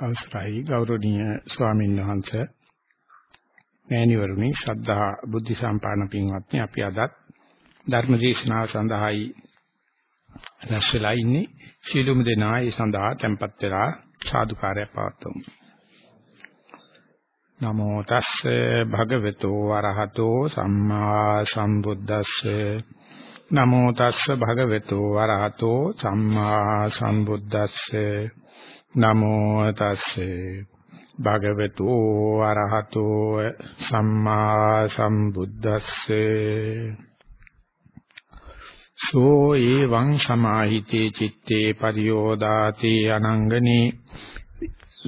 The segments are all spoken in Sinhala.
අවසරයි ගෞරවනීය ස්වාමීන් වහන්සේ. මෑණිවරුනි ශ්‍රද්ධා බුද්ධ සම්පන්න පින්වත්නි අපි අදත් ධර්ම දේශනාව සඳහායි රැස් වෙලා ඉන්නේ. සීලුම දෙනා ඒ සඳහා tempත් වෙලා සාදුකාරය පවත්වමු. නමෝ තස්සේ භගවතු වරහතෝ සම්මා සම්බුද්දස්සේ. නමෝ තස්සේ භගවතු වරහතෝ සම්මා සම්බුද්දස්සේ. නමෝ තස්සේ භගවතු අරහතෝ සම්මා සම්බුද්දස්සේ. සෝ එවං සමාහිතේ චitte පරියෝදාති අනංගනේ.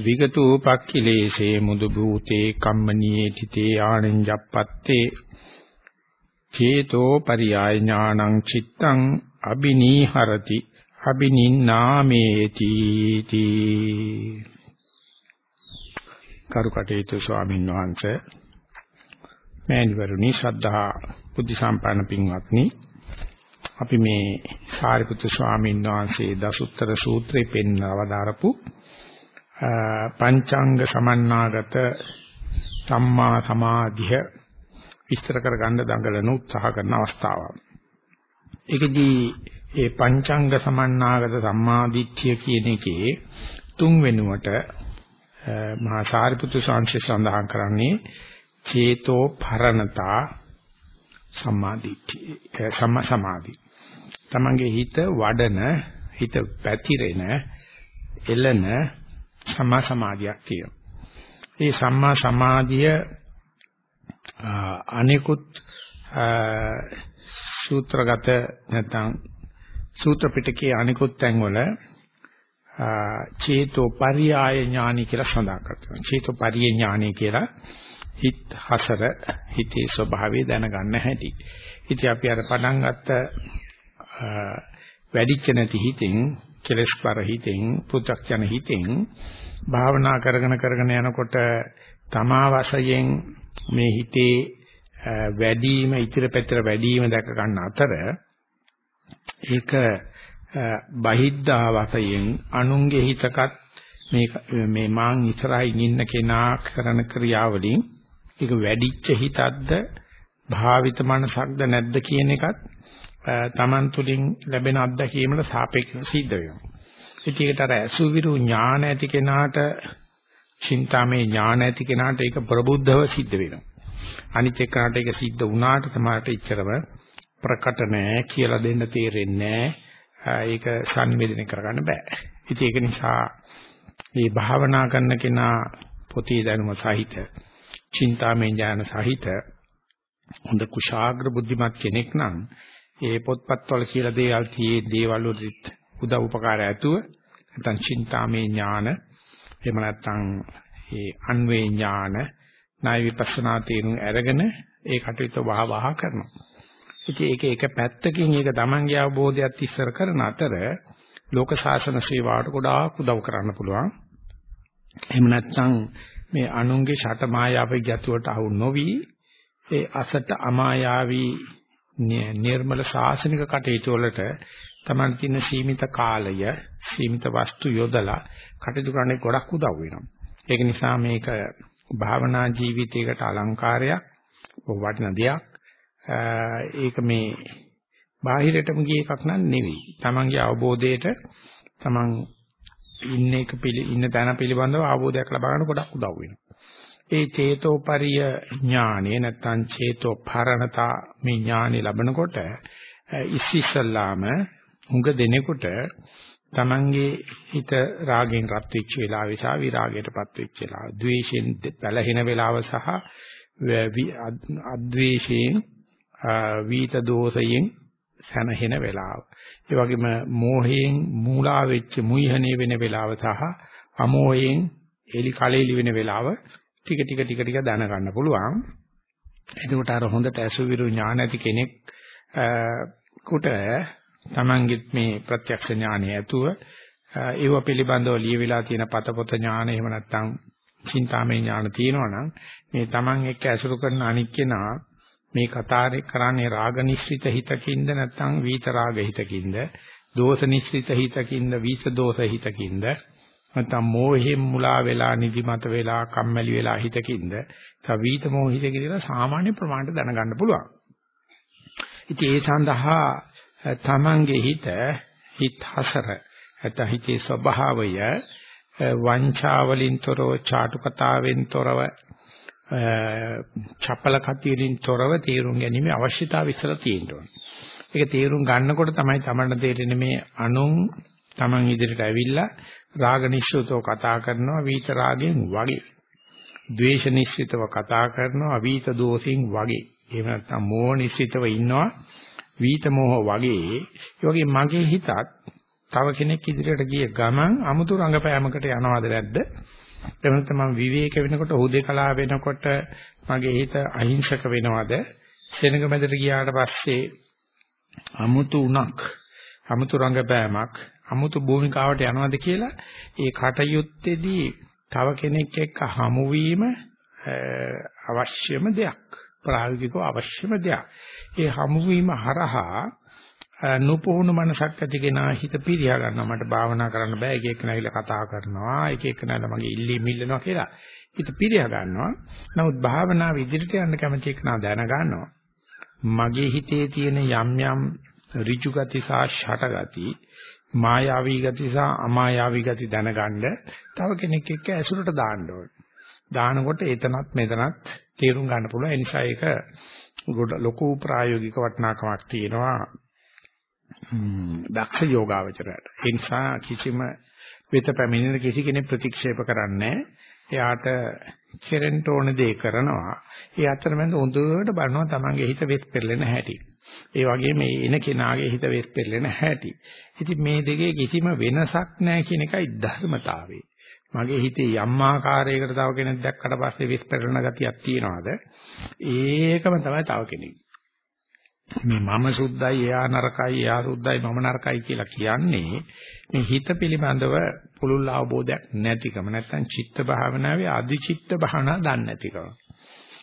විගතෝ පක්ඛිලේසේ මුදු භූතේ කම්මනීයේ තිතේ ආනෙන්ජප්පත්තේ චේතෝ පරියාය ඥානං චිත්තං අබිනීහරති. අබිනින්නාමේති තී කරුකටේතු ස්වාමීන් වහන්සේ මෑණිවරුනි ශ්‍රද්ධා බුද්ධ සම්පන්න පින්වත්නි අපි මේ සාරිපුත්‍ර ස්වාමීන් වහන්සේ දසුත්තර සූත්‍රේ පෙන්වවදාරපු පංචාංග සමන්නාගත සම්මා සමාධිය විස්තර කරගන්න දඟලන උත්සාහ කරන අවස්ථාවක්. ඒකදී ඒ පංචාංග සමන්නාගත සම්මාදිට්ඨිය කියන එකේ තුන් වෙනුවට මහා සාරිපුත්‍ර සංශය සඳහන් කරන්නේ චේතෝ පරණතා සම්මාදිට්ඨිය සම්මා සමාධි. තමන්ගේ හිත වඩන හිත පැතිරෙන එළන සම්මා සමාධියක් තියෙනවා. මේ සම්මා සමාධිය අනිකුත් සූත්‍රගත නැත්නම් සූත්‍ර පිටකයේ අනිකුත් තැන්වල චේතෝ පරියාය ඥානි කියලා සඳහන් කරනවා. චේතෝ පරිය ඥානි කියලා හිත හසර හිතේ ස්වභාවය දැනගන්න හැටි. ඉතින් අපි අර පටන් ගත්ත වැඩිච්ච නැති හිතෙන් කෙලස් පර හිතෙන් පු탁 යන හිතෙන් භාවනා කරගෙන කරගෙන යනකොට තමා වශයෙන් මේ හිතේ වැඩිම ඉතිර පැතර වැඩිම දැක ගන්න අතර ඒක බහිද්ධා වශයෙන් අනුන්ගේ හිතකත් මේ මේ මාන් ඉස්සරහින් ඉන්න කෙනා කරන ක්‍රියාවලින් ඒක වැඩිච්ච හිතක්ද භාවිත මනසක්ද නැද්ද කියන එකත් Taman තුලින් ලැබෙන අත්දැකීමල සාපේක්ෂව සිද්ධ වෙනවා. ඉතින් ඒකට අර අසුවිරු ඥාන ඇති කෙනාට චින්තාමේ ඥාන ඇති කෙනාට ඒක ප්‍රබුද්ධව සිද්ධ වෙනවා. අනිත් එක්කනට ඒක සිද්ධ වුණාට තමයි ඉච්චරම ප්‍රකට නැහැ කියලා දෙන්න තේරෙන්නේ ඒක සංවේදනය කරගන්න බෑ. ඉතින් ඒක නිසා මේ භාවනා කරන කෙනා පොතේ දැනුම සහිත, චින්තාමය ඥාන සහිත හොඳ කුශාග්‍ර බුද්ධිමත් කෙනෙක් නම් ඒ පොත්පත්වල කියලා දේවල් තියේ දේවල් වලට උදව් උපකාර ඇතුව නැත්නම් චින්තාමය ඥාන එහෙම නැත්නම් ඒ අන්වේ ඥාන ණය විපස්සනා තේරුම් අරගෙන ඒ කටයුතු වහ වහ කරනවා. ඉතින් ඒක එක පැත්තකින් ඒක තමන්ගේ අවබෝධයත් ඉස්සර කරන අතර ලෝක ශාසන සේවාවට ගොඩාක් උදව් කරන්න පුළුවන්. එහෙම නැත්නම් මේ අනුන්ගේ ෂට මායාවේ ගැතුවට අහු නොවි ඒ අසට අමායාවී නිර්මල ශාසනික කටයුතු වලට තමන් තියෙන සීමිත කාලය සීමිත වස්තු යොදලා කටයුතු කරන්න ගොඩක් උදව් වෙනවා. ඒක නිසා මේක භාවනා ජීවිතයකට අලංකාරයක් වටින දෙයක්. ඒක මේ බාහිරටම ගිය එකක් නන් නෙවෙයි. Tamange අවබෝධයට Taman ඉන්න එක පිළි ඉන්න තැන පිළිබඳව අවබෝධයක් ලබා ගන්න ගොඩක් උදව් වෙනවා. ඒ චේතෝපරිය ඥානෙ නැත්නම් චේතෝ පරණතා මේ ඥානෙ ලැබනකොට ඉස්සිසල්ලාම හුඟ දෙනෙකුට තමන්ගේ හිත රාගෙන් රත් වෙච්ච වෙලාව සහ විරාගයටපත් වෙච්ච වෙලාව, ද්වේෂයෙන් පැලහෙන වෙලාව සහ අද්වේෂයෙන් වීත දෝෂයෙන් සැනහෙන වෙලාව. ඒ වගේම මෝහයෙන් මූලා වෙච්ච මුයිහනේ වෙන වෙලාව සහ අමෝහයෙන් එලි කලෙලි වෙන වෙලාව ටික ටික ටික ටික දැන ගන්න පුළුවන්. එතකොට අර හොඳට අසුවිරු ඥාන ඇති කෙනෙක් කුට තමන්ගෙත් මේ ප්‍රත්‍යක්ෂ ඥානය ඇතුව ඒව පිළිබඳව ලියවිලා තියෙන පතපොත ඥාන එහෙම නැත්නම් චින්තාමය ඥාන තියෙනවනම් මේ තමන් එක්ක ඇසුරු කරන අනික් කෙනා මේ කතාවේ කරන්නේ රාග නිශ්චිත හිතකින්ද නැත්නම් වීත රාග හිතකින්ද? දෝෂ නිශ්චිත හිතකින්ද? වීත දෝෂ හිතකින්ද? නැත්නම් මෝහෙන් මුලා වෙලා නිදිමත වෙලා කම්මැලි වෙලා හිතකින්ද? තවීත මෝහිතකින්ද සාමාන්‍ය ප්‍රමාණයට දැනගන්න පුළුවන්. ඉතින් ඒ සඳහා තමන්ගේ හිත හිත හසර. නැත්නම් හිතේ ස්වභාවය වංචාවලින් තොරව චාටු කතාවෙන් තොරව චපල කතියින් තොරව තේරුම් ගැනීම අවශ්‍යතාවය ඉස්සලා තියෙන්න ඕනේ. ඒක තේරුම් ගන්නකොට තමයි තමන්ට තේරෙන්නේ මේ අනුන් තමන් ඉදිරියට ඇවිල්ලා රාග නිශ්චිතව කතා කරනවා වීත රාගෙන් වගේ. ද්වේෂ නිශ්චිතව කතා කරනවා වීත දෝෂෙන් වගේ. එහෙම නැත්නම් මෝහ නිශ්චිතව ඉන්නවා වීත මෝහ වගේ. ඒ වගේ මගේ හිතත් තව කෙනෙක් ඉදිරියට ගිය ගමන් අමුතු රංගපෑමකට යනවද නැද්ද? එහෙම නැත්නම් මම විවේක වෙනකොට හුදේකලා වෙනකොට මගේ හිත අහිංසක වෙනවද? සෙනඟ මැදට ගියාට පස්සේ අමුතු උණක් අමුතු රංගපෑමක් අමුතු භූමිකාවට යනවද කියලා ඒ කටයුත්තේදී තව කෙනෙක් එක්ක හමු වීම අවශ්‍යම දෙයක් ප්‍රායෝගිකව අවශ්‍යම දෙයක් ඒ හමු වීම හරහා නුපුහුණු මනසක් ඇතිගෙන හිත පිරියා ගන්නවා මට භාවනා කරන්න බෑ එක එක නැවිලා කතා කරනවා එක එක නැල මගේ ඉල්ලී මිල්ලනවා කියලා හිත පිරියා ගන්නවා නමුත් භාවනාව ඉදිරියට යන්න කැමති එක නා දැන ගන්නවා මගේ හිතේ තියෙන යම් යම් ඍජු ගති සහ ෂට ගති මායාවී ගති සහ අමායාවී ගති දැනගන්න තව කෙනෙක් එක්ක ඇසුරට දාන්න ඕනේ. දානකොට එතනත් මෙතනත් තේරුම් ගන්න පුළුවන්. ඒ නිසා ඒක ලොකු ප්‍රායෝගික වටිනාකමක් තියෙනවා. දක්ෂ යෝගාවචරයට. ඒ නිසා කිසිම වෙත පැමිණෙන කිසි කෙනෙක් ප්‍රතික්ෂේප කරන්නේ එයාට කෙරෙන්න ඕන දේ කරනවා. ඒ අතරමැද හොඳට බලනවා තමන්ගේ හිත වෙස් පෙරලෙන හැටි. ඒ වගේම මේ එන කෙනාගේ හිත වෙස් පෙරලෙන හැටි. ඉතින් මේ දෙකේ කිසිම වෙනසක් නැහැ කියන එකයි ධර්මතාවය. මගේ හිතේ යම් ආකාරයකට තව කෙනෙක් දැක්කට පස්සේ වෙස් පෙරලන ගතියක් තියනවාද? ඒකම තමයි තව කෙනෙක්. මේ මම සුද්ධයි එයා නරකයි එයා සුද්ධයි මම නරකයි කියලා කියන්නේ මේ හිත පිළිබඳව පුළුල් අවබෝධයක් නැතිකම නැත්නම් චිත්ත භාවනාවේ අධිචිත්ත භාවනා දන්නේ නැතිකම.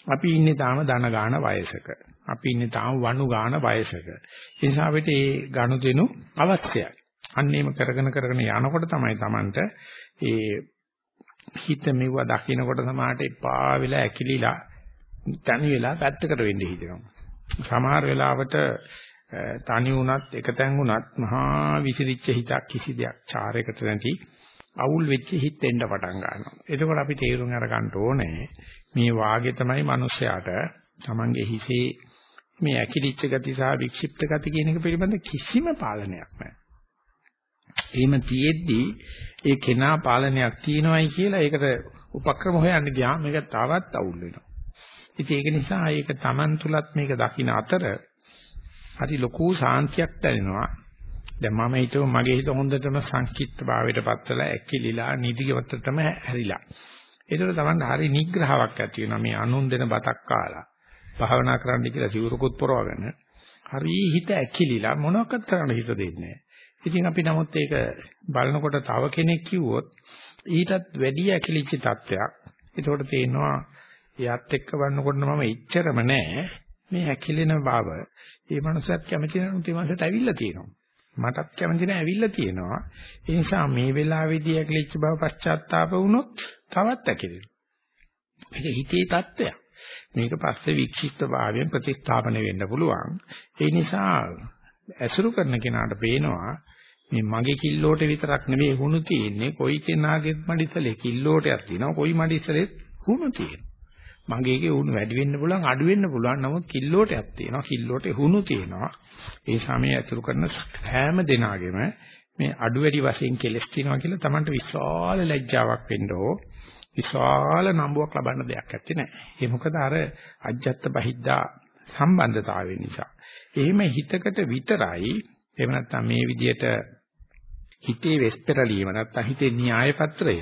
අපි ඉන්නේ තාම ධන ගාන වයසක. අපි ඉන්නේ තාම වණු ගාන වයසක. ඒ නිසා අපිට මේ ගනුදෙනු අවශ්‍යයි. අන්නේම කරගෙන කරගෙන යනකොට තමයි Tamanට ඒ හිත මෙව දකින්නකොට සමාහට එපා වෙලා ඇකිලිලා තනි වෙලා පැත්තකට වෙන්න හිතෙනවා. සමහර වෙලාවට තනි වුණත් එකතෙන් වුණත් මහා විසිරිච්ච හිතක් කිසි දෙයක් චාරයකට නැති අවුල් වෙච්ච හිත එන්න පටන් ගන්නවා. එතකොට අපි තේරුම් අරගන්න ඕනේ මේ වාගේ තමයි මිනිස්යාට Tamange හිසේ මේ ඇකිලිච්ච ගති සහ වික්ෂිප්ත ගති කියන එක පිළිබඳ කිසිම පාලනයක් නැහැ. එහෙම තියෙද්දි ඒ කෙනා පාලනයක් තියනවායි කියලා ඒකට උපක්‍රම හොයන්න ගියාම මේක තවත් අවුල් වෙනවා. ඉතින් ඒක නිසා ඒක Taman තුලත් මේක දකින්න අතර හරි ලොකු සාන්තියක් දැනෙනවා. දැන් මම හිතුව මගේ හිත හොඳටම සංකීර්ත භාවයට පත්වලා ඇකිලිලා නිදිගවට තමයි හැරිලා. ඒතර Taman හරි නිග්‍රහාවක් ඇති වෙනවා මේ අනුන් දෙන බතක් කාලා. භාවනා කරන්න කියලා සිවුරකුත් පොරවගෙන හරි හිත ඇකිලිලා මොනවක්වත් කරන්න හිත දෙන්නේ ඉතින් අපි නමුත් ඒක බලනකොට තව කෙනෙක් කිව්වොත් ඊටත් වැඩි ඇකිලිච්ච තත්වයක්. ඒකට තේනවා එයාත් එක්ක වන්නකොට මම එච්චරම නෑ මේ ඇකිලෙන බව. ඒ මනුස්සයත් කැමති නැණු ඒ මනුස්සයට ඇවිල්ලා තියෙනවා. මටත් කැමති නෑ ඇවිල්ලා තියෙනවා. ඒ නිසා මේ වෙලාවේදී ඇකිලිච්ච බව පශ්චාත්තාප වුණොත් තවත් ඇකිලෙනවා. ඒක හිතේ தත්ත්වයක්. මේක පස්සේ වික්ෂිප්ත භාවයෙන් ප්‍රතිස්ථාපන වෙන්න පුළුවන්. ඒ නිසා ඇසුරු කරන කෙනාට පේනවා මේ මගේ කිල්ලෝට විතරක් නෙවෙයි හුණු තියෙන්නේ කොයි කෙනාගේත් මඩිසලේ කිල්ලෝටයක් තියෙනවා කොයි මඩිසලෙත් හුණු තියෙනවා මගේගේ උණු වැඩි වෙන්න පුළුවන් අඩු වෙන්න පුළුවන්. නමුත් කිල්ලෝටයක් තියෙනවා. කිල්ලෝට හුණු තියෙනවා. ඒ සමය ඇතුළු කරන හැම දිනාගෙම මේ අඩු වැඩි වශයෙන් කෙලස් තියෙනවා කියලා Tamanට විශාල ලැජ්ජාවක් වෙන්න ඕ. විශාල නම්බුවක් ලබන්න දෙයක් ඇත්තේ නැහැ. ඒ මොකද අර අජ්ජත් බහිද්දා සම්බන්ධතාවය නිසා. එහෙම හිතකට විතරයි එහෙම නැත්නම් මේ විදියට හිතේ වෙස්පරලීම නැත්නම් හිතේ න්‍යාය පත්‍රය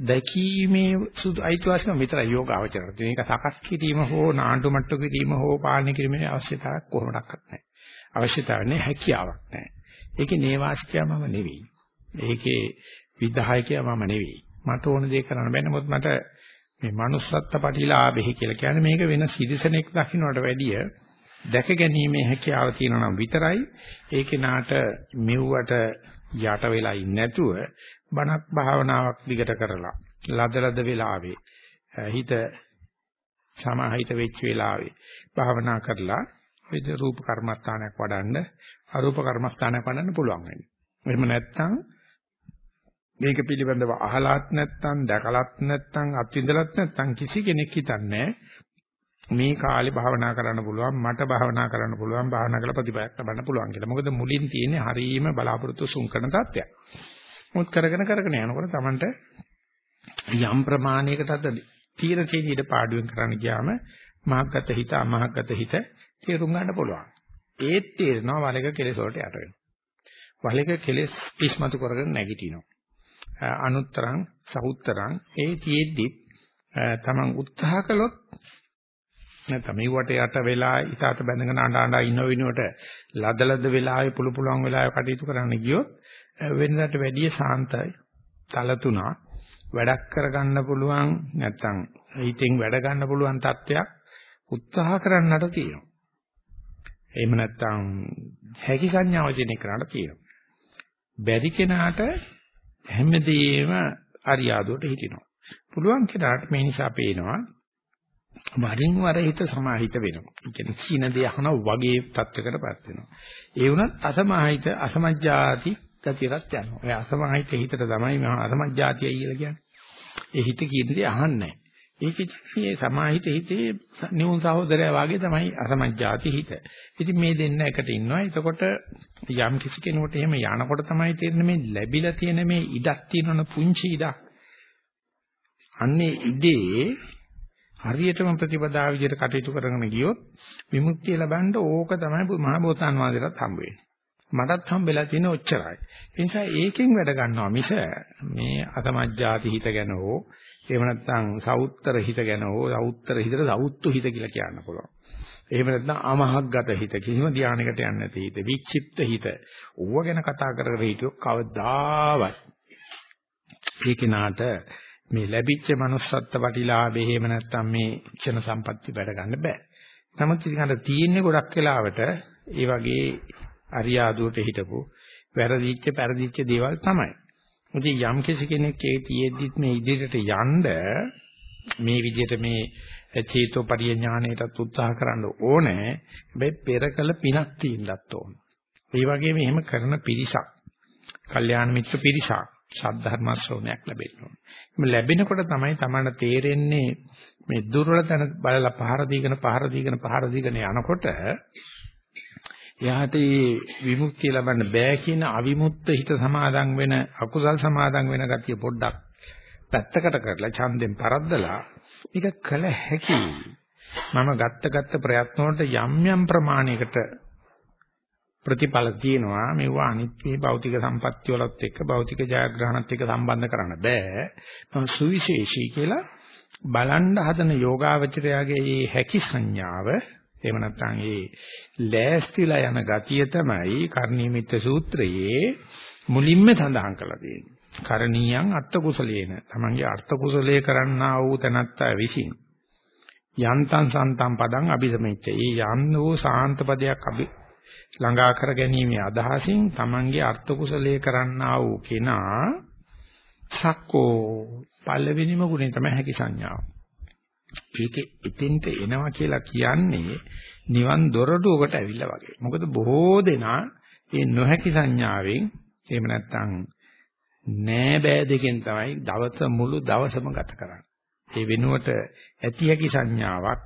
දැකීමේ සුදු අයිතිවාසිකම විතරයි යෝගාවචරයට. මේක සකස් කිරීම හෝ නාඩු මට්ටු කිරීම හෝ පාලනය කිරීමේ අවශ්‍යතාවයක් කොහොමඩක්වත් නැහැ. අවශ්‍යතාවයක් නැහැ හැකියාවක් නැහැ. ඒකේ නේවාසිකයා මම නෙවෙයි. ඒකේ විධායකයා මම නෙවෙයි. මට ඕන දේ කරන්න බෑ නමුත් මට මේ manussත්ත්ව ප්‍රතිලාභෙහි කියලා කියන්නේ මේක වෙන සිරිසනෙක් දකින්නට වැඩිය දැක ගැනීමේ හැකියාව තියෙනවා නම් විතරයි ඒකේ නාට මෙව්වට යට වෙලා ඉන්නේ නැතුව බණක් භාවනාවක් දිගට කරලා ලදලද වෙලාවේ හිත සමාහිත වෙච්ච වෙලාවේ භාවනා කරලා විද රූප කර්මස්ථානයක් වඩන්න අරූප කර්මස්ථානයක් වඩන්න පුළුවන් වෙන්නේ. එහෙම නැත්නම් මේක පිළිබඳව අහලත් නැත්නම් දැකලත් නැත්නම් අත්විඳලත් නැත්නම් කිසි කෙනෙක් හිතන්නේ මේ කාලේ භාවනා කරන්න පුළුවන් මට භාවනා කරන්න පුළුවන් භාවනා කරලා ප්‍රතිඵලයක් ලබන්න පුළුවන් කියලා. මොකද මුලින් තියෙන්නේ හරීම බලාපොරොත්තු සුන් කරන තත්ත්වයක්. මොකද කරගෙන කරගෙන යනකොට Tamanට යම් ප්‍රමාණයකට අද තීර තීරීට පාඩුවෙන් කරන්න ගියාම මහග්ගත හිත අමහග්ගත හිත තේරුම් ගන්න පුළුවන්. ඒත් තේරෙනවා වලක කෙලෙස් වලට යට වෙනවා. වලක කෙලෙස් ඉස්මතු කරගෙන නැගිටිනවා. අනුත්තරං සහුත්තරං ඒ තියෙද්දි තමන් උත්සාහ කළොත් නැත්නම් මේවට යට වෙලා ඉසాత බැඳගෙන අඬ අඬ ඉන්න වෙනුවට ලදලද වෙලාවේ පුළු පුළුවන් වෙලාවේ කටයුතු කරන්න ගියොත් වෙනදාට වැඩිය සාන්තයි තලතුණා වැඩක් කරගන්න පුළුවන් නැත්නම් හිතෙන් වැඩ ගන්න පුළුවන් තත්ත්වයක් උත්සාහ කරන්නට තියෙනවා. එහෙම නැත්නම් හැකි සංඥාව කියන කරාට තියෙනවා. බැරි කෙනාට හැමදේම අරියාදුවට හිටිනවා. පුළුවන් කෙනාට මේ නිසා පේනවා වරින් වර හිත සමාහිත වෙනවා. ඒ කියන්නේ සීන දේ අහන වගේ තත්යකටපත් වෙනවා. ඒ වුණත් අසමාහිත අසමජ්ජාති ගතියට යනවා. ඒ අසමාහිත හිතට තමයි මම අසමජ්ජාතිය කියලා කියන්නේ. ඒ හිත කියන දේ අහන්නේ නැහැ. ඒක මේ සමාහිත හිතේ නියුන් සහෝදරයා වාගේ තමයි අසමජ්ජාති හිත. ඉතින් මේ දෙන්න එකට ඉන්නවා. එතකොට යම් කිසි කෙනෙකුට එහෙම යනකොට තමයි තේරෙන්නේ මේ ලැබිලා තියෙන මේ ඉඩක් තියෙනවන පුංචි ඉඩක්. අන්නේ ඉදේ හරියටම ප්‍රතිපදාව විදිහට කටයුතු කරගෙන ගියොත් විමුක්තිය ලබන්න ඕක තමයි මහා බෝසතාන් වහන්සේටත් හම්බ වෙන්නේ. මටත් හම්බෙලා තියෙන ඔච්චරයි. ඒ නිසා ඒකෙන් වැඩ ගන්නවා මිස මේ අසමජ්ජාති හිත ගැන හෝ එහෙම නැත්නම් සවුත්තර හිත ගැන හෝ සවුත්තර හිතට සවුත්තු හිත කියලා කියන්න පුළුවන්. එහෙම නැත්නම් අමහග්ගත හිත කිසිම ධානයකට යන්නේ නැති හිත වික්ෂිප්ත හිත. ඌව ගැන කතා කර කර හිටියොත් කවදාවත් ඒ කෙනාට මේ ලැබිච්ච manussත්ත්ව ප්‍රතිලාභේ එහෙම නැත්නම් මේ ක්ෂණ සම්පatti වැඩ ගන්න බෑ. නමුත් ඉතින් අර තියෙන්නේ ගොඩක් වෙලාවට ඒ වගේ අරියාදුවට හිටපු වැරදිච්ච පෙරදිච්ච දේවල් තමයි. ඉතින් යම් කෙනෙක් ඒ තියෙද්දිත් මේ ඉදිරියට යන්න මේ විදිහට මේ චේතෝ පරිඥාණයටත් උත්සාහ කරන්න ඕනේ. හැබැයි පෙරකල පිනක් තියෙන්නත් ඕන. ඒ වගේම එහෙම කරන පිරිසක්, කල්යාණ මිත්‍ර පිරිසක්, සද්ධර්ම ශ්‍රවණයක් ලැබෙන්න ඕන. මේ ලැබෙනකොට තමයි තමන්න තේරෙන්නේ මේ දුර්වල තැන බලලා පහර දීගෙන පහර දීගෙන පහර දීගෙන යනකොට එයාට විමුක්තිය ලබන්න බෑ කියන අවිමුක්ත හිත සමාදන් වෙන අකුසල් සමාදන් වෙන ගතිය පොඩ්ඩක් පැත්තකට කරලා ඡන්දෙන් පරද්දලා මේක කළ හැකි මම ගත්ත ගත්ත ප්‍රයත්න වලට යම් යම් ප්‍රමාණයකට ප්‍රතිඵල තියෙනවා මේවා අනිත්‍ය භෞතික සම්පත්‍ය වලත් එක්ක භෞතික ජයග්‍රහණත් එක්ක සම්බන්ධ කරන්න බෑ මම සුවිශේෂී කියලා බලන්න හදන යෝගාවචරයාගේ මේ හැකි සංඥාව එහෙම නැත්නම් ඒ ලෑස්තිලා යන ගතිය තමයි කර්ණීමිත සූත්‍රයේ මුලින්ම සඳහන් කරලා තියෙන්නේ. කරණීයන් අත්ත කුසලේන. තමන්ගේ අර්ථ කුසලයේ කරන්නා වූ තනත්තා විසින් යන්තං සන්තම් පදං අபிසමෙච්ච. ඒ යම් වූ සාන්ත පදයක් අභි ළඟා කර ගැනීමේ අදහසින් තමන්ගේ අර්ථ කුසලයේ කරන්නා වූ කෙනා සක්කෝ පළවෙනිම ගුණය තමයි හැකි සංඥාව. ඒකේ එතෙන්ට එනවා කියලා කියන්නේ නිවන් දොරටුවකට ඇවිල්ලා වගේ. මොකද බොහෝ දෙනා මේ නොහැකි සංඥාවෙන් එහෙම නැත්නම් නෑ බෑ දෙකෙන් තමයි දවස මුළු දවසම ගත කරන්නේ. ඒ වෙනුවට ඇති හැකි සංඥාවක්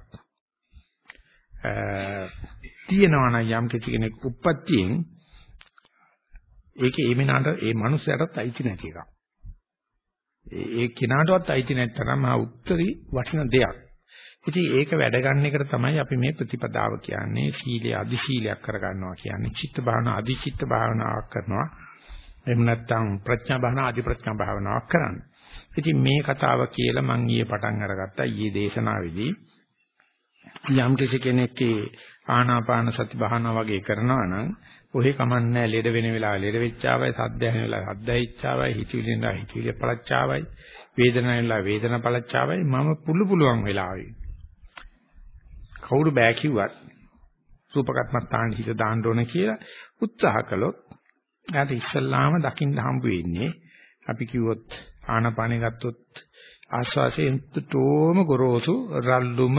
තියෙනවා නම් යම් කිසි කෙනෙක් උප්පත්තියෙන් ඒකේ ඒ මිනාට ඒ මනුස්සයාටත් අයිති නැති එකක්. ඒ කෙනාටවත් අයිති නැත්නම් ආ උත්තරී වටින දෙයක්. ඉතින් ඒක වැඩ ගන්න එකට තමයි අපි මේ ප්‍රතිපදාව කියන්නේ සීලය අදි සීලයක් කරගන්නවා කියන්නේ චිත්ත භාවනා අදි චිත්ත භාවනාවක් කරනවා. එහෙම නැත්නම් ප්‍රඥා භාවනා අදි ප්‍රඥා භාවනාවක් කරන්නේ. ඉතින් මේ කතාව කියලා මම ඊයේ පටන් අරගත්තා ඊයේ දේශනාවේදී යම් කෙනෙක්ගේ ආනාපාන සති භාවනා වගේ කරනවා නම් ඔහෙ කමන්නේ ලෙඩ වෙන වෙලාව ලෙඩ වෙච්චාවයි සද්ද ඇහෙන වෙලාව සද්ද ඇහිච්චාවයි හිතවිලි නා හිතවිලි පළච්චාවයි වේදනාව වෙලාව වේදන පළච්චාවයි මම පුළු පුළුවන් වෙලාවයි කවුරු බෑ කිව්වත් සූපකත්මත්තාන් හිත දාන්න ඕන කියලා උත්සාහ කළොත් එයාට ඉස්සල්ලාම දකින්න හම්බ වෙන්නේ අපි කිව්වොත් ආනපානෙ ගත්තොත් ආස්වාසයෙන් තෝම ගොරෝසු රල්ලුම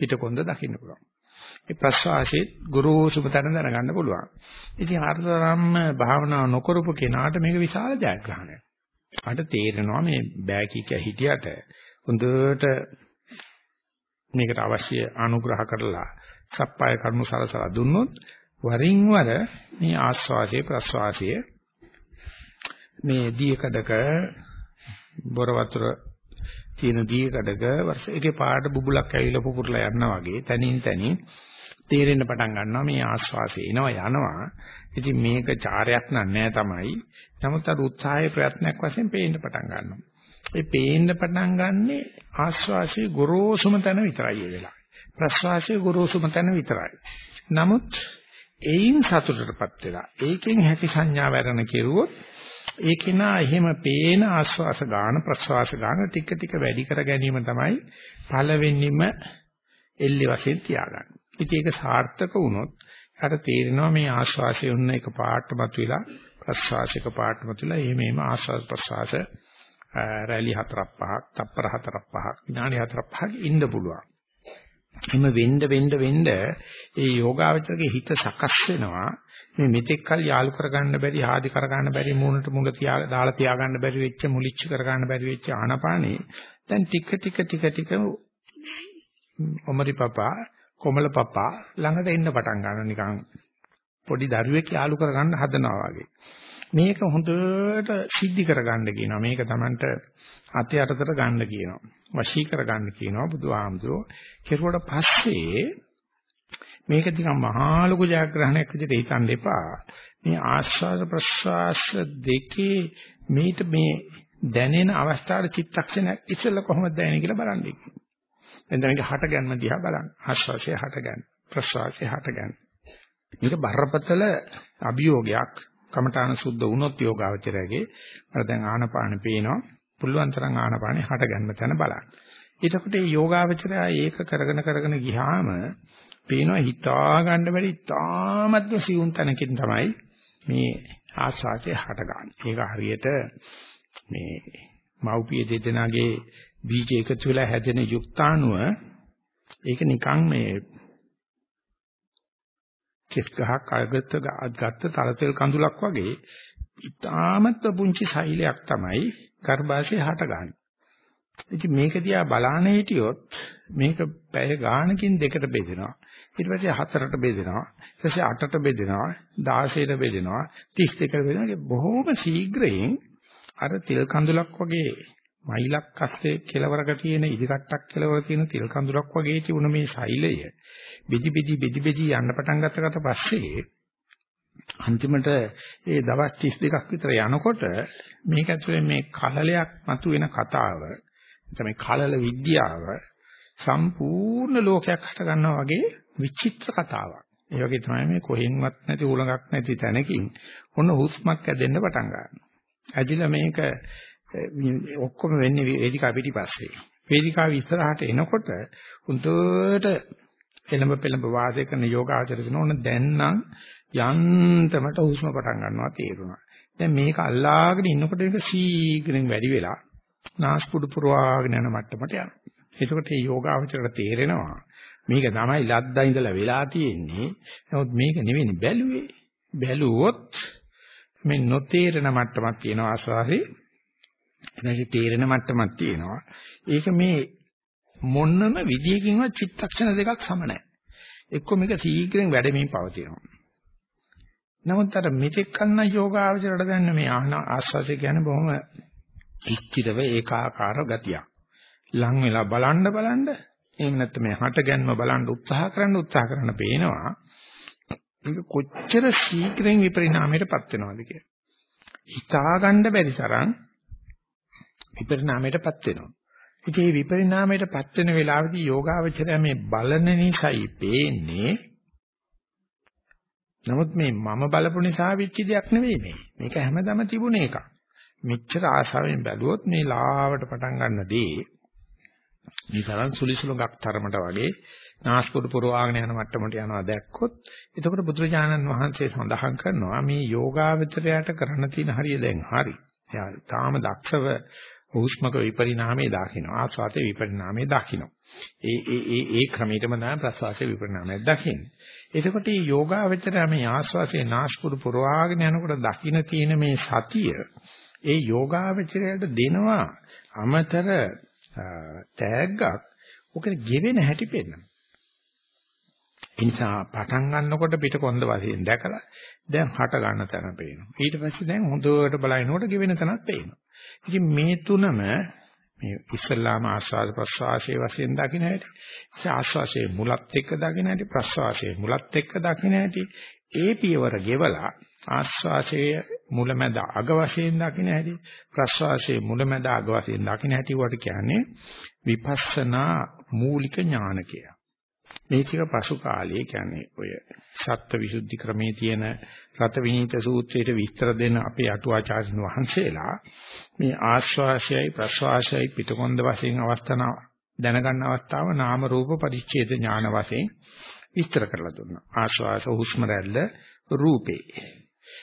පිටකොන්ද දකින්න පුළුවන්. ඒ ප්‍රස්වාසයේ ගොරෝසුම තැන දැනගන්න පුළුවන්. ඉතින් ආර්තරම්ම භාවනා නොකරපු කෙනාට මේක විශාල ජයග්‍රහණයක්. අට තේරෙනවා මේ බෑකික හිටියට හොඳට මේකට අවශ්‍ය අනුග්‍රහ කරලා සප්පාය කර්ම සලසලා දුන්නොත් වරින් වර මේ ආස්වාදයේ ප්‍රස්වාසයේ මේ දීකඩක බොර වතුර තියෙන දීකඩක වර්ෂ එකේ පාට බුබුලක් ඇවිල්ලා පුපුරලා යනවා වගේ තනින් තනින් තේරෙන්න පටන් ගන්නවා මේ ආස්වාසය එනවා යනවා. ඉතින් මේක චාරයක් නෑ තමයි. නමුත් අර උත්සාහයේ ප්‍රයත්නයක් වශයෙන් පේන්න පටන් ගන්නවා. ඒ පේන්න පටන් ගන්නෙ ආස්වාසයේ ගොරෝසුම තැන විතරයි ඒ වෙලාවේ. ප්‍රස්වාසයේ ගොරෝසුම තැන විතරයි. නමුත් ඒයින් සතුටටපත් වෙලා ඒකෙන් හැකි සංඥා වැඩන කෙරුවොත් ඒකේ නා එහෙම පේන ආස්වාස ගාන ප්‍රස්වාස ගාන ටික ටික වැඩි කර ගැනීම තමයි පළවෙනිම එල්ලි වශයෙන් තියාගන්න. ඉතින් ඒක සාර්ථක වුණොත් අර තේරෙනවා මේ ආශ්වාසය උන්න එක පාටමත් වෙලා ප්‍රශ්වාසයක පාටමත් වෙලා එහෙම එහෙම ආශ්වාස ප්‍රශ්වාස රැලි හතරක් පහක් තප්පර හතරක් පහක් විනාඩි හතරක් පහක් ඉන්න පුළුවන්. එම වෙන්න වෙන්න වෙන්න ඒ යෝගාවචරගේ හිත සකස් වෙනවා මේ මෙතෙක් කල් යාලු කරගන්න බැරි ආදි කරගන්න බැරි මූණට මුල තියා දාලා තියාගන්න බැරි වෙච්ච මුලිච්ච කරගන්න බැරි වෙච්ච ආනපානේ දැන් ටික ටික ටික ටික ඔමරි පපා කොමල පප්පා ළඟට එන්න පටන් ගන්නවා නිකන් පොඩි දරුවෙක් යාළු කරගන්න හදනවා වගේ. මේක හොඳට සිද්ධි කරගන්න කියනවා. මේක Tamanට අතේ අතතර ගන්න කියනවා. වශී කරගන්න කියනවා බුදුහාමුදුරෝ. කෙරුවට පස්සේ මේක ටිකක් මහා ලොකු ජයග්‍රහණයක් විදිහට හිතන්න එපා. මේ ආස්වාද ප්‍රසවාස දෙකේ මේට මේ දැනෙන අවස්ථාවේ චිත්තක්ෂණයක් ඉස්සෙල්ලා කොහොමද දැනෙන්නේ කියලා බලන්න. එතන මේක හට ගැනීම දිහා බලන්න. ආශ්වාසය හට ගැනීම, ප්‍රශ්වාසය හට ගැනීම. මේක බරපතල අභියෝගයක්. කමඨාන සුද්ධ වුණොත් යෝගාවචරයගේ අර දැන් ආනපාන පේනවා. පුළුවන් තරම් ආනපානේ හට ගැනීම තැන බලන්න. එතකොට මේ යෝගාවචරය ඒක කරගෙන කරගෙන ගියාම පේනවා හිතා ගන්න බැරි තාමත්ම සියුම් තැනකින් තමයි මේ ආස්වාදයේ හටගන්නේ. ඒක හරියට මේ මව්පිය දෙදෙනාගේ බීජ එකතු වෙලා හැදෙන යුක්තාණුව ඒක නිකන් මේ කෙස් ගහක් අගත ගත්ත තරතෙල් කඳුලක් වගේ ඉතාමත් පුංචි සෛලයක් තමයි ගර්භාෂයේ හටගන්නේ. ඉතින් මේක දිහා බලාන හිටියොත් මේක පැය ගානකින් දෙකට බෙදෙනවා. ඊට පස්සේ හතරට බෙදෙනවා. ඊට පස්සේ අටට බෙදෙනවා. 16ට බෙදෙනවා. 32ට බෙදෙනවා. බොහොම ශීඝ්‍රයෙන් අර තෙල් කඳුලක් වගේ මයිලක් අස්සේ කෙලවරක තියෙන ඉදිකට්ටක් කෙලවර තියෙන තෙල් කඳුලක් වගේ තිබුණ මේ ශෛලය බෙදි බෙදි බෙදි බෙදි යන්න පටන් ගත්තකට පස්සේ අන්තිමට ඒ දවස් 32ක් විතර යනකොට මේක ඇතුලේ මේ කලලයක් මතුවෙන කතාව තමයි කලල විද්‍යාව සම්පූර්ණ ලෝකයක් හට ගන්නවා වගේ විචිත්‍ර කතාවක්. ඒ වගේ තමයි මේ කොහෙන්වත් නැති උලඟක් නැති තැනකින් ඔන්න හුස්මක් ඇදෙන්න පටන් ගන්නවා. ඇදිලා මේක ඔක්කොම වෙන්නේ වේදිකාව පිටිපස්සේ. වේදිකාව ඉස්සරහට එනකොට හුදුට එළඹ පෙළඹ වාසය කරන යෝගාචර කරන ඕන දැන් නම් යන්තමට හුස්ම පටන් ගන්නවා තේරුණා. දැන් මේක අල්ලාගෙන ඉන්නකොට මේක සීඝ්‍රයෙන් වැඩි වෙලා නාස්පුඩු පුරවාගෙන යන මට්ටමට යනවා. එතකොට මේ යෝගාචරයට තේරෙනවා මේක තමයි ලද්දා ඉඳලා වෙලා තියෙන්නේ. නමුත් මේක නෙවෙයි බැලුවේ. බැලුවොත් මේ නොතේරෙන මට්ටමක් තියෙනවා ආස්වාසේ එනකේ තේරෙන මට්ටමක් තියෙනවා. ඒක මේ මොන්නම විදියකින්වත් චිත්තක්ෂණ දෙකක් සම නැහැ. එක්ක මේක සීඝ්‍රයෙන් වැඩමින් පවතිනවා. නමුත් අර මෙතෙක් කන්න යෝගාවචරයට දැන්න මේ ආස්වාසය කියන්නේ බොහොම ඉච්ඡිතව ඒකාකාර ගතියක්. ලං වෙලා බලන්න බලන්න එහෙම නැත්නම් මේ හටගන්ම බලන්න උත්සාහ කරන්න උත්සාහ කරන පේනවා. මේක කොච්චර ශීඝ්‍රයෙන් විපරිණාමයටපත් වෙනවද කියලා. හිතා ගන්න බැරි තරම් විපරිණාමයටපත් වෙනවා. ඉතින් මේ විපරිණාමයටපත් වෙන වෙලාවේදී යෝගාවචරය මේ බලන නිසායි පේන්නේ. නමුත් මේ මම බලපු නිසා වෙච්ච දෙයක් නෙවෙයි මේ. මේක හැමදාම තිබුණ එකක්. මෙච්චර ආශාවෙන් බැලුවොත් මේ ලාවට පටන් ගන්න දේ මේ තරම් සුලිසුලුගක් තරමට වගේ නාස්පුඩු පුරවාගෙන යන මට්ටමට යනවා දැක්කොත් එතකොට බුදුරජාණන් වහන්සේ සඳහන් කරනවා මේ යෝගාවචරයට කරන්න තියෙන හරිය දැන් හරි. එයා තාම දක්ෂව හුස්මක විපරිණාමයේ දකින්න ආස්වාදයේ විපරිණාමයේ දකින්න. ඒ ඒ ඒ ඒ ක්‍රමයටම තමයි ප්‍රසවාසයේ විපරිණාමය දකින්නේ. එතකොට මේ යෝගාවචරය මේ ආස්වාසේ නාස්පුඩු පුරවාගෙන යනකොට දකින්න තියෙන මේ සතිය ඒ යෝගාවචරයට දෙනවා අමතර තෑග්ගක් ඔකේ ගෙවෙන හැටි පෙන්වනවා. ඒ නිසා පටන් ගන්නකොට පිට කොන්ද වශයෙන් දැකලා දැන් හට ගන්න තැන පේනවා. ඊට පස්සේ දැන් හොඳට බලනකොට ගෙවෙන තැනක් පේනවා. ඉතින් මේ තුනම මේ ඉස්ලාම ආස්වාද ප්‍රසවාසයේ වශයෙන් දකින්න හැටි. ඒ ආස්වාසයේ මුලත් එක්ක දකින්න හැටි, ප්‍රසවාසයේ මුලත් එක්ක දකින්න හැටි. ඒ පියවර ගෙවලා ආස්වාසයේ මුලමැද අග වශයෙන් දකින්න හැටි, ප්‍රසවාසයේ මුලමැද අග වශයෙන් දකින්න හැටි වට කියන්නේ විපස්සනා මූලික ඥාන කියලා. මේ ටික පසු කාලයේ කියන්නේ ඔය සත්ත්ව විසුද්ධි ක්‍රමේ තියෙන රත විනීත සූත්‍රයේ විස්තර දෙන අපේ අටුවාචාර්යන් වහන්සේලා මේ ආශ්වාසයයි ප්‍රශ්වාසයයි පිටකොන්ද වශයෙන් අවස්ථාන දැනගන්න අවස්ථාව නාම රූප පරිච්ඡේද ඥාන වශයෙන් විස්තර කරලා දුන්නා. ආශ්වාස හුස්ම රැල්ල රූපේ.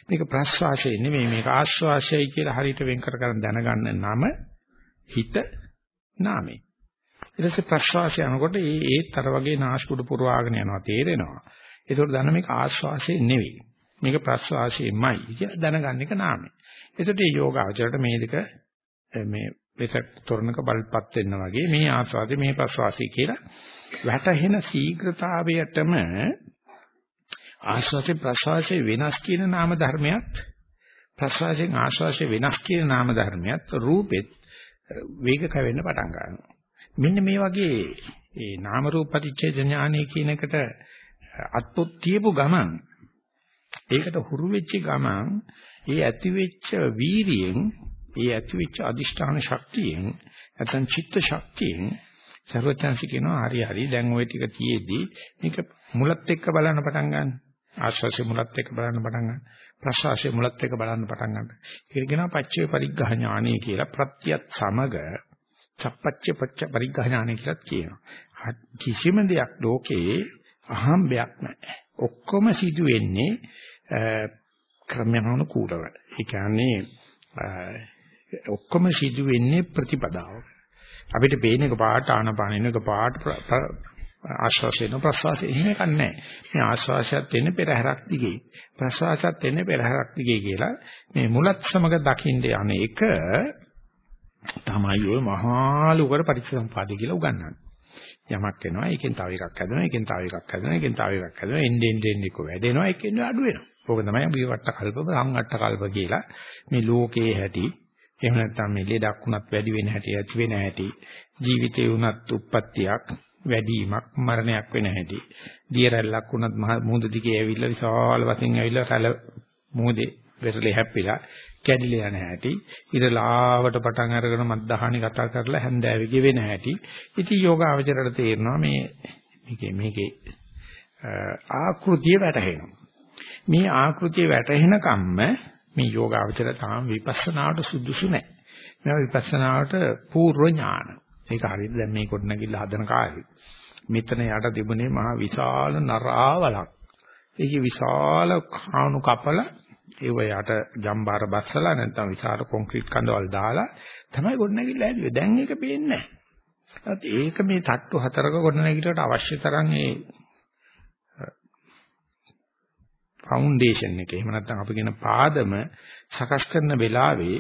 මේක ප්‍රශ්වාසය නෙමෙයි මේක ආශ්වාසයයි කියලා හරියට වෙන් කර ගන්න දැනගන්න නම හිත නාමේ. ඊට පස්සේ ප්‍රශ්වාසය යනකොට ඒ ඒත් අර වගේ නාස්පුඩු පුරවාගෙන යනවා තේරෙනවා. ඒකෝට දන්න මේක ආශ්වාසය නෙවෙයි. මේක ප්‍රශ්වාසයමයි කියලා දැනගන්න එක නාමය. ඒකට මේ යෝගාචරයට මේ දෙක මේ වෙසක් තොරණක බලපත් වෙන්න වගේ මේ ආස්වාදේ මේ ප්‍රශ්වාසය කියලා වැටහෙන ශීඝ්‍රතාවයටම ආශ්වාසයේ ප්‍රශ්වාසයේ වෙනස් කියන නාම ධර්මයක් ප්‍රශ්වාසයෙන් ආශ්වාසයේ වෙනස් කියන නාම ධර්මයක් රූපෙත් වේග කැවෙන්න පටන් ගන්නවා. මෙන්න මේ වගේ ඒ නාම රූප පරිච්ඡේද ඥානය කියන එකට අත්පොත් තියපු ගමන් ඒකට හුරු වෙච්ච ගමන් ඒ ඇති වෙච්ච වීරියෙන් ඒ ඇති වෙච්ච අදිෂ්ඨාන ශක්තියෙන් නැත්නම් චිත්ත ශක්තියෙන් සර්වඥාන්සි කියනවා හරි හරි දැන් ওই ටික තියේදී මේක මුලත් එක්ක බලන්න පටන් ගන්න. ආශ්වාසයේ මුලත් එක්ක බලන්න පටන් ගන්න. ප්‍රශ්වාසයේ මුලත් එක්ක බලන්න පටන් ගන්න. ඒක කියනවා පච්චේ පරිග්ඝ ඥානය කියලා ප්‍රත්‍යත් සමග චප්පච්ච පච්ච පරිග්‍රහණාන කියලා කියනවා. කිසිම දෙයක් ලෝකේ අහම්බයක් නැහැ. ඔක්කොම සිදු වෙන්නේ ක්‍රමයානුකූලව. ඒ කියන්නේ ඔක්කොම සිදු වෙන්නේ ප්‍රතිපදාව. අපිට පේන එක පාට ආනපානින එක පාට ආශ්වාසයෙන් ප්‍රශ්වාසයෙන් එහෙම එකක් නැහැ. මේ ආශ්වාසයත් එන්නේ පෙරහැරක් දිගේ. ප්‍රශ්වාසයත් එන්නේ පෙරහැරක් දිගේ කියලා මේ මුලත් සමග දකින්න යන එක තමයි ඔය මහා ලෝකර පරිච්ඡේදම්පාදේ කියලා උගන්වන්නේ. යමක් වෙනවා ඒකෙන් තව එකක් හැදෙනවා ඒකෙන් තව එකක් හැදෙනවා ඒකෙන් තව එකක් හැදෙනවා එන්නේ එන්නේ එන්නේ කො වැඩෙනවා ඒකෙන් අඩු වෙනවා. ඕක තමයි බියවට කල්ප සංඝට්ට කල්ප කියලා මේ ලෝකයේ හැටි එහෙම නැත්නම් මේ ලෙඩක් වුණත් වැඩි වෙන හැටි ඇති වෙන හැටි ජීවිතේ වුණත් උප්පත්තියක් වැඩිවීමක් මරණයක් වෙන හැටි දිය රැල්ලක් වුණත් මුහුද දිගේ ඇවිල්ලා විශාල වශයෙන් ඇවිල්ලා රැළ මුහුදේ වෙරළේ හැප්පිලා කැඩිලා යන හැටි ඉරලාවට පටන් අරගෙන මත්දහණි කතා කරලා හැන්දෑවේ ගෙවෙන හැටි. ඉතින් යෝගාවචරයට තේරෙනවා මේ මේකේ මේකේ ආකෘතිය වැටහෙනවා. මේ ආකෘතිය වැටහෙන කම්ම මේ යෝගාවචර තාම විපස්සනාවට සුදුසු නැහැ මේවා විපස්සනාවට පූර්ව ඥාන. ඒක හරියට දැන් මේ කොට නැගිල්ල හදන කාලේ. මෙතන යට තිබුණේ මහා විශාල නරාවලක් ඒකේ විශාල කාණු කපලා ඒව යට ජම්බාර බස්සලා නැත්නම් විසාර කොන්ක්‍රීට් කඳවල් දාලා තමයි ගොඩනැගිල්ල හැදුවේ. දැන් ඒක පේන්නේ නැහැ. ඒක මේ තට්ටු හතරක ගොඩනැගිල්ලට අවශ්‍ය තරම් ඒ ෆවුන්ඩේෂන් එක එහෙම නැත්නම් අපි කියන පාදම සකස් කරන වෙලාවේ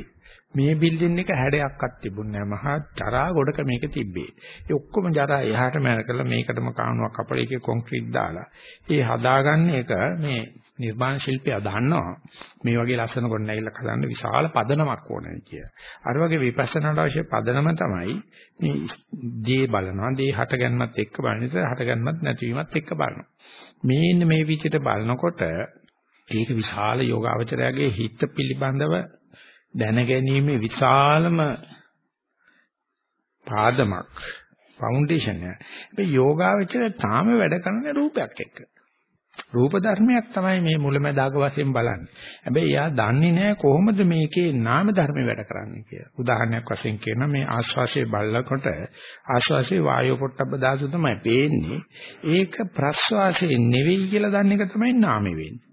මේ බිල්ඩින් එක හැඩයක්වත් තිබුණේ නැහැ. මහා ජරා ගොඩක මේක තිබ්බේ. ඒ ඔක්කොම ජරා එහාට මෑර කරලා මේකටම කානුවක් අපල එකේ කොන්ක්‍රීට් දාලා. ඒ හදාගන්න එක මේ නිර්මාණ ශිල්පියා දන්නවා. මේ වගේ ලස්සන කොට නැගිලා හදන්න විශාල පදනමක් ඕනේ කියලා. අර වගේ විපස්සනාට අවශ්‍ය පදනම තමයි මේ දේ බලනවා. දේ හටගන්නත් එක්ක බලන නිසා හටගන්නත් නැතිවීමත් එක්ක බලනවා. මේන්න මේ විදිහට බලනකොට ඒක විශාල යෝගාවචරයාගේ හිත පිළිබඳව දැනගැනීමේ විශාලම පාදමක් ෆවුන්ඩේෂන් එක. මේ යෝගාවචරය තාම වැඩ කරන රූපයක් එක්ක. රූප ධර්මයක් තමයි මේ මුලැමැදාග වශයෙන් බලන්නේ. හැබැයි එයා දන්නේ නැහැ කොහොමද මේකේ නාම ධර්ම වැඩ කරන්නේ කියලා. උදාහරණයක් වශයෙන් කියනවා මේ ආශ්වාසයේ බලනකොට ආශ්වාසයේ වායෝ පොට්ටබ්බ ධාතු තමයි පේන්නේ. ඒක ප්‍රශ්වාසයේ නෙවෙයි කියලා දන්න එක තමයි නාමෙ වෙන්නේ.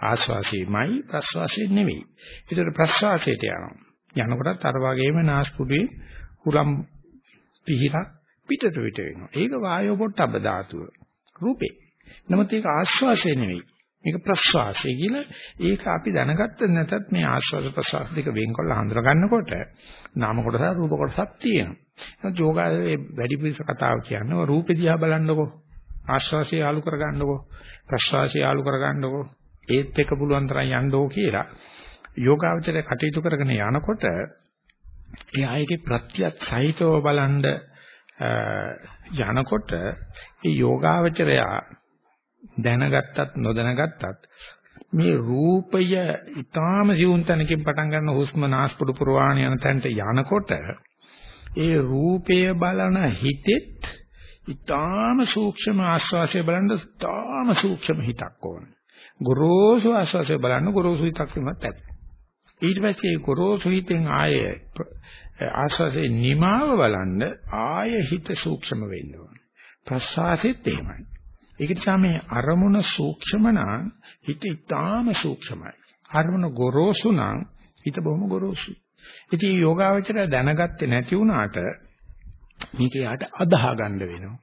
ආශ්වාසයේමයි ප්‍රශ්වාසයේ නෙවෙයි. ඒතර ප්‍රශ්වාසයට යනවා. යනකොටත් අර වගේම නාස්පුඩුවේ හුලම් පිහිරක් පිටට විට වෙනවා. ඒක වායෝ පොට්ටබ්බ ධාතුව. රූපේ. නමුත් ඒක ආශ්වාසය නෙවෙයි. මේක ප්‍රශ්වාසය කියලා ඒක අපි දැනගත්ත නැතත් මේ ආශ්වාස ප්‍රශ්වාස දෙක වෙන්කොල්ල හඳුනා ගන්නකොට නාම කොටස රූප කොටසක් තියෙනවා. එහෙනම් යෝගාවේ වැඩි පිළිස කතාව කියන්නේ රූපෙ දිහා බලන්නකෝ. ආශ්වාසය යාලු කරගන්නකෝ. ප්‍රශ්වාසය යාලු කරගන්නකෝ. ඒත් එක පුළුවන් තරම් යන්නෝ කියලා යෝගාවචරය කටයුතු කරගෙන යනකොට එයා ඒකේ ප්‍රත්‍යත් සහිතව බලන්ඩ යනකොට ඒ යෝගාවචරයා දැනගත්තත් නොදැනගත්තත් මේ රූපය ඊටාම සිවුන් තැනකින් පටන් ගන්න හුස්ම නාස්පුඩු පුරවාණ යන තැනට යනකොට ඒ රූපය බලන හිතෙත් ඊටාම සූක්ෂම ආස්වාසය බලන්න ඊටාම සූක්ෂම හිතක් ඕනේ. ගොරෝසු ආස්වාසය බලන්න ගොරෝසු හිතක් වෙනත් ඇති. ඊට පස්සේ ගොරෝසු හිතෙන් ආයේ ආස්වාසේ නිමාව බලන්න ආය හිත සූක්ෂම වෙන්න ඕනේ. ප්‍රසආසෙත් එහෙමයි. ඒක නිසා මේ අරමුණ සූක්ෂම නම් හිත ඊටාම සූක්ෂමයි. අරමුණ ගොරෝසු නම් හිත බොහොම ගොරෝසුයි. ඉතින් යෝගාවචරය දැනගත්තේ නැති වුණාට මේක යාට අදාහ ගන්න වෙනවා.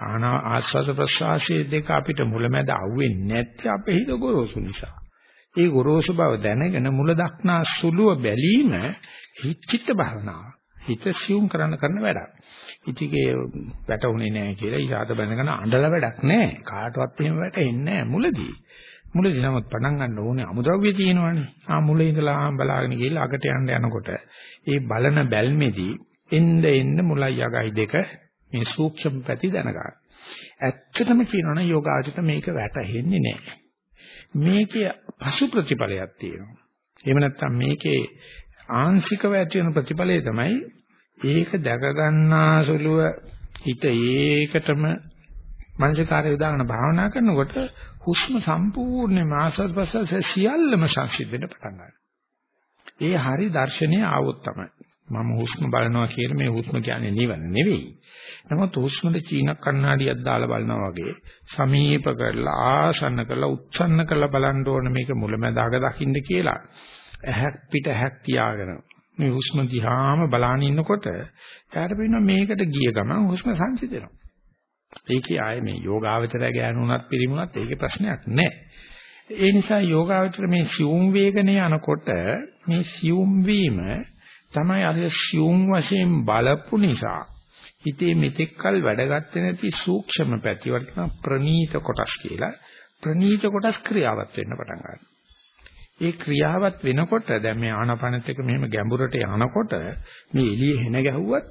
ආනා ආස්වාද ප්‍රසආසයේ දෙක අපිට මුලැමැද අහුවෙන්නේ නැත්te අපේ හිත ගොරෝසු නිසා. ඒ ගොරෝසු බව දැනගෙන මුල දක්නා සුළුව බැලීම හිච්චිත භාවනාව. හිත සියුම් කරන්න කරන වැඩක්. ඉතිගේ වැටුනේ නැහැ කියලා ඊට බඳගෙන අඬල වැඩක් නැහැ. කාටවත් එහෙම වැටෙන්නේ නැහැ මුලදී. මුලදී නමුත් පටන් ගන්න ඕනේ අමුද්‍රව්‍ය තියෙනවානේ. ආ මුලින් ඉඳලා ආම් බලාගෙන ගිහලා අගට යන්න යනකොට ඒ බලන බැල්මේදී එන්න එන්න මුලයි යගයි දෙක මේ සූක්ෂම පැති දැනගන්න. ඇත්තටම කියනවනම් යෝගාචිත මේක වැටහෙන්නේ නැහැ. මේකේ පසු ප්‍රතිඵලයක් තියෙනවා. එහෙම නැත්නම් මේකේ ආංශිකව ඇති වෙන ප්‍රතිඵලය තමයි ඒක දැක ගන්නාසුලුව හිත ඒකටම මනසකාරය යොදාගෙන භාවනා කරනකොට හුස්ම සම්පූර්ණයෙන්ම ආස්වාද ප්‍රසවාස සියල්ලම සංසිද්ධ වෙන්න පටන් ගන්නවා. ඒ හරි දර්ශනීය ආවොත් තමයි. මම හුස්ම බලනවා කියලා මේ හුස්ම කියන්නේ නිවන නෙවෙයි. නමුත් හුස්මද චීන කණ්ණාඩියක් දාලා බලනවා වගේ සමීප කරලා ආසන්න කරලා උච්චන්න කරලා බලන්න ඕන මේක මුලැමැදාක දකින්න කියලා. ඇහක් පිට ඇහක් තියාගෙන මේ හුස්ම දිහාම බලාන ඉන්නකොට යාට පේනවා මේකට ගිය ගමන් හුස්ම සංසිඳෙනවා. ඒකේ ආයේ මේ යෝගාවචරය ගෑනුණත් පිරිමුණත් ඒකේ ප්‍රශ්නයක් නැහැ. ඒ නිසා යෝගාවචර මේ සියුම් වේගනේ යනකොට මේ සියුම් වීම තමයි අර සියුම් වශයෙන් බලපු නිසා හිතේ මෙතෙක්කල් වැඩගත්තේ නැති සූක්ෂම පැතිවලට ප්‍රනීත කොටස් කියලා ප්‍රනීත කොටස් ක්‍රියාවත් වෙන්න පටන් ගන්නවා. ඒ ක්‍රියාවත් වෙනකොට දැන් මේ ආනාපානෙත් එක මෙහෙම ගැඹුරට යනකොට මේ එළිය හෙන ගැහුවත්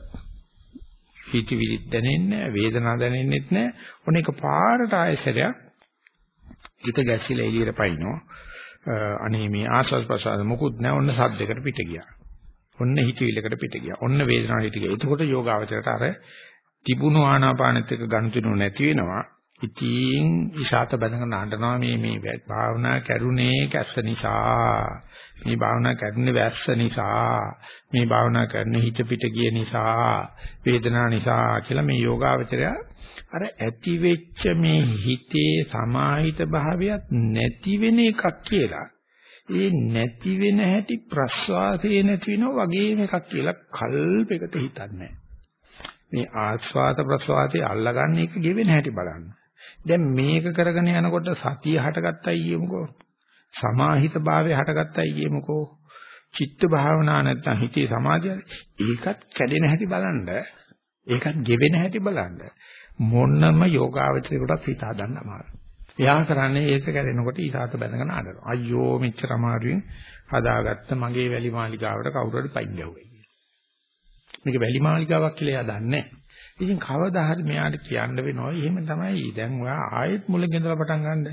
හිතවිලි දැනෙන්නේ වේදනාව දැනෙන්නෙත් නැහැ. ඔන්න එක පාරට ආයසරයක් හිත ගැසිලා එළියට පයින්නවා. අනේ මේ ආස්වාද ප්‍රසාද මොකුත් නැහැ. ඔන්න සද්දයකට පිට ගියා. ඔන්න හිතවිල්ලකට පිට ගියා. ඔන්න වේදනාවට පිට ගියා. එතකොට යෝගාවචරයට අර තිබුණු ආනාපානෙත් එක ගනුදෙනු නැති වෙනවා. ඉතින් ඉෂාත බඳගෙන අඬනවා මේ මේ භාවනා කරුණේ කැස්ස නිසා. මේ භාවනා කරුණේ වැස්ස නිසා. මේ භාවනා කරන හිත පිට ගිය නිසා වේදනා නිසා කියලා මේ යෝගාවචරය අර ඇති වෙච්ච මේ හිතේ සමාහිත භාවයක් නැති වෙන එකක් කියලා. ඒ නැති වෙන හැටි ප්‍රස්වාසයේ නැති වෙනවා වගේම එකක් කියලා කල්පයකට හිතන්නේ. මේ ආස්වාද ප්‍රස්වාසයේ අල්ලගන්න එක ගෙවෙන හැටි බලන්න. දැන් මේක කරගෙන යනකොට සතිය හටගත්තයි කියමුකෝ. සමාහිත භාවය හටගත්තයි කියමුකෝ. චිත්ත භාවනා නැත්තම් හිතේ සමාධිය ඒකත් කැඩෙන හැටි බලන්න. ඒකත් ගෙවෙන හැටි බලන්න. මොන්නම යෝගාවචරයකට හිත හදන්න අමාරුයි. එයා කරන්නේ ඒක කැඩෙනකොට ඊසాత බැඳගෙන අඬනවා. අයියෝ මෙච්චර අමාරුවෙන් හදාගත්ත මගේ වැලි මාලිගාවට කවුරු හරි පයින් ගැහුවා. මේක වැලි මාලිගාවක් කියලා එයා දන්නේ නැහැ. ඉතින් කවදා හරි මෙයාට කියන්න වෙනවා. එහෙම තමයි. දැන් ඔයා ආයෙත් මුලින් ඉඳලා පටන් ගන්න.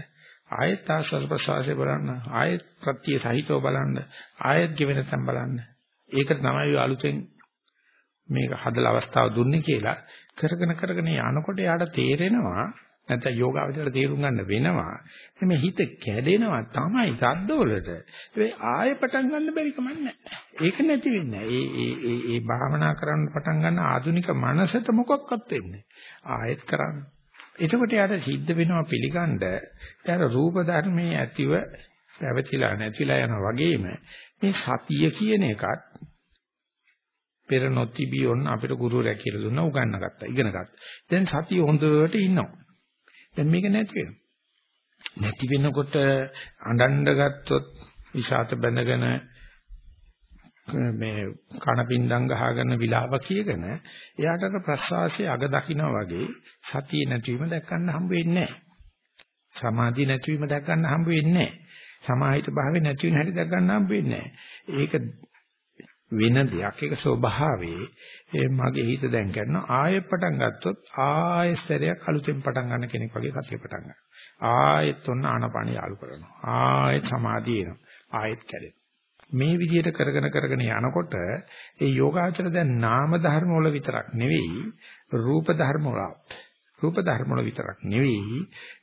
ආයෙත් ආශ්වාස ප්‍රශ්වාසය බලන්න. ආයෙත් ප්‍රත්‍ය සහිතව බලන්න. ආයෙත් ගෙවෙන තැන් බලන්න. ඒකට තමයි අලුතෙන් මේක හදලා අවස්ථාව දුන්නේ කියලා කරගෙන කරගෙන යනකොට යාට තේරෙනවා නැත්නම් යෝගාවචරයට තේරුම් ගන්න වෙනවා. මේ හිත කැඩෙනවා තමයි සද්දවලට. ඒ ආයෙ පටන් ගන්න බැරි කමක් ඒක නැති වෙන්නේ ඒ ඒ ඒ ඒ භාවනා කරන්න පටන් ගන්න ආධුනික මනසට මොකක්වත් වෙන්නේ ආයෙත් කරන්න. එතකොට යාට සිද්ධ වෙනවා පිළිගන්න යාට රූප ධර්මයේ ඇතිව පැවතිලා නැතිලා යන වගේම මේ සතිය කියන එකත් පෙර නොතිබී ඔන්න අපිට ගුරුවරයා කියලා දුන්නා උගන්න ගත්තා ඉගෙන ගත්තා. දැන් සතිය හොඳට ඉන්නවා. දැන් මේක නැති වෙනවා. නැති වෙනකොට අඬන්න ගත්තොත් විෂාත බැඳගෙන මේ කණපින්දම් ගහගෙන විලාප කියගෙන එයාට අර ප්‍රසවාසයේ අග දකින්න වගේ සතිය නැතිවීම දැක්කන්න හම්බ වෙන්නේ නැහැ. සමාධිය නැතිවීම දැක්කන්න හම්බ වෙන්නේ නැහැ. සමාහිත භාවය නැති වෙන හැටි දැක්කන්න හම්බ වෙන්නේ නැහැ. ඒක වෙන දෙයක්. ඒක ස්වභාවයේ මගේ හිත දැන් කරනවා ආයෙත් පටන් ගත්තොත් ආයෙත් සැරයක් අලුතෙන් පටන් ගන්න කෙනෙක් වගේ කතිය පටන් ගන්නවා. ආයෙත් ඔන්න ආනපාන යාලු කරනවා. ආයෙත් සමාධිය එනවා. ආයෙත් කැඩෙනවා. මේ විදිහට කරගෙන කරගෙන යනකොට ඒ යෝගාචර දැන් නාම ධර්ම වල විතරක් නෙවෙයි රූප ධර්ම වලත් රූප ධර්ම වල විතරක් නෙවෙයි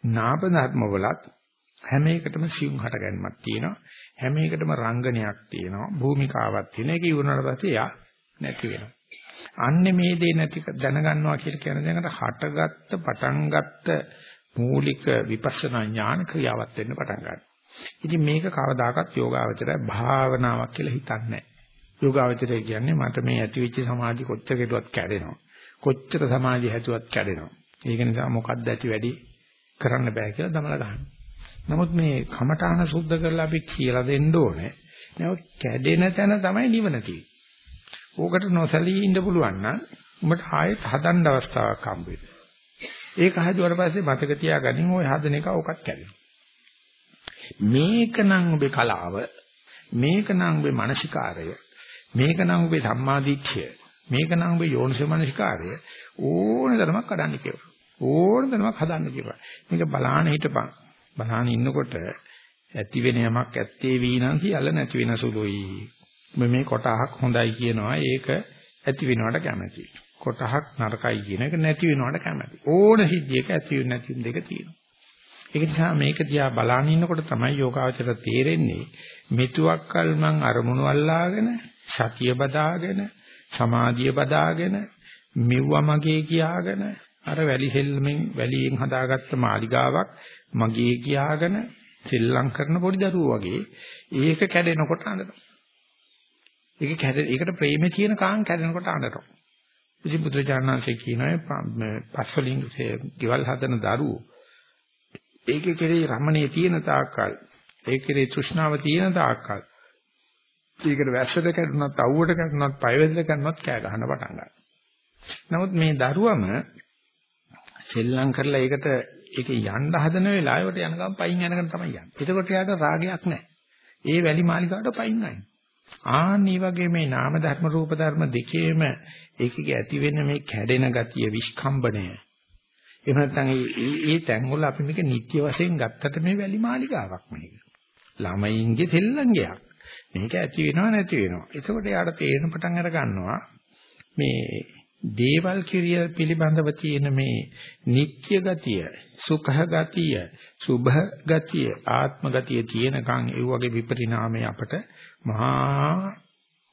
නාම ධර්ම වලත් හැම එකටම සියුම් හටගැන්මක් තියෙනවා. හැම එකටම රංගනයක් තියෙනවා. භූමිකාවක් තියෙන එක ඉවරනට පස්සේ යා නැති වෙනවා. අන්නේ මේ දේ නැති දැනගන්නවා කියලා කියන දේකට හටගත්ත පටන් ගත්ත මූලික විපස්සනා ඥාන ක්‍රියාවත් වෙන්න පටන් ගන්නවා. ඉතින් මේක කවදාකවත් යෝගාවචරය භාවනාවක් කියලා හිතන්නේ නැහැ. යෝගාවචරය කියන්නේ මට මේ ඇතිවෙච්ච සමාධි කොච්චර කෙරුවත් කැඩෙනවා. කොච්චර සමාධි හැදුවත් කැඩෙනවා. ඒක නිසා මොකක්ද ඇති වැඩි කරන්න බෑ කියලා දමලා ගන්නවා. නමුත් මේ කමඨාන සුද්ධ කරලා අපි කියලා දෙන්න ඕනේ. නේද? කැඩෙන තැන තමයි නිවන තියෙන්නේ. ඕකට නොසලී ඉන්න පුළුවන් නම් උඹට ආයෙත් හදන්න අවස්ථාවක් හම්බ වෙනවා. ඒක හදුවාට පස්සේ මතක තියාගනින් ওই හදන එක ඕකත් කැඩෙනවා. මේක නම් ඔබේ කලාව, මේක නම් ඔබේ මානසිකාරය, මේක නම් ඔබේ සම්මාදිට්ඨිය, මේක නම් ඔබේ යෝනිසෝ මානසිකාරය ඕන තරමක් කඩන්න කියලා. ඕන තරමක් හදන්න කියලා. මේක බලාන හිටපන්. බලාන ඉන්නකොට ඇති වෙන යමක් ඇත්තේ වීනම් සියල්ල නැති වෙන සුළුයි. මේ කොටහක් හොඳයි කියනවා ඒක ඇති වෙනවට කැමති. කොටහක් නරකයි කියන එක නැති වෙනවට කැමති. ඕන සිද්ධියක ඇති වෙන නැති දෙක තියෙනවා. ඒක නිසා මේක දිහා බලාන ඉන්නකොට තමයි යෝගාවචර තේරෙන්නේ මෙතුවක්කල් මං අරමුණු අල්ලාගෙන සතිය බදාගෙන සමාධිය බදාගෙන මෙව්වා මගේ කියාගෙන අර වැලි හෙල්ලමින් වැලියෙන් හදාගත්ත මාලිගාවක් මගේ කියාගෙන සෙල්ලම් කරන පොඩි දරුවෝ වගේ ඒක කැඩෙනකොට අඬනවා. ඒක කැඩ ඒකට ප්‍රේමේ තියෙන කාන් කැඩෙනකොට අඬනවා. ඉතින් බුදුචානන්සේ කියනවා පස්වලින් ගෙවල් හදන දරුවෝ ඒකේ කෙරේ රමණේ තියෙන තාක්කල් ඒකේ කෙරේ තෘෂ්ණාව තියෙන තාක්කල් ඒකට වැස්සට කැඩුනත් අවුවට කැඩුනත් පය වෙදලා කැඩුනත් කෑ ගහන්න පටන් ගන්නවා. නමුත් මේ දරුවම සෙල්ලම් කරලා ඒකට ඒකේ යන්න හදන වෙලාවට යන ගමන් පයින් යනකන් තමයි යන්නේ. එතකොට යාට රාගයක් නැහැ. ඒ වැලි මාලිකාවට පයින් යන්නේ. ආන් මේ වගේ මේ නාම ධර්ම රූප ධර්ම දෙකේම ඒකේ ඇති වෙන මේ කැඩෙන ගතිය විස්කම්බණය. එහෙම නැත්නම් මේ ඒ තැන් වල අපි මේක නිත්‍ය වශයෙන් ගත්තට මේ වැලි මාලිකාවක් මේක. ළමයින්ගේ සෙල්ලංගයක්. මේක ඇති වෙනව නැති වෙනව. එතකොට යාට තේරෙන පටන් අර ගන්නවා මේ දේවල් කිරිය පිළිබඳව තියෙන මේ නිත්‍ය ගතිය, සුඛ ගතිය, සුභ ගතිය, ආත්ම ගතිය තියෙනකන් ඒ වගේ විපරිණාමය අපට මහා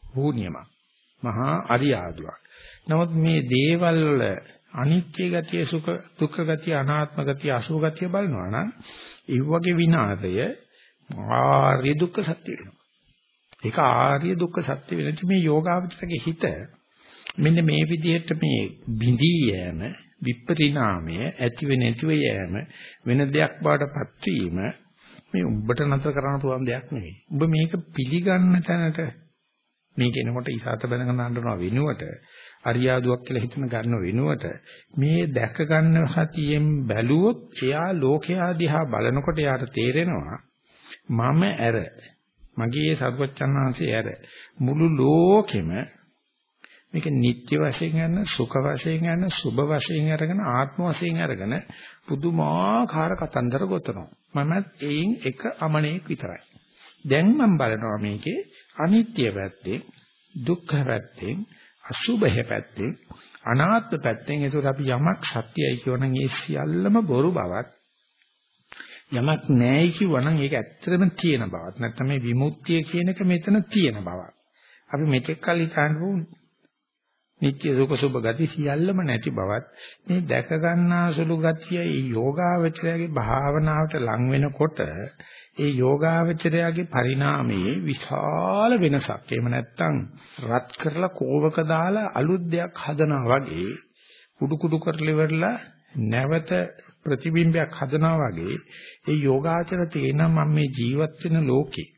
වූනියම. මහා අරියාදුවක්. නමුත් මේ දේවල් වල අනිත්‍ය ගතිය, සුඛ දුක්ඛ ගතිය, අනාත්ම ගතිය, අසුභ ගතිය බලනවා නම් ඒ වගේ විනාශය ආර්ය දුක්ඛ සත්‍ය වෙනවා. ඒක ආර්ය දුක්ඛ සත්‍ය වෙනදි මේ යෝගාවචරගේ හිත මෙන්න මේ විදිහට මේ බිඳී යෑම විපරිණාමය ඇතිව නැතිව යෑම වෙන දෙයක් බාටපත් වීම මේ උඹට නතර කරන්න පුළුවන් දෙයක් නෙවෙයි. උඹ මේක පිළිගන්න තැනට මේක එනකොට ඉසాత බඳගෙන හඳනවා වෙනුවට අරියාදුවක් කියලා හිතන ගන්න වෙනුවට මේ දැක ගන්න සතියෙන් බැලුවොත් එයා ලෝකයා දිහා බලනකොට එයාට තේරෙනවා මම ඇර මගේ සර්වචත්තනාංශය ඇර මුළු ලෝකෙම මේක නිත්‍ය වශයෙන් යන සුඛ වශයෙන් යන සුභ වශයෙන් අරගෙන ආත්ම වශයෙන් අරගෙන පුදුමාකාර කතන්දර ගොතනවා. මමත් එයින් එක අමණේක් විතරයි. දැන් මම බලනවා මේකේ අනිත්‍ය පැත්තේ, දුක්ඛ පැත්තේ, අසුභය පැත්තේ, අනාත්ම පැත්තෙන් ඒතකොට අපි යමක් සත්‍යයි කියවනම් ඒ සියල්ලම බොරු බවත් යමක් නැහැයි කිව්වනම් ඒක ඇත්තටම තියෙන බවක්. නැත්නම් මේ විමුක්තිය කියන එක මෙතන තියෙන බවක්. අපි මෙතෙක් කල් හිතන්නේ නිත්‍ය සුඛ සුභ ගති සියල්ලම නැති බවත් මේ දැක ගන්නා සුළු ගතිය ඒ යෝගාවචරයේ භාවනාවට ලං වෙනකොට ඒ යෝගාවචරයේ පරිණාමයේ විශාල වෙනසක්. එහෙම නැත්නම් රත් කරලා කෝවක දාලා අලුත් දෙයක් හදනවා වගේ කුඩු කුඩු කරලා ඉවරලා නැවත ප්‍රතිබිම්බයක් හදනවා වගේ ඒ යෝගාචර තේන මම මේ ජීවත් වෙන ලෝකේ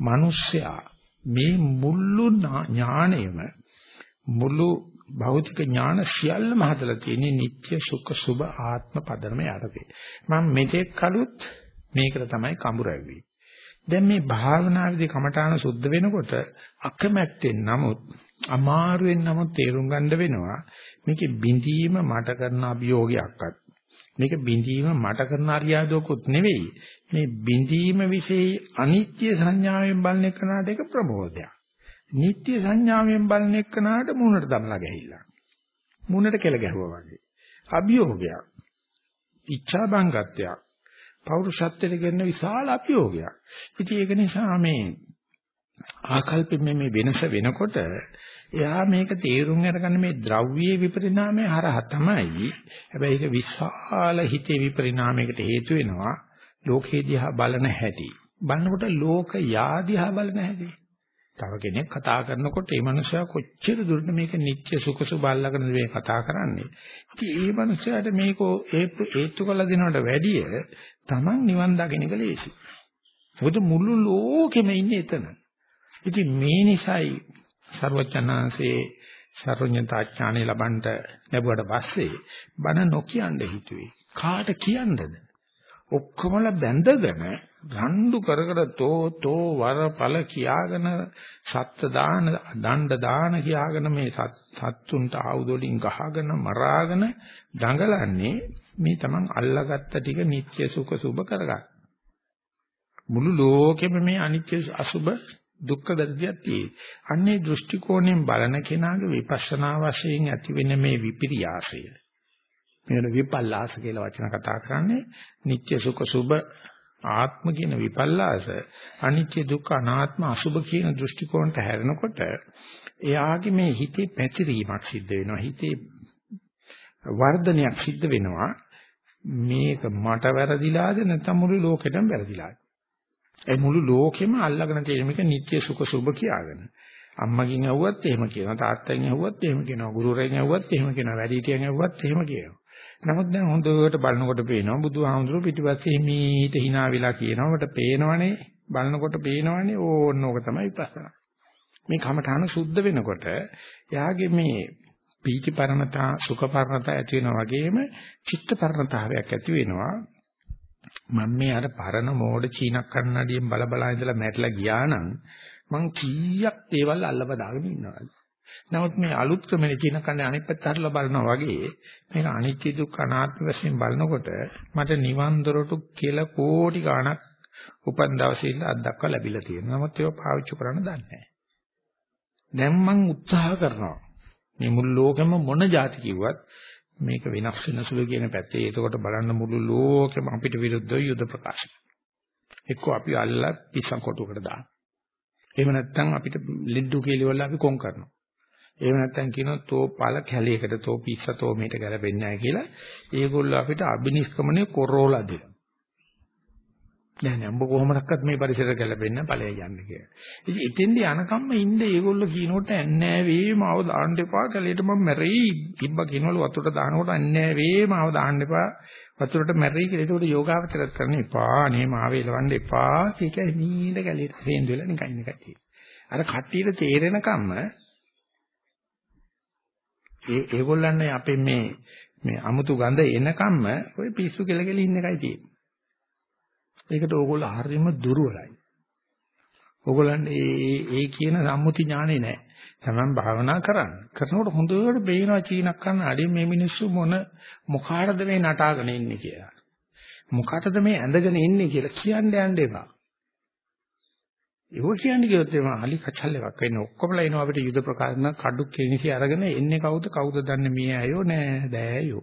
මිනිස්සයා මේ මුළු ඥාණයම මුළු භෞතික ඥාන සියල්ලම හදලා තියෙන්නේ නිත්‍ය සුඛ සුභ ආත්ම පදනම යටතේ. මම මෙතෙක් කලුත් මේකට තමයි කඹරැව්වේ. දැන් මේ භාවනාවේදී කමඨාන සුද්ධ වෙනකොට අකමැත්තෙන් නමුත් අමාරුවෙන් නමුත් තේරුම් ගන්න වෙනවා මේකේ බිඳීම මට කරන අභියෝගයක්වත් මේක බිඳීම මට කරන අරියාදුවකුත් නෙවෙයි මේ බිඳීම વિશે අනිත්‍ය සංඥාවෙන් බලන එකනට ඒක ප්‍රබෝධයක් නිත්‍ය සංඥාවෙන් බලන එක්කනාට මූණට දමලා ගහිලා. මූණට කෙල ගැහුවා වගේ. අභියෝගයක්. ඉච්ඡා බංගත්වයක්. පෞරුෂත්වයට ගෙන විශාල අභියෝගයක්. ඉතින් ඒක නිසා මේ ආකල්පෙ මේ වෙනස වෙනකොට එයා මේක තේරුම් අරගන්න මේ ද්‍රව්‍යයේ විපරිණාමය හරහා තමයි. හැබැයි ඒක විශාල හිතේ විපරිණාමයකට හේතු වෙනවා. ලෝකේ දිහා බලන හැටි. බලනකොට ලෝක යාදිහා බලන හැටි. තව කෙනෙක් කතා කරනකොට ඒ මනුස්සයා කොච්චර දුරට මේක නිත්‍ය සුඛ සුබ අල්ලගෙන මේ කතා කරන්නේ. ඉතින් ඒ මනුස්සයාට මේක හේතු කළ දෙනවට වැඩිය Taman නිවන් දකින්න එක ලේසි. මොකද මුළු ලෝකෙම ඉන්නේ එතන. ඉතින් මේ නිසායි ਸਰවචනාංශේ සර්වඥතාඥානෙ ලබන්න ලැබුවට පස්සේ බණ නොකියන්න හිතුවේ. කාට කියන්නද? ඔක්කොමලා බැඳගෙන රණ්ඩු කර කර තෝ තෝ වරපල කියාගෙන සත්ත්‍ය දාන දණ්ඩ දාන කියාගෙන මේ සත්තුන්ට ආයුධ වලින් ගහගෙන මරාගෙන දඟලන්නේ මේ Taman අල්ලාගත්ත ටික නිත්‍ය සුඛ සුභ කරගන්න. මුළු ලෝකෙම මේ අනිත්‍ය අසුභ දුක්ඛ ගතියක් තියෙයි. අන්නේ දෘෂ්ටි කෝණයෙන් බලන කෙනාගේ විපස්සනා වශයෙන් ඇතිවෙන මේ විපිරියාසය මේකට විපල්ලාස කියලා වචන කතා කරන්නේ නිත්‍ය සුඛ සුබ ආත්ම කියන විපල්ලාස අනිත්‍ය දුක්ඛ අනාත්ම අසුභ කියන දෘෂ්ටි කෝණයට හැරෙනකොට එයාගේ මේ හිතේ පැතිරීමක් සිද්ධ වෙනවා හිතේ වර්ධනයක් සිද්ධ වෙනවා. මේක මට වැරදිලාද නැත්නම් මුළු ලෝකෙටම වැරදිලාද? ඒ මුළු ලෝකෙම අල්ලගෙන තියෙන මේක නිත්‍ය සුඛ සුභ කියාගෙන. අම්මගෙන් ඇහුවත් එහෙම කියනවා තාත්තගෙන් ඇහුවත් එහෙම කියනවා ගුරුවරයෙක් ඇහුවත් එහෙම කියනවා වැඩිහිටියන් ඇහුවත් එහෙම කියනවා. නමුත් දැන් හොඳට බලනකොට පේනවා බුදුහාමුදුරුවෝ පිටිපස්සේ හිමීට hina වෙලා කියනවා මට පේනවනේ බලනකොට පේනවනේ ඕන්න ඕක තමයි විපස්සනා. මේ කමඨාන සුද්ධ වෙනකොට යාගේ මේ පීති පරණතා සුඛ පරණතා ඇති වෙනා වගේම චිත්ත පරණතාවයක් ඇති වෙනවා. මම මේ අර පරණ මෝඩ චීනක් කන්නඩියෙන් බල බල ඉඳලා මැරිලා ගියා නම් මං කීයක් දේවල් අල්ලපදාගෙන ඉන්නවද? නමුත් මේ අලුත් ක්‍රමෙ කියන කන්නේ අනිත් පැත්ත හරලා බලනවා වගේ මේක අනිත්‍ය දුක්ඛ අනාත්ම වශයෙන් බලනකොට මට නිවන් දොරටු කියලා කෝටි ගණක් උපන් දවසේ ඉඳලා අත් දක්වා ලැබිලා තියෙනවා. නමුත් ඒක පාවිච්චි කරන්න දන්නේ නැහැ. දැන් මං උත්සාහ කරනවා. මේ මුළු ලෝකෙම මොන જાති කිව්වත් මේක වෙනස් වෙන සුළු කියන පැත්තේ ඒකට බලන්න මුළු ලෝකෙම අපිට විරුද්ධව යුද ප්‍රකාශ. එක්ක අපි අල්ලලා පිස්සන් කොටුවකට දාන. එහෙම නැත්නම් අපිට ලිඩ්ඩු කියලා අපි කොන් කරනවා. එහෙම නැත්නම් කියනවා තෝ පළ කැලයකට තෝ පිස්ස තෝ මේට ගැලපෙන්නේ නැහැ කියලා. ඒගොල්ලෝ අපිට අබිනිෂ්ක්‍මණය කොරෝලා දෙනවා. නෑ නෑ උඹ කොහොමදක්වත් මේ පරිසරයට ගැලපෙන්නේ ඵලය යන්නේ කියලා. ඉතින් එතෙන්දී යනකම්ම ඉන්න ඒගොල්ලෝ කියනකොට ඇන්නෑ වේ මාව දාන්න එපා කැලේට මම මැරෙයි. ඉබ්බ කියනවලු වතුරට දානකොට ඇන්නෑ වේ මාව දාන්න එපා. වතුරට මැරෙයි කියලා. ඒකට යෝගාවචරත් කරන්න එපා. නේ මාව එලවන්න එපා. කියලා නීඳ කැලේට හේන්දු වෙලා නිකන් ඉන්න කට්ටිය. අර කට්ටියට තේරෙනකම්ම ඒ ඒගොල්ලන්නේ අපේ මේ මේ අමුතු ගඳ එනකම්ම ඔය පිස්සු කෙලකෙල ඉන්න එකයි තියෙන්නේ. ඒකට ඕගොල්ලෝ හරියම දුර්වලයි. ඕගොල්ලන්ට ඒ ඒ කියන සම්මුති ඥානෙ නැහැ. තමන් භාවනා කරන්න. කරනකොට හොඳට බේනවා චීනක් කරන අඩිය මේ මිනිස්සු මොන මොකාටද මේ නටාගෙන ඉන්නේ කියලා. මොකටද මේ ඇඳගෙන ඉන්නේ කියලා කියන්න යන්න එපා. ඒක කියන්නේ කිව්වොත් එම අලි කචල් එකක් වෙන්නේ. ඔක්කොමලා එනවා අපිට යුද ප්‍රකාශන කඩු කෙනිසි අරගෙන එන්නේ කවුද? කවුද දන්නේ මේ අයෝ? නෑ දෑයෝ.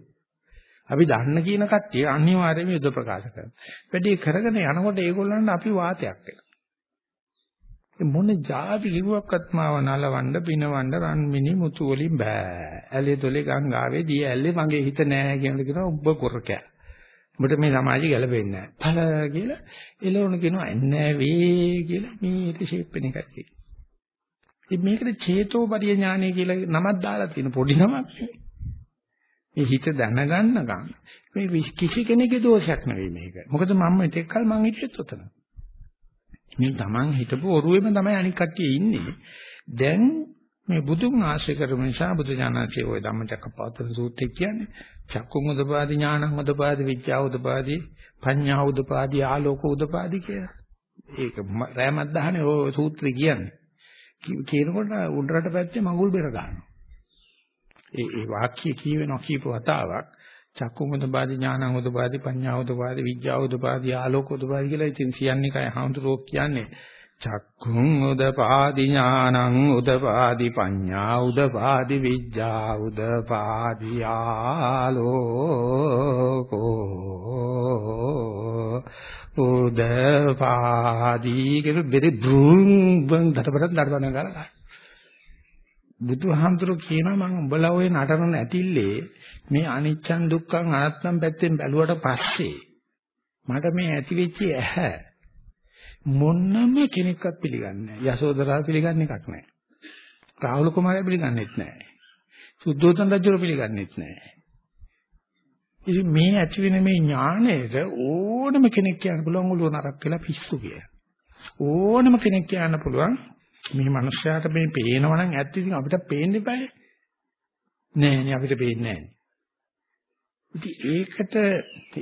අපි දන්න කියන කට්ටිය අනිවාර්යයෙන්ම යුද ප්‍රකාශ කරනවා. වැඩි කරගෙන යනකොට ඒගොල්ලන්ට අපි වාතයක් වෙනවා. මොන જાති කිව්වක්වත් මාව නලවන්න පිනවන්න රන් මිනි මුතු වලින් බෑ. ඇලේ දොලේ ගංගාවේ දී ඇල්ලේ මගේ හිත නෑ කියන දේ කියනවා ඔබ කොරකෑ උඹට මේ සමාජය ගැලපෙන්නේ නැහැ. පළ කියලා එළවණු කියනවා එන්නේ වේ කියලා මේක ෂේප් වෙන එකක් තියෙනවා. ඉතින් මේකට චේතෝපරිය ඥානය කියලා නමක් දාලා තියෙන පොඩි නමක් නෙවෙයි. මේ හිත දැනගන්නකම් මේ කිසි කෙනෙකුගේ දෝෂයක් නෙවෙයි මේක. මොකද මම මෙතෙක් කල මං හිටියෙත් උතන. මේ Taman හිටපු ඔරුවෙම තමයි අනික් කට්ටිය ඉන්නේ. දැන් මේ බුදුන් ආශ්‍රය කරම නිසා බුදු ඥානසේ ওই ධම්මචක්කපවත්තන සූත්‍රය කියන්නේ චක්කුං උදපාදි ඥානං උදපාදි විද්‍යාව උදපාදි පඤ්ඤා උදපාදි ආලෝක උදපාදි කියලා. ඒක රෑමත් දහනේ ওই සූත්‍රය කියන්නේ. කියනකොට උඩරට පැත්තේ මඟුල් බෙර ගන්නවා. ඒ ඒ වාක්‍ය කියවෙනවා කීප වතාවක් චක්කුං උදපාදි ඥානං උදපාදි පඤ්ඤා උදපාදි විද්‍යාව උදපාදි ආලෝක උදපාදි කියලා ඉතින් කියන්නේ කයි හඳුරෝ කියන්නේ චක්ඛුං උදපාදි ඥානං උදපාදි පඤ්ඤා උදපාදි විඥා උදපාදි ආලෝකෝ උදපාදි කියන බෙරි බ්‍රුම් බං දඩබඩ දඩබඩ ගාලා බුදුහාමුදුරු කියනවා මම උඹලා ඔය නටන ඇතිල්ලේ මේ අනිච්චන් දුක්ඛං අනාත්මං පැත්තෙන් බැලුවට පස්සේ මට මේ ඇති වෙච්ච ඇහැ මොන්නම කෙනෙක්වත් පිළිගන්නේ නැහැ. යසෝදරා පිළිගන්නේ එකක් නැහැ. රාහුල කුමාරයා පිළිගන්නේත් නැහැ. සුද්ධෝදන රජුර පිළිගන්නේත් නැහැ. ඉතින් මේ ඇති වෙන මේ ඥාණයට ඕනම කෙනෙක් කියන්න පුළුවන් ඔළුව නරක් කියලා පිස්සු කියලා. ඕනම කෙනෙක් කියන්න පුළුවන් මේ මනුස්සයාට මේ පේනවා නම් ඇත්ත ඉතින් අපිට පේන්නේ බෑ. නෑ නෑ අපිට පේන්නේ නෑ. ඉතින් ඒකට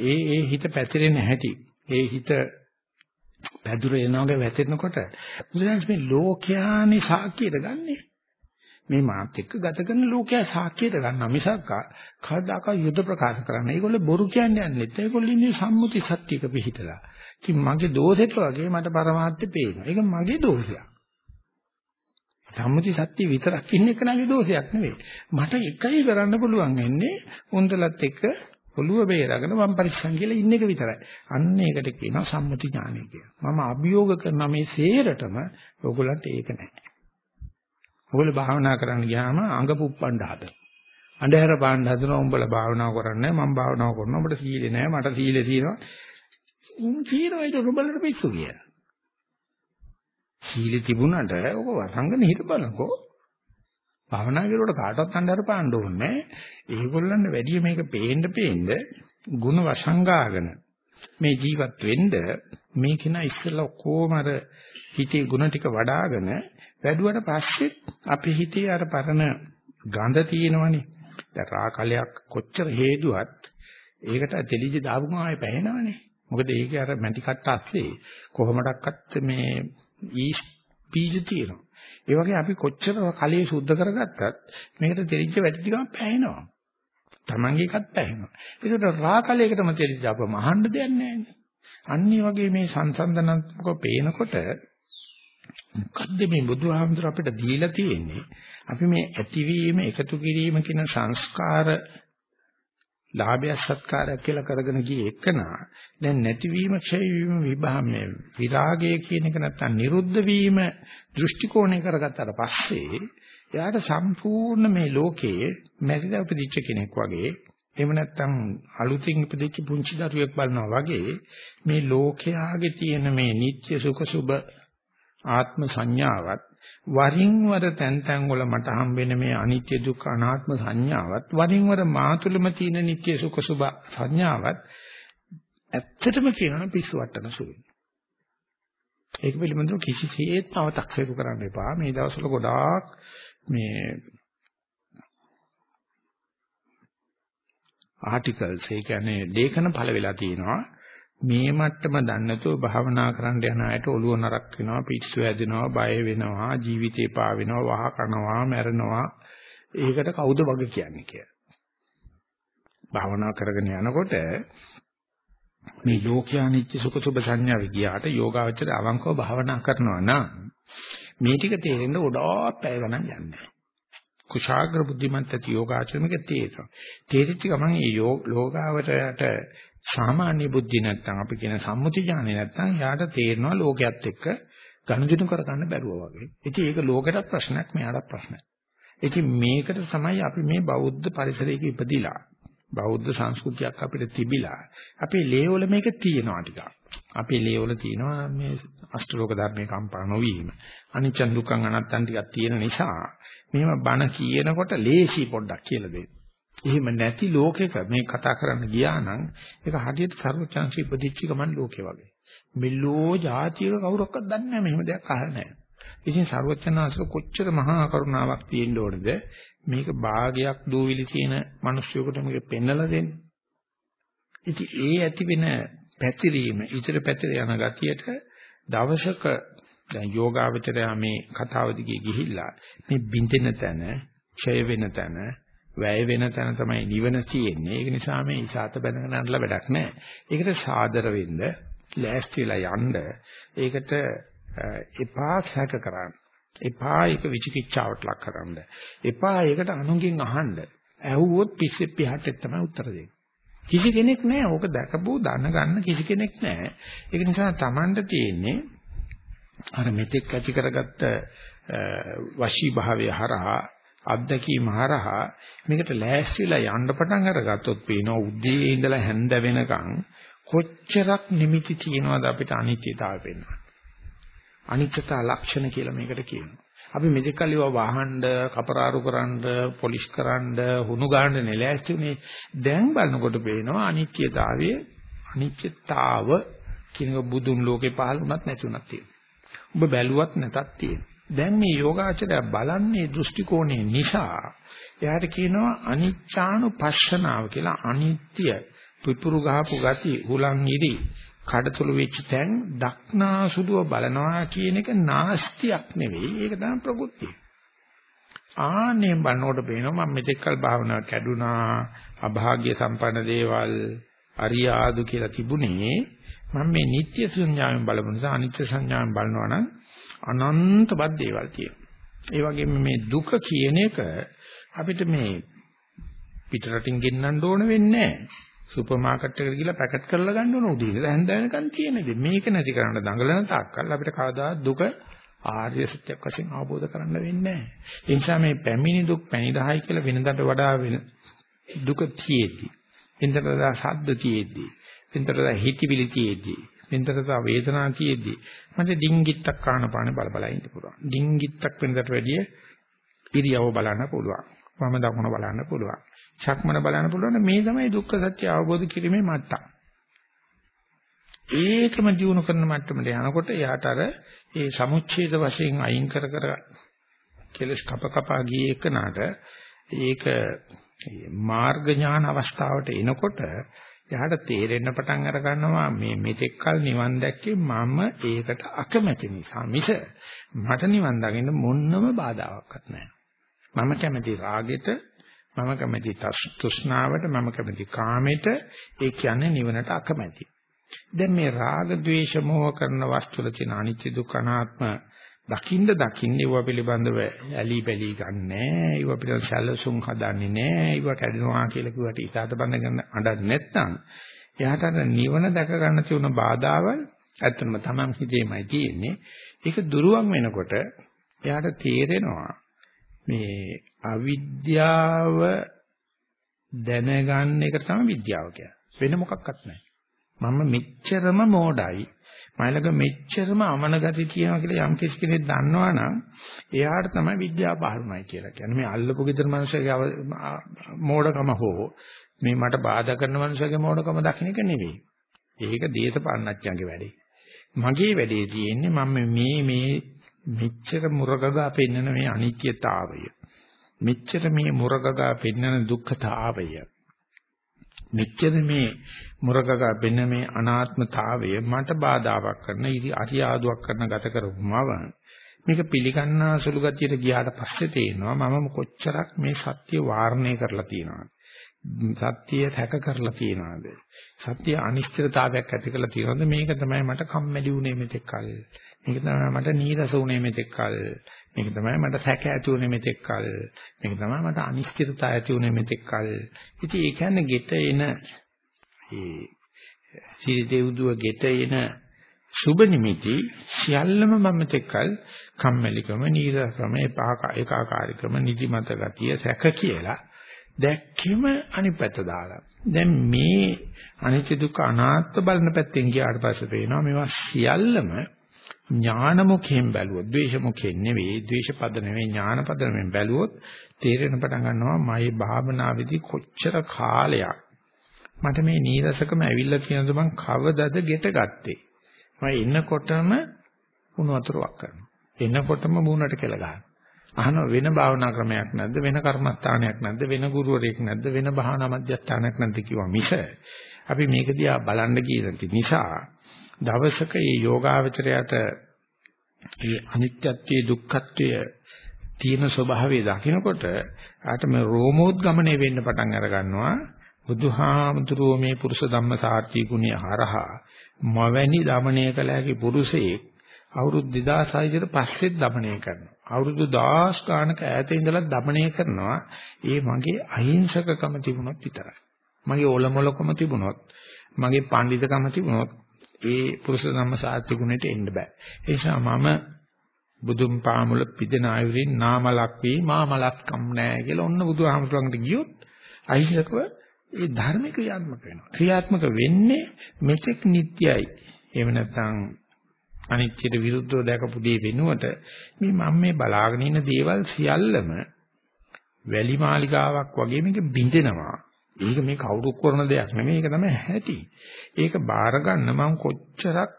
ඒ ඒ හිත පැතිරෙන හැටි ඒ හිත පැදුර එනවාගේ වැටෙනකොට බුදුරජාණන් මේ ලෝකයානේ සාක්කියට ගන්නෙ. මේ මාත් එක්ක ගත කරන ලෝකයා සාක්කියට ගන්නවා මිසක් කවදාක යුද ප්‍රකාශ කරන්න. ඒගොල්ලෝ බොරු කියන්නේ නැත්. ඒගොල්ලෝ ඉන්නේ සම්මුති සත්‍යක පිහිටලා. ඉතින් මගේ දෝෂෙට වගේ මට પરමාර්ථය පේනවා. ඒක මගේ දෝෂයක්. සම්මුති සත්‍ය විතරක් ඉන්න එක නගේ දෝෂයක් නෙවෙයි. මට එකයි කරන්න පුළුවන් වෙන්නේ උන්දලත් එක්ක ඔළුව බේරගෙන වම් පරිස්සම් කියලා ඉන්න එක විතරයි. අන්න ඒකට කියනවා සම්මුති ඥානය කියලා. මම අභියෝග කරන මේ සේරටම ඕගොල්ලන්ට ඒක නැහැ. ඔයගොල්ලෝ භාවනා කරන්න ගියාම අඟ පුප්පන්න හදන. අන්ධහැර පාන්න හදනවා උඹලා භාවනා කරන්නේ මම භාවනා කරනවා උඹට සීලේ නැහැ මට සීලේ තියෙනවා. උන් කියනවා ඒක උඹලට පිස්සු කියලා. සීලේ තිබුණාට ඔක වසංගන හිත බලනකෝ භවනා කරුවට කාටවත් හඬ අරපාන්න ඕනේ නැහැ. ඒගොල්ලන්ට වැඩිය මේක පේන්න පේන්න ಗುಣ වසංගාගෙන මේ ජීවත් වෙන්න මේ කෙනා ඉස්සෙල්ලා ඔක්කොම අර හිතේ ಗುಣ ටික වඩාගෙන වැඩුවට පස්සේ අපේ හිතේ අර පරණ ගඳ තියෙනවනේ. දැන් රාකලයක් කොච්චර හේදුවත් ඒකට තෙලිජ දාපු ගමන් ආයෙ පැහැෙනවනේ. මොකද ඒකේ අර මැටි කට්ට අස්සේ කොහොමඩක්වත් මේ ඊස් බීජ තියෙනවා. ඒ වගේ අපි කොච්චර කලයේ සුද්ධ කරගත්තත් මේකට දෙරිච්ච වැටි ටිකක් පැහැෙනවා. Tamange එකත් පැහැෙනවා. ඒකට රාකලයකටම දෙරිච්ච අපම අහන්න දෙයක් නැහැ. අන්නේ වගේ මේ සංසන්දනාත්මකව පේනකොට මොකද්ද මේ බුදුහාමුදුර අපිට දීලා තියෙන්නේ? අපි මේ ඇතිවීම එකතු කිරීම කියන සංස්කාර ලාභය සත්කාරයක් කියලා කරගෙන ගියේ එකනා දැන් නැතිවීම ක්ෂය වීම විභාමයේ විරාගය කියන එක නැත්තම් නිරුද්ධ වීම දෘෂ්ටි කෝණය කරගත්තාට පස්සේ එයාට සම්පූර්ණ මේ ලෝකයේ මැරිලා උපදිච්ච කෙනෙක් වගේ එහෙම නැත්තම් අලුතින් ඉපදිච්ච පුංචි දරුවෙක් බලනවා වගේ මේ ලෝකයාගේ තියෙන මේ නිත්‍ය සුඛ සුබ ආත්ම සංඥාවත් වරින් වර තැන් තැන් වල මට හම්බෙන මේ අනිත්‍ය දුක්ඛ අනාත්ම සංඥාවත් වරින් වර මාතුලම තියෙන නිත්‍ය සුඛ සුභ සංඥාවත් ඇත්තටම කියනවා පිස්සු වට්ටන සුළුයි. ඒක පිළිබඳව කිසිසේත් අව탁සේරු කරන්න එපා. මේ දවස්වල ගොඩාක් මේ ආටිකල්ස් ඒ කියන්නේ ලේඛන පළ වෙලා තියෙනවා. මේ මට්ටම දන්නේ නැතුව භාවනා කරන්න යන අයට ඔළුව නරක් වෙනවා පිස්සු හැදෙනවා බය වෙනවා ජීවිතේ පා වෙනවා වහ කනවා මැරෙනවා ඒකට කවුද වග කියන්නේ කියලා භාවනා කරගෙන යනකොට මේ ලෝකයා නිත්‍ය සුඛ සුබ සංඥා ගියාට යෝගාවචර අවංකව භාවනා කරනවා නම් මේ ටික තේරෙන්න ගොඩාක් පැය ගණන් යන්නේ. කුශාග්‍ර බුද්ධිමත් ඇති යෝගාචරණක තේරෙනවා. තේරිච්ච ගමන් මේ යෝගාවචරයට සාමාන්‍ය බුද්ධි නැත්තම් අපි කියන සම්මුති ඥානෙ නැත්තම් යාට තේරෙනවා ලෝකයක් එක්ක ගනුදෙනු කරගන්න බැරුව වගේ. ඉතින් ඒක ලෝකෙටත් ප්‍රශ්නයක් මෙයාටත් ප්‍රශ්නයක්. ඉතින් මේකට තමයි අපි මේ බෞද්ධ පරිසරයක ඉපදිලා බෞද්ධ සංස්කෘතියක් අපිට තිබිලා අපේ ලේවල මේක තියෙනවා ටිකක්. අපේ ලේවල තියෙනවා මේ අෂ්ටලෝක ධර්මයේ කම්පා නොවීම. අනිච්ච දුක්ඛ අනත්තන් ටිකක් තියෙන නිසා මෙහෙම බණ කියනකොට ලේසි පොඩ්ඩක් කියලා දෙන්න. එහෙම නැති ලෝකෙක මේ කතා කරන්න ගියා නම් ඒක හරියට සර්වචන්සි ඉපදිච්ච ගමන් ලෝකේ වගේ. මෙලෝ જાතියක කවුරක්වත් දන්නේ නැහැ මෙහෙම දෙයක් අහලා නැහැ. ඉතින් සර්වචනාංශ කොච්චර මහා කරුණාවක් තියෙන්න ඕනද මේක භාගයක් දූවිලි තියෙන මිනිස්සුයෙකුට මේක පෙන්නලා දෙන්න. ඉතින් ඒ ඇති වෙන පැතිරීම, ඊතර පැතිර යන ගතියට දවසක දැන් යෝගාවචරය මේ කතාව දිගේ ගිහිල්ලා මේ බින්දෙන තැන, ඡය වෙන තැන, වැය වෙන තැන තමයි නිවන තියෙන්නේ. ඒක නිසා මේ ඉසాత බැඳගෙන යන්නලා වැඩක් නැහැ. ඒකට සාදර වෙන්න, ලෑස්ති වෙලා යන්න, ඒකට එපා සැක කරන්න. එපා ඒක විචිකිච්ඡාවට ලක් කරන්න. එපා ඒකට අනුගෙන් අහන්න. ඇහුවොත් පිස්සෙ පිටට තමයි උත්තර දෙන්නේ. කිසි කෙනෙක් නැහැ. ඕක දැකපු දන ගන්න කිසි කෙනෙක් නැහැ. ඒක නිසා Tamanට තියෙන්නේ අර මෙතෙක් ඇති කරගත්ත වශී භාවය හරහා අත්දැකීම හරහා මේකට ලෑස්තිලා යන්න පටන් අරගත්තොත් පේනවා උදේ ඉඳලා හැන්ද වෙනකන් කොච්චරක් නිමිති තියනවද අපිට අනිත්‍යතාවය පෙන්වන්න. අනිත්‍යතා ලක්ෂණ කියලා මේකට කියනවා. අපි මෙතෙක් කල් ඒවා වහන්න, කපරාරු කරන්න, පොලිෂ් කරන්න, හුණු ගන්න නෙලෑස්ති උනේ. දැන් බලනකොට පේනවා අනිත්‍යතාවයේ අනිත්‍යතාව කියන බුදුන් ලෝකේ පහළ වුණත් නැති වුණත් තියෙනවා. ඔබ බැලුවත් නැතත් තියෙනවා. දැන් මේ යෝගාචරය බලන්නේ දෘෂ්ටි කෝණය නිසා එයාට කියනවා අනිච්ඡානුපස්සනාව කියලා අනිත්‍ය පිපුරු ගහපු ගති හුලං ඉරි කඩතුළු වෙච්ච තැන් දක්නා සුදුව බලනවා කියන එක නාස්තියක් නෙවෙයි ඒක තමයි ප්‍රകൃතිය. ආන්නේ බලනකොට පේනවා මම මෙතෙක්කල් භාවනාව කැඩුනා අභාග්‍ය සම්පන්න දේවල් අරියාදු කියලා තිබුණේ මම මේ නිත්‍ය සංඥාවෙන් බලපු නිසා අනිත්‍ය සංඥාවෙන් බලනවා නම් අනන්තවත් දේවල් තියෙනවා. ඒ වගේම මේ දුක කියන එක අපිට මේ පිටරටින් ගෙන්නන්න ඕන වෙන්නේ නැහැ. සුපර් මාකට් එකට ගිහලා පැකට් කරලා ගන්න ඕන උදේ ඉඳලා හැන්ද වෙනකන් තියෙන දේ. මේක නැති කරන්න දඟලන තාක්කල් අපිට කවදාවත් දුක ආර්ය සත්‍යයක් වශයෙන් අවබෝධ කරන්න වෙන්නේ නැහැ. ඒ නිසා මේ පැමිණි දුක් පැණිදායි කියලා වෙනදාට වඩා වෙන දුක තියෙද්දි. වෙනදාට වඩා ශබ්ද තියෙද්දි. වෙනදාට වඩා හිතවිලි තියෙද්දි. වෙනදාට වඩා වේදනා තියෙද්දි. මට ඩිංගිත්තක් කාන පාන බල බල ඉන්න පුළුවන්. ඩිංගිත්තක් වෙනදාට වැඩිය ඉරියව බලන්න පුළුවන්. වම දකුණ බලන්න පුළුවන්. ශක්මන බලන්න පුළුවන් මේ තමයි දුක්ඛ සත්‍ය අවබෝධ කිරීමේ මට්ටම. ඒකම දිනු කරන මට්ටමට යනකොට එයාට අර ඒ සමුච්ඡේද වශයෙන් අයින් කර කර කෙලස් කප කපා ගියේ එකනට ඒක මාර්ග ඥාන අවස්ථාවට එනකොට එයාට තේරෙන්න පටන් අර ගන්නවා මේ මෙතෙක් කල නිවන් දැක්කේ මම ඒකට අකමැති නිසා මිස මට නිවන් දකින්න මොන්නම බාධාවක්වත් නැහැ. මම කැමති රාගෙට මම කැමති තෘෂ්ණාවට මම කැමති කාමයට ඒ කියන්නේ නිවනට අකමැති. දැන් මේ රාග ద్వේෂ මෝහ කරන වස්තු වල තියෙන අනිත්‍ය දුක්ඛ අනාත්ම දකින්න දකින්න ඒව පිළිබඳව ඇලි බැලි ගන්නෑ ඒව පිළිබඳව සැලසුම් හදන්නේ නෑ ඒව කැඩෙනවා කියලා කිව්වට ඉතාලට බඳගෙන අඬන්නේ නැත්නම් එයාට අර නිවන දැක ගන්න තියෙන බාධාවල් ඇත්තම Taman හිතේමයි තියෙන්නේ ඒක දුරුවන් වෙනකොට එයාට තේරෙනවා මේ අවිද්‍යාව දැනගන්න එක තමයි විද්‍යාව කියන්නේ. වෙන මොකක්වත් නැහැ. මම මෙච්චරම මෝඩයි. මයිලක මෙච්චරම අමන ගති තියෙනවා කියලා යම් කිසි කෙනෙක් දන්නවනම් එයාට තමයි විද්‍යාව පහරුණයි කියලා කියන්නේ. මේ අල්ලපු ගෙදර මිනිස්සුගේ මෝඩකම හෝ මේ මට බාධා කරන මිනිස්සුගේ මෝඩකම දකින්න එක නෙවෙයි. ඒක දේශපාලනඥයන්ගේ වැඩේ. මගේ වැඩේ තියෙන්නේ මම මේ මේ මෙච්චර මුරගගා පෙන්නන මේ අනිත්‍යතාවය මෙච්චර මේ මුරගගා පෙන්නන දුක්ඛතාවය මෙච්චර මේ මුරගගා පෙන්නන මේ අනාත්මතාවය මට බාධාවක් කරන ඉරි අරියාදුවක් කරන ගත කරපුමව මේක පිළිගන්නා සුළු ගතියට ගියාට පස්සේ තේනවා මම කොච්චරක් මේ සත්‍ය වාරණය කරලා තියෙනවද සත්‍යය හැක කරලා තියනවාද? සත්‍ය අනිශ්චිතතාවයක් ඇති කරලා තියනවාද? මේක තමයි මට කම්මැලි වුනේ මෙතෙක් කල්. මේක තමයි මට නීරස වුනේ මෙතෙක් කල්. මේක තමයි මට සැක ඇති වුනේ මෙතෙක් කල්. මේක තමයි මට අනිශ්චිතතාව ඇති වුනේ මෙතෙක් කල්. ඉතින් ඒ කියන්නේ ගෙට එන ඒ සිරිදෙව්දුව ගෙට එන සුබ නිමිති සියල්ලම මම තෙක්කල් කම්මැලිකම නීරසකම ඒකාකාරීකම නිදිමත ගතිය සැක කියලා දැක්කෙම අනිත් පැත්ත දාලා දැන් මේ අනිත්‍ය දුක්ඛ අනාත්ම බලන පැත්තෙන් ගියාට පස්සේ පේනවා මේවා සියල්ලම ඥාන මුඛයෙන් බැලුවොත් ද්වේෂ මුඛයෙන් නෙවෙයි ද්වේෂ පද නෙවෙයි ඥාන පද නෙවෙයි බැලුවොත් තේරෙන පටන් ගන්නවා මගේ භාවනාවේදී කොච්චර කාලයක්. මට මේ නීරසකම ඇවිල්ලා කියනද මං කවදද ගෙට ගත්තේ? මම එනකොටම උණු වතුරක් කරනවා. එනකොටම මූණට කෙල ගන්නවා. අහන වෙන භාවනා ක්‍රමයක් නැද්ද? වෙන කර්මස්ථානයක් නැද්ද? වෙන ගුරුවරයෙක් නැද්ද? වෙන භාවනා මධ්‍යස්ථානයක් නැද්ද කිව්වා මිස. අපි මේක දිහා බලන්න කියන නිසා දවසක මේ යෝගාවචරයට මේ අනිත්‍යත්වයේ දුක්ඛත්වයේ තියෙන ස්වභාවය දකිනකොට ආට මේ රෝමෝද්ගමණය වෙන්න පටන් අර ගන්නවා. බුදුහාමුදුරුවෝ මේ පුරුෂ ධම්ම සාර්ථී ගුණය හරහා මවැනි দমনය කළ හැකි පුරුෂයෙක් අවුරුදු 2600 පස්සෙත් দমনය කරනවා. අවුරුදු 10 ගානක ඈත ඉඳලා দমনය කරනවා. ඒ මගේ අහිංසකකම තිබුණොත් විතරයි. මගේ ඕලමොලකම තිබුණොත් මගේ පඬිතකම තිබුණොත් ඒ පුරුෂ ධම්ම සාර්ථී ගුණයට එන්න බෑ. ඒ නිසා මම බුදුන් පාමුල පිදෙන ආයුරින් නාමලක් වේ මාමලක් කම් නෑ කියලා ඔන්න බුදුහාමුදුරන්ට ගියොත් අහිංසකව ඒ ධර්ම ක්‍රියාත්මක වෙනවා. ක්‍රියාත්මක වෙන්නේ මෙතෙක් නිට්ටයයි. එහෙම නැත්නම් අනිත්‍යයට විරුද්ධව දැකපු දේ වෙනුවට මේ මම මේ බලාගෙන ඉන්න දේවල් සියල්ලම වැලි මාලිගාවක් වගේ මේක බිඳෙනවා. ඒක මේ කවුරු කරන දෙයක් නෙමෙයි ඒක තමයි ඇති. ඒක බාර ගන්න මම කොච්චරක්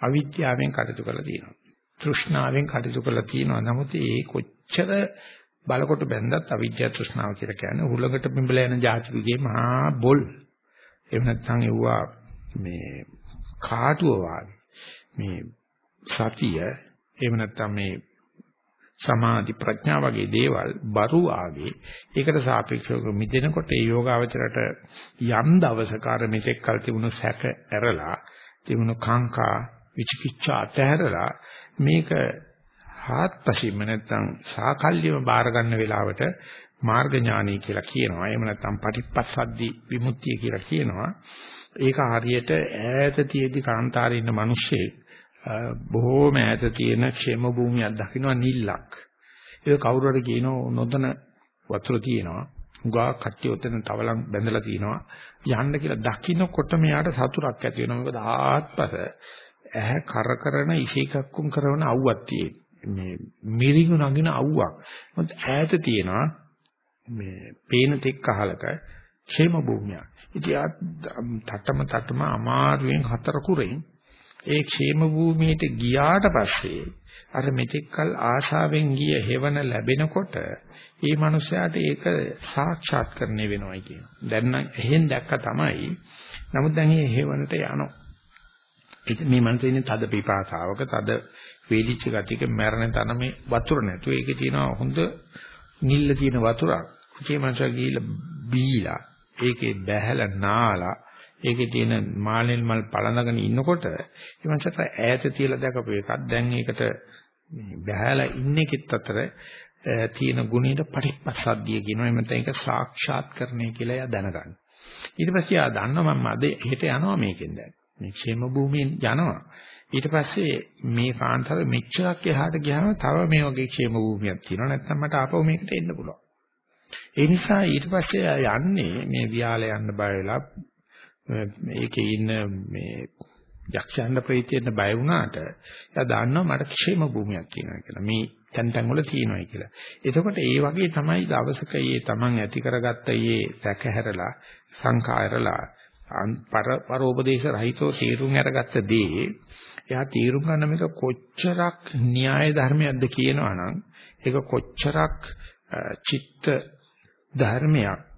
අවිද්‍යාවෙන් කටයුතු කරලා තියෙනවා. තෘෂ්ණාවෙන් කටයුතු කරලා තියෙනවා. නමුත් ඒ කොච්චර බලකොට බැඳත් අවිජ්ජා තෘෂ්ණාව කියලා කියන්නේ උලඟට පිඹලා යන જાතිකගේ මහා බොල්. එහෙම නැත්නම් ඒවා මේ කාටුව වාගේ. මේ සතිය එහෙම නැත්නම් මේ සමාධි ප්‍රඥා වගේ දේවල් බරු ආගේ ඒකට සාපේක්ෂව මිදෙනකොට ඒ යෝගාවචරයට යම් දවසක අර මෙතෙක් කල් තිබුණු සැක ඇරලා තිබුණු කාංකා විචිකිච්ඡා අතහැරලා මේක හාත්පසින්ම නැත්නම් සාකල්යම බාර ගන්න වෙලාවට මාර්ග ඥානයි කියලා කියනවා. එහෙම නැත්නම් පටිපස්සද්දි විමුක්තිය කියලා කියනවා. ඒක හරියට ඈත තියේදී කාන්තාරේ ඉන්න මිනිස්සෙක් බොහෝම ඈත තියෙන ക്ഷേම භූමියක් දකින්න නිල්ලක්. ඒක කවුරු හරි කියනෝ නොදැන වතුර තියෙනවා. හුඟා කට්ටිය උතන තවලම් බැඳලා තිනවා. යන්න කියලා දකින්නකොට මෙයාට සතුටක් ඇති වෙනවා. මොකද ආත්පස ඇහැ කර කරන ඉෂේකක්කුම් කරන අවුවක් තියෙන. මේ මිරිඟු නගින අවුවක්. මොකද ඈත තියෙනවා මේ පේන තෙක් අහලක ക്ഷേම භූමියක්. ඉතියා තටම තටම අමාරුවෙන් හතර කුරෙන් ඒ ക്ഷേම භූමියට ගියාට පස්සේ අර මෙතෙක්කල් ආශාවෙන් ගිය හේවන ලැබෙනකොට ඒ මනුස්සයාට ඒක සාක්ෂාත් කරන්නේ වෙනවයි කියන. දැන් නම් එහෙන් දැක්ක තමයි. නමුත් දැන් මේ හේවනට යනවා. මේ මනසේ තද පිපාසාවක තද වේදිච්ච ගතියක මැරෙන තන මේ වතුර නැතුව ඒකේ තියෙනවා හොඳ නිල්ල තියෙන වතුරක්. ඒ මනස ගිහිල්ලා බීලා ඒකේ බැහැලා නාලා ඒකේ තියෙන මානෙල් මල් පළඳගෙන ඉන්නකොට ඒ මනසට ඈත තියලා දැකපු එකක් දැන් ඒකට බහැලා ඉන්නේකෙත් අතර තියෙන ගුණයට පටිපස්සද්ධිය කියනවා එහෙම නැත්නම් ඒක සාක්ෂාත්කරණය කියලා එයා දැනගන්න. ඊට පස්සේ එයා දන්නවා මම අද හෙට යනවා මේකෙන් දැන්. මේ ക്ഷേම භූමියෙන් යනවා. ඊට පස්සේ මේ කාන්තර මෙච්චරක් එහාට ගියාම තව මේ වගේ ക്ഷേම භූමියක් තියෙනවා නැත්නම් මට ආපහු මේකට එන්න පුළුවන්. ඒ නිසා ඊට පස්සේ යන්නේ මේ වියාල යන්න බය වෙලා මේකේ ඉන්න මේ යක්ෂයන්ට ප්‍රීතියෙන් බය වුණාට එයා දන්නවා මට ക്ഷേම භූමියක් තියෙනවා කියලා. මේ තැන් තැන් වල තියෙනවා කියලා. එතකොට ඒ වගේ තමයි දවසක මේ Taman ඇති කරගත්ත මේ සැකහැරලා සංඛාරලා පර පරෝපදේශ රහිතව තීරුම් අරගත්ත දේ එයා තීරුම් ගන්න මේක කොච්චරක් න්‍යාය ධර්මයක්ද කියනවනම් ඒක කොච්චරක් චිත්ත ධර්මයක්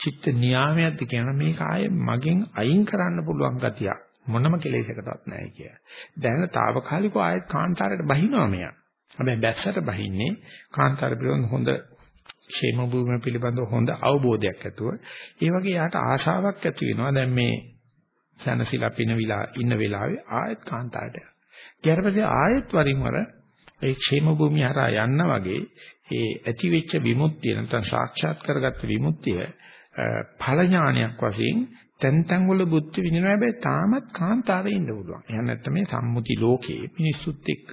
චිත්ත නියාමයක්ද කියන මේක ආයේ මගෙන් අයින් කරන්න පුළුවන් ගතිය මොනම කෙලෙසකටවත් නැහැ කිය. දැන් తాවකාලිකව ආයෙත් කාන්තාරයට බහිනවා මෙයා. හැබැයි බැස්සට බහින්නේ කාන්තාර පිළිබඳ හොඳ ക്ഷേම භූමිය පිළිබඳ හොඳ අවබෝධයක් ඇතුව. ඒ වගේ යාට ආශාවක් ඇති වෙනවා. දැන් මේ සනසිලා පින විලා ඉන්න වෙලාවේ ආයෙත් කාන්තාරට. ඊට ආයෙත් වරින් වර ඒ ക്ഷേම භූමිය හරහා යන්න වගේ ඒ ඇති වෙච්ච විමුක්තිය නැත්නම් සාක්ෂාත් කරගත්ත විමුක්තිය ඵල ඥානයක් වශයෙන් තැන් තැන් වල බුද්ධ විඳිනවා හැබැයි තාමත් කාන්තාවේ ඉන්න පුළුවන්. එහෙනම් නැත්නම් මේ සම්මුති ලෝකේ මිනිස්සුත් එක්ක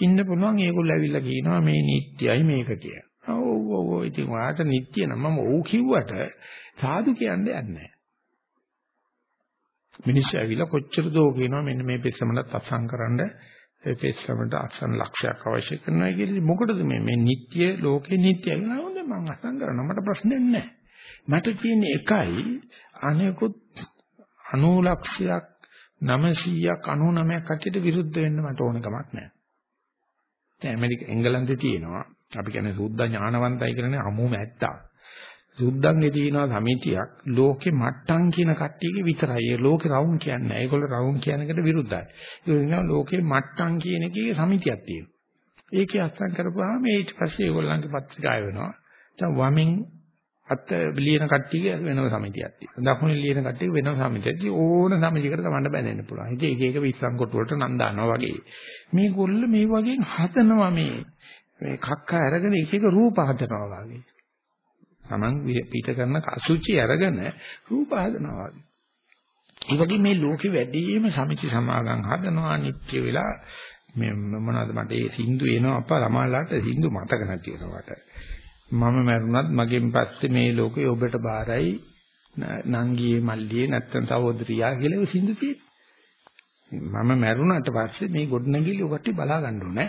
ඉන්න පුළුවන්. ඒගොල්ලෝ ඇවිල්ලා කියනවා මේ නිට්ටයයි මේක කියලා. ඔව් ඔව් ඔව් ඉතින් ඔයාට නිට්ටිය නම් මම ඔව් කිව්වට සාදු කියන්නේ නැහැ. මිනිස්සු ඇවිල්ලා කොච්චර දෝ කියනවා මෙන්න මේ පෙස්සමකට අත්සන්කරනද ඒ පෙස්සමකට අත්සන් ලක්ෂයක් අවශ්‍ය කරනවා කියලා මොකටද මේ මේ නිට්ටිය ලෝකේ නිට්ටියයි නේද මම අත්සන් කරනවා මට ප්‍රශ්නයක් නැහැ. මට තියෙන එකයි අනෙකුත් 90 ලක්ෂයක් 900ක් 99ක් කට්ටියට විරුද්ධ වෙන්න මට ඕන කමක් නැහැ. දැන් ඇමරික එංගලන්තේ තියෙනවා අපි කියන්නේ සුද්ධ ඥානවන්තයි කියන්නේ අමුම ඇත්තා. සුද්ධන්ගේ තියෙනවා සමිතියක් ලෝකේ මට්ටම් කියන කට්ටියගේ විතරයි. ඒ ලෝකේ රවුම් කියන්නේ. ඒගොල්ලෝ රවුම් කියන එකට විරුද්ධයි. ඒ නිසා ලෝකේ මට්ටම් කියන එකේ සමිතියක් තියෙනවා. ඒකේ අත්සන් කරපුවාම ඊට පස්සේ ඒගොල්ලන්ගේ පත්‍රිකාය වෙනවා. දැන් වමින් අත් ලියන කට්ටියගේ වෙනම සමිතියක් තියෙනවා. දකුණේ ලියන කට්ටිය වෙනම සමිතියක්. ඉතින් ඕන සමිතියකට තමන්ට බැඳෙන්න පුළුවන්. ඉතින් එක එක විශ්ලම් කොට වලට නම් දානවා වගේ. මේ ගොල්ල මේ වගේ හදනවා මේ මේ කක්ක අරගෙන එක එක රූප හදනවා වගේ. Taman පිට කරන අසුචි අරගෙන රූප හදනවා වගේ. ඒ වගේ මේ ලෝකේ වැඩිම සමිති සමාගම් හදනවා නිත්‍ය වෙලා මේ මොනවද මට ඒ සින්දු එනවා අප්පා ළමාලාට සින්දු මතක නැති වෙනවට. මම මැරුණත් මගෙන් පස්සේ මේ ලෝකේ ඔබට බාරයි නංගියේ මල්ලියේ නැත්තම් සහෝදරියා කියලා සින්දු තියෙන්නේ. මම මැරුණාට පස්සේ මේ ගොඩනැගිලි ඔකට බලා ගන්න ඕනේ.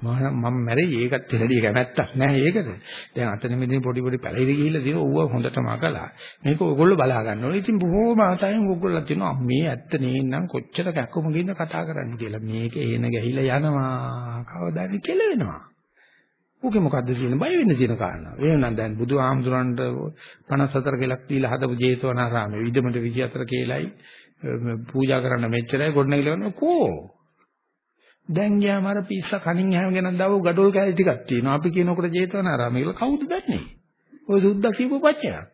මම මම මැරෙයි ඒකත් එළදී කැමැත්තක් නැහැ ඒකද දැන් අතන මෙතන පොඩි පොඩි පැලිරි ගිහිල්ලා දින ඌව හොඳටම අකලා. මේක ඕගොල්ලෝ බලා ගන්න ඕනේ. ඉතින් බොහෝම ආතයෙන් ඕගොල්ලෝ කියනවා මේ ඇත්ත නේනම් කොච්චර කැක්කම ගින්න කතා කරන්න? කියලා. මේක එන ගහිලා යනවා. කවදාද කෙලවෙනවා. ඌගේ මොකද්ද තියෙන බය වෙන්න තියෙන කාරණා එහෙනම් දැන් බුදුහාමුදුරන්ට 54 කෙලක් දීලා හදපු ජේතවනාරාමේ විදමට 24 කේලයි පූජා කරන්න මෙච්චරයි ගොඩනගිලවන කෝ දැන් ගියාම අර පිස්ස කණින් හැම ගෙනත් දාව ගඩොල් කෑලි ටිකක් තියෙනවා. අපි කියනකොට ජේතවනාරාම කියලා කවුද දන්නේ? ඔය සුද්දා කියපු පච්චයක්.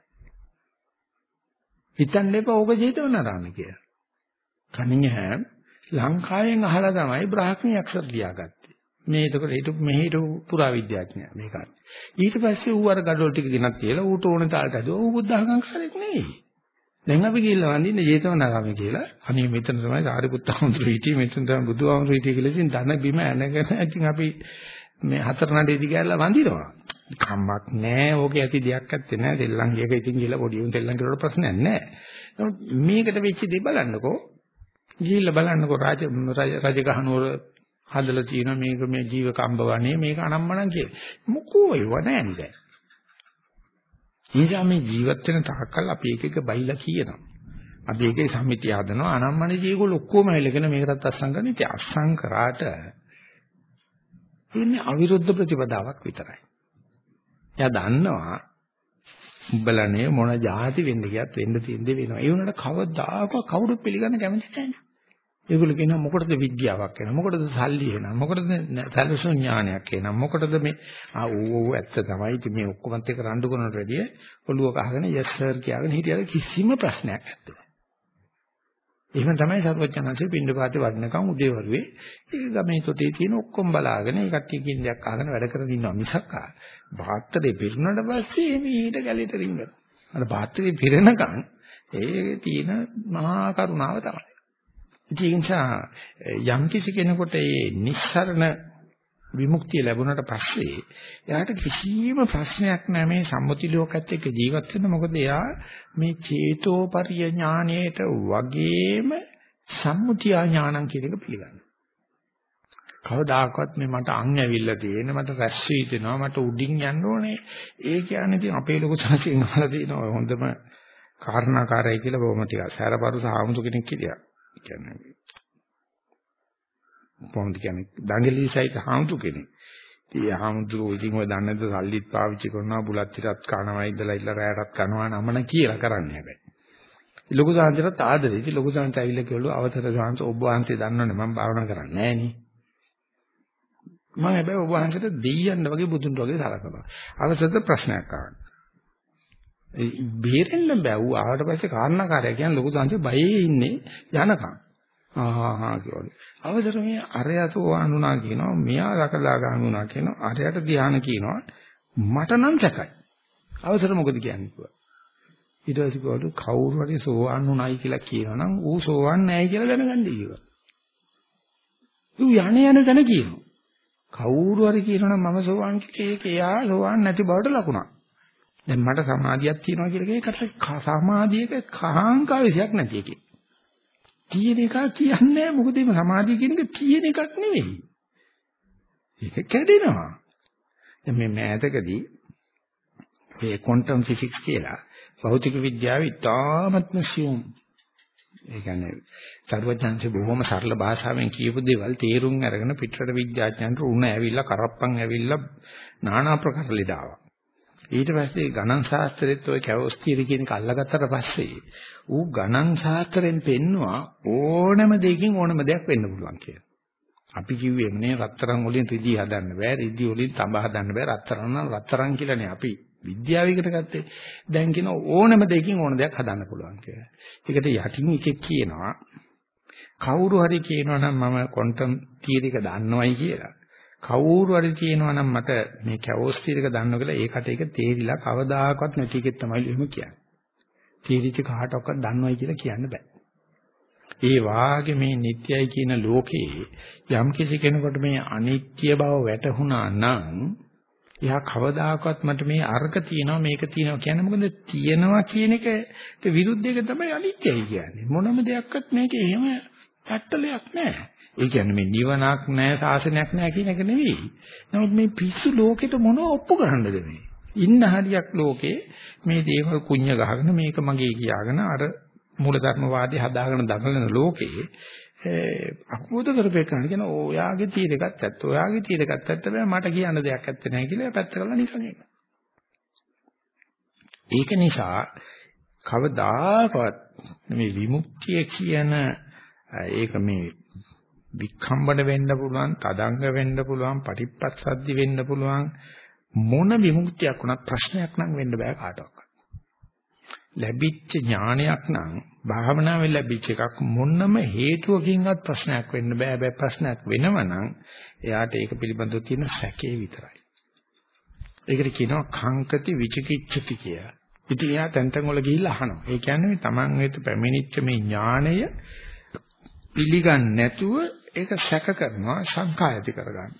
හිතන්න එපා ඕක ජේතවනාරාම කියලා. කණින් හැම ලංකාවෙන් අහලා තමයි බ්‍රාහ්මණ අක්ෂර ලියාගත්තේ. මේ එතකොට හිටු මෙහි හිටු පුරා විද්‍යාඥයා මේකත්. ඊට පස්සේ ඌ අර ගඩොල් ටික ගෙනත් තියලා ඌට ඕන තාලට හදුවා. ඌ බුද්ධ අහංකාරයක් නෙවෙයි. දැන් අපි ගිහිල්ලා වඳින්න ජේතවනාරාමේ කියලා. අනේ මෙතන තමයි සාරිපුත්ත හඳුරු හිටියේ මෙතන තමයි බුදුහාමුදුරු හිටියේ කියලා ඉතින් ධන බිම ඇනගෙන ඉතින් අපි මේ හතර නඩේදී ගෑල්ලා වඳිනවා. කම්මක් නැහැ. ඕකේ ඇති දෙයක් ඇත්තේ නැහැ. දෙල්ලන්ගේක ඉතින් ගිහලා පොඩි උන් දෙල්ලන් කියලා ප්‍රශ්නයක් නැහැ. නමුත් මේකට වෙච්ච දේ බලන්නකෝ. ගිහිල්ලා බලන්නකෝ රාජ රජගහනුවර හදලා තියෙන මේක මේ ජීව කම්බවණේ මේක අනම්මනම් කිය. මොකෝ ඒව නැහැ නේද? නිසා මේ ජීවත් වෙන තාක්කල් අපි එක එක බයිලා කියනවා. අපි එකේ සම්මිතිය හදනවා අනම්මනේ ජීවල ඔක්කොම හැලගෙන මේකටත් අස්සම් කරන ඉතින් අස්සම් කරාට ඉන්නේ අවිරුද්ධ ප්‍රතිපදාවක් විතරයි. එයා දන්නවා උඹලනේ මොන જાති වෙන්න ගියත් වෙන්න තියෙන දේ වෙනවා. ඒ වුණාට කවදාකවත් කවුරුත් පිළිගන්න කැමති නැහැ. ඒගොල්ලෝ කියනවා මොකටද විද්‍යාවක් එනවා මොකටද සල්ලි එනවා මොකටද සැලසුම් ඥානයක් එනවා මොකටද මේ ආ ඌ ඇත්ත තමයි ඉතින් මේ ඔක්කොමත් එක රණ්ඩු කරනට වැඩිය ඔළුව කහගෙන යස් සර් කියලාගෙන හිටියද කිසිම ප්‍රශ්නයක් නැත්තේ. එහෙම තමයි සරුවචනන්සේ පින්ඩපාතේ වඩනකම් උදේවරුේ ඒ ගමේ තොටේ තියෙන ඔක්කොම බලාගෙන ඒ කට්ටියකින් දෙයක් අහගෙන වැඩ කරගෙන ඉන්නවා මිසක් බාත්තරේ පිරුණාට පස්සේ මේට ගැලේට රින්ගනවා. අර බාත්තරේ පිරෙනකන් ඒ තියෙන මහා කරුණාව තමයි. ඒ නිසා යම් කිසි කෙනෙකුට මේ නිස්සරණ විමුක්තිය ලැබුණාට පස්සේ එයාට කිසිම ප්‍රශ්නයක් නැහැ. මේ සම්මුති ලෝකත් එක්ක ජීවත් වෙන්න. මොකද එයා මේ චේතෝපරිය ඥාණයට වගේම සම්මුතිය ඥානං කියන එක පිළිගන්නවා. කවදාකවත් මේ මට අං ඇවිල්ලා තියෙන මට රැස් වී දෙනවා මට උඩින් යන්න ඕනේ. ඒ කියන්නේ ඉතින් අපේ ලොකු සංසිං අහලා තියෙනවා හොඳම කාරණාකාරයි කියලා බොහොම ටිකක්. සැරපරුස ආමුතු කෙනෙක් කියලා. කියන්නේ කොහොමද කියන්නේ දඟලිසයිත් හාමුදුර කෙනෙක්. ඉතින් හාමුදුරුවෝ ඉතින් ඔය දන්නේ නැද්ද සල්ලිත් පාවිච්චි කරනවා බුලත් ටිකක් කනවා ඉඳලා ඉල්ල රැයටත් කනවා නමන කියලා කරන්නේ හැබැයි. ලොකු සාන්තිරත් ආදරේ. ඉතින් ලොකු සාන්ත ඇවිල්ලා කිව්වලු අවතර සාන්ත ඔබ වහන්සේ දන්නවනේ මම භාවනා කරන්නේ නැහැ නේ. මම හැබැයි ඔබ වහන්සේට දෙයියන්න වගේ බුදුන්ට වගේ සලකනවා. අවසත ප්‍රශ්නයක් ආවා. ඒ බේරෙන්න බෑ. ඌ ආවට පස්සේ කාරණාකාරය කියන්නේ ලොකු සංසය බයේ ඉන්නේ යනකම්. ආහා කියවලු. අවසර මේ අරයතෝ වඳුනා කියනවා, මෙයා රකලා ගන්නුනා කියනවා, අරයට ධ්‍යාන කියනවා. මට නම් සැකයි. අවසර මොකද කියන්නේ කිව්වා. ඊට පස්සේ කිව්වලු කවුරු හරි සෝවන් උනායි කියලා කියනනම් ඌ සෝවන් නැහැ කියලා දැනගන්න කිව්වා. ඌ යන්නේ යන තැන කියනවා. කවුරු හරි කියනනම් මම සෝවන් කියලා ඒක එයා සෝවන් නැති බවට ලකුණක්. දැන් මට සමාධියක් තියෙනවා කියලා ඒකට සමාධියක කහාංකා විශයක් නැති එකේ. තියෙන එක කියන්නේ මොකද මේ සමාධිය කියන එක තියෙන එකක් නෙවෙයි. ඒක කැඩෙනවා. දැන් මේ මෑතකදී මේ ක්වොන්ටම් ෆිසික්ස් කියලා භෞතික විද්‍යාව ඉතාමත්ම සියුම් ඒ කියන්නේ සර්වඥාන්සේ බොහොම සරල භාෂාවෙන් කියපු දේවල් තේරුම් අරගෙන පිටරට විද්‍යාඥයන්ට උණ ඇවිල්ලා කරප්පන් ඇවිල්ලා নানা ප්‍රකාර ලෙඩාවක්. ඊට පස්සේ ගණන් ශාස්ත්‍රෙත් ওই කැවොස් තියරි කියන එක අල්ලගත්තට පස්සේ ඌ ගණන් ශාස්ත්‍රයෙන් පෙන්නවා ඕනම දෙයකින් ඕනම දෙයක් වෙන්න පුළුවන් කියලා. අපි කිව්වේ නේ රත්තරන් වලින් රිදී හදන්න බෑ රිදී වලින් තඹ හදන්න බෑ රත්තරන් නම් රත්තරන් කියලානේ අපි විද්‍යාවයකට ගත්තේ. දැන් කියන ඕනම දෙයකින් ඕන දෙයක් හදන්න පුළුවන් කියලා. ඒකට යටින් එකෙක් කියනවා කවුරු හරි කියනවා නම් මම ක්වොන්ටම් තියරි එක දන්නවයි කියලා. කවුරු හරි කියනවා නම් මට මේ කැවෝස් තියරි එක දන්නවා කියලා ඒකට ඒක තේරිලා කවදාකවත් නැති එකෙක් තමයි එහෙම කියන්නේ. තීරිච්ච කාටවත් දන්නවයි කියලා කියන්න බෑ. ඒ වාගේ මේ නිට්යයි කියන ලෝකේ යම් කිසි කෙනෙකුට මේ අනිත්‍ය බව වැටහුණා නම් එයා කවදාකවත් මට මේ අර්ග තියෙනවා මේක තියෙනවා කියන්නේ මොකද තියෙනවා කියන එකට විරුද්ධ එක තමයි අනිත්‍යයි කියන්නේ මොනම දෙයක්වත් මේක එහෙම පැට්ටලයක් නැහැ ඒ කියන්නේ මේ නිවනක් නැහැ සාසනයක් නැහැ කියන එක නෙවෙයි නමුත් මේ පිස්සු ලෝකෙට මොනව ඔප්පු කරන්නද මේ ඉන්න හරියක් ලෝකේ මේ දේවල් කුඤ්ඤ ගහගෙන මේක මගේ කියාගෙන අර මූලධර්මවාදී හදාගෙන දඟලන ලෝකේ අකුබෝධ කරපේකන කියන ඔයාගේ තීර එකත් ඇත්ත. ඔයාගේ තීර එකත් ඇත්ත බෑ මට කියන්න දෙයක් ඇත්ත නැහැ කියලා පැත්ත කරලා නිකන් ඒක. ඒක නිසා කවදාකවත් මේ විමුක්තිය කියන ඒක මේ වික්ඛම්බන වෙන්න පුළුවන්, තදංග වෙන්න පුළුවන්, පටිප්පස්සද්ධි වෙන්න පුළුවන් මොන විමුක්තියක් වුණත් ප්‍රශ්නයක් නම් වෙන්න බෑ කාටවත්. ලැබිච්ච ඥානයක් නම් භාවනාවෙන් ලැබිච්ච එකක් මොනම හේතුවකින්වත් ප්‍රශ්නයක් වෙන්න බෑ. හැබැයි ප්‍රශ්නයක් වෙනවනම් එයාට ඒක පිළිබඳව තියෙන සැකේ විතරයි. ඒකට කියනවා කංකති විචිකිච්ඡති කියලා. ඉතින් එයා තැන් තැන් වල ගිහිල්ලා අහනවා. ඒ කියන්නේ මේ Taman වෙත පැමිණිච්ච මේ ඥාණය පිළිගන්නේ නැතුව ඒක සැක කරනවා සංකායති කරගන්න.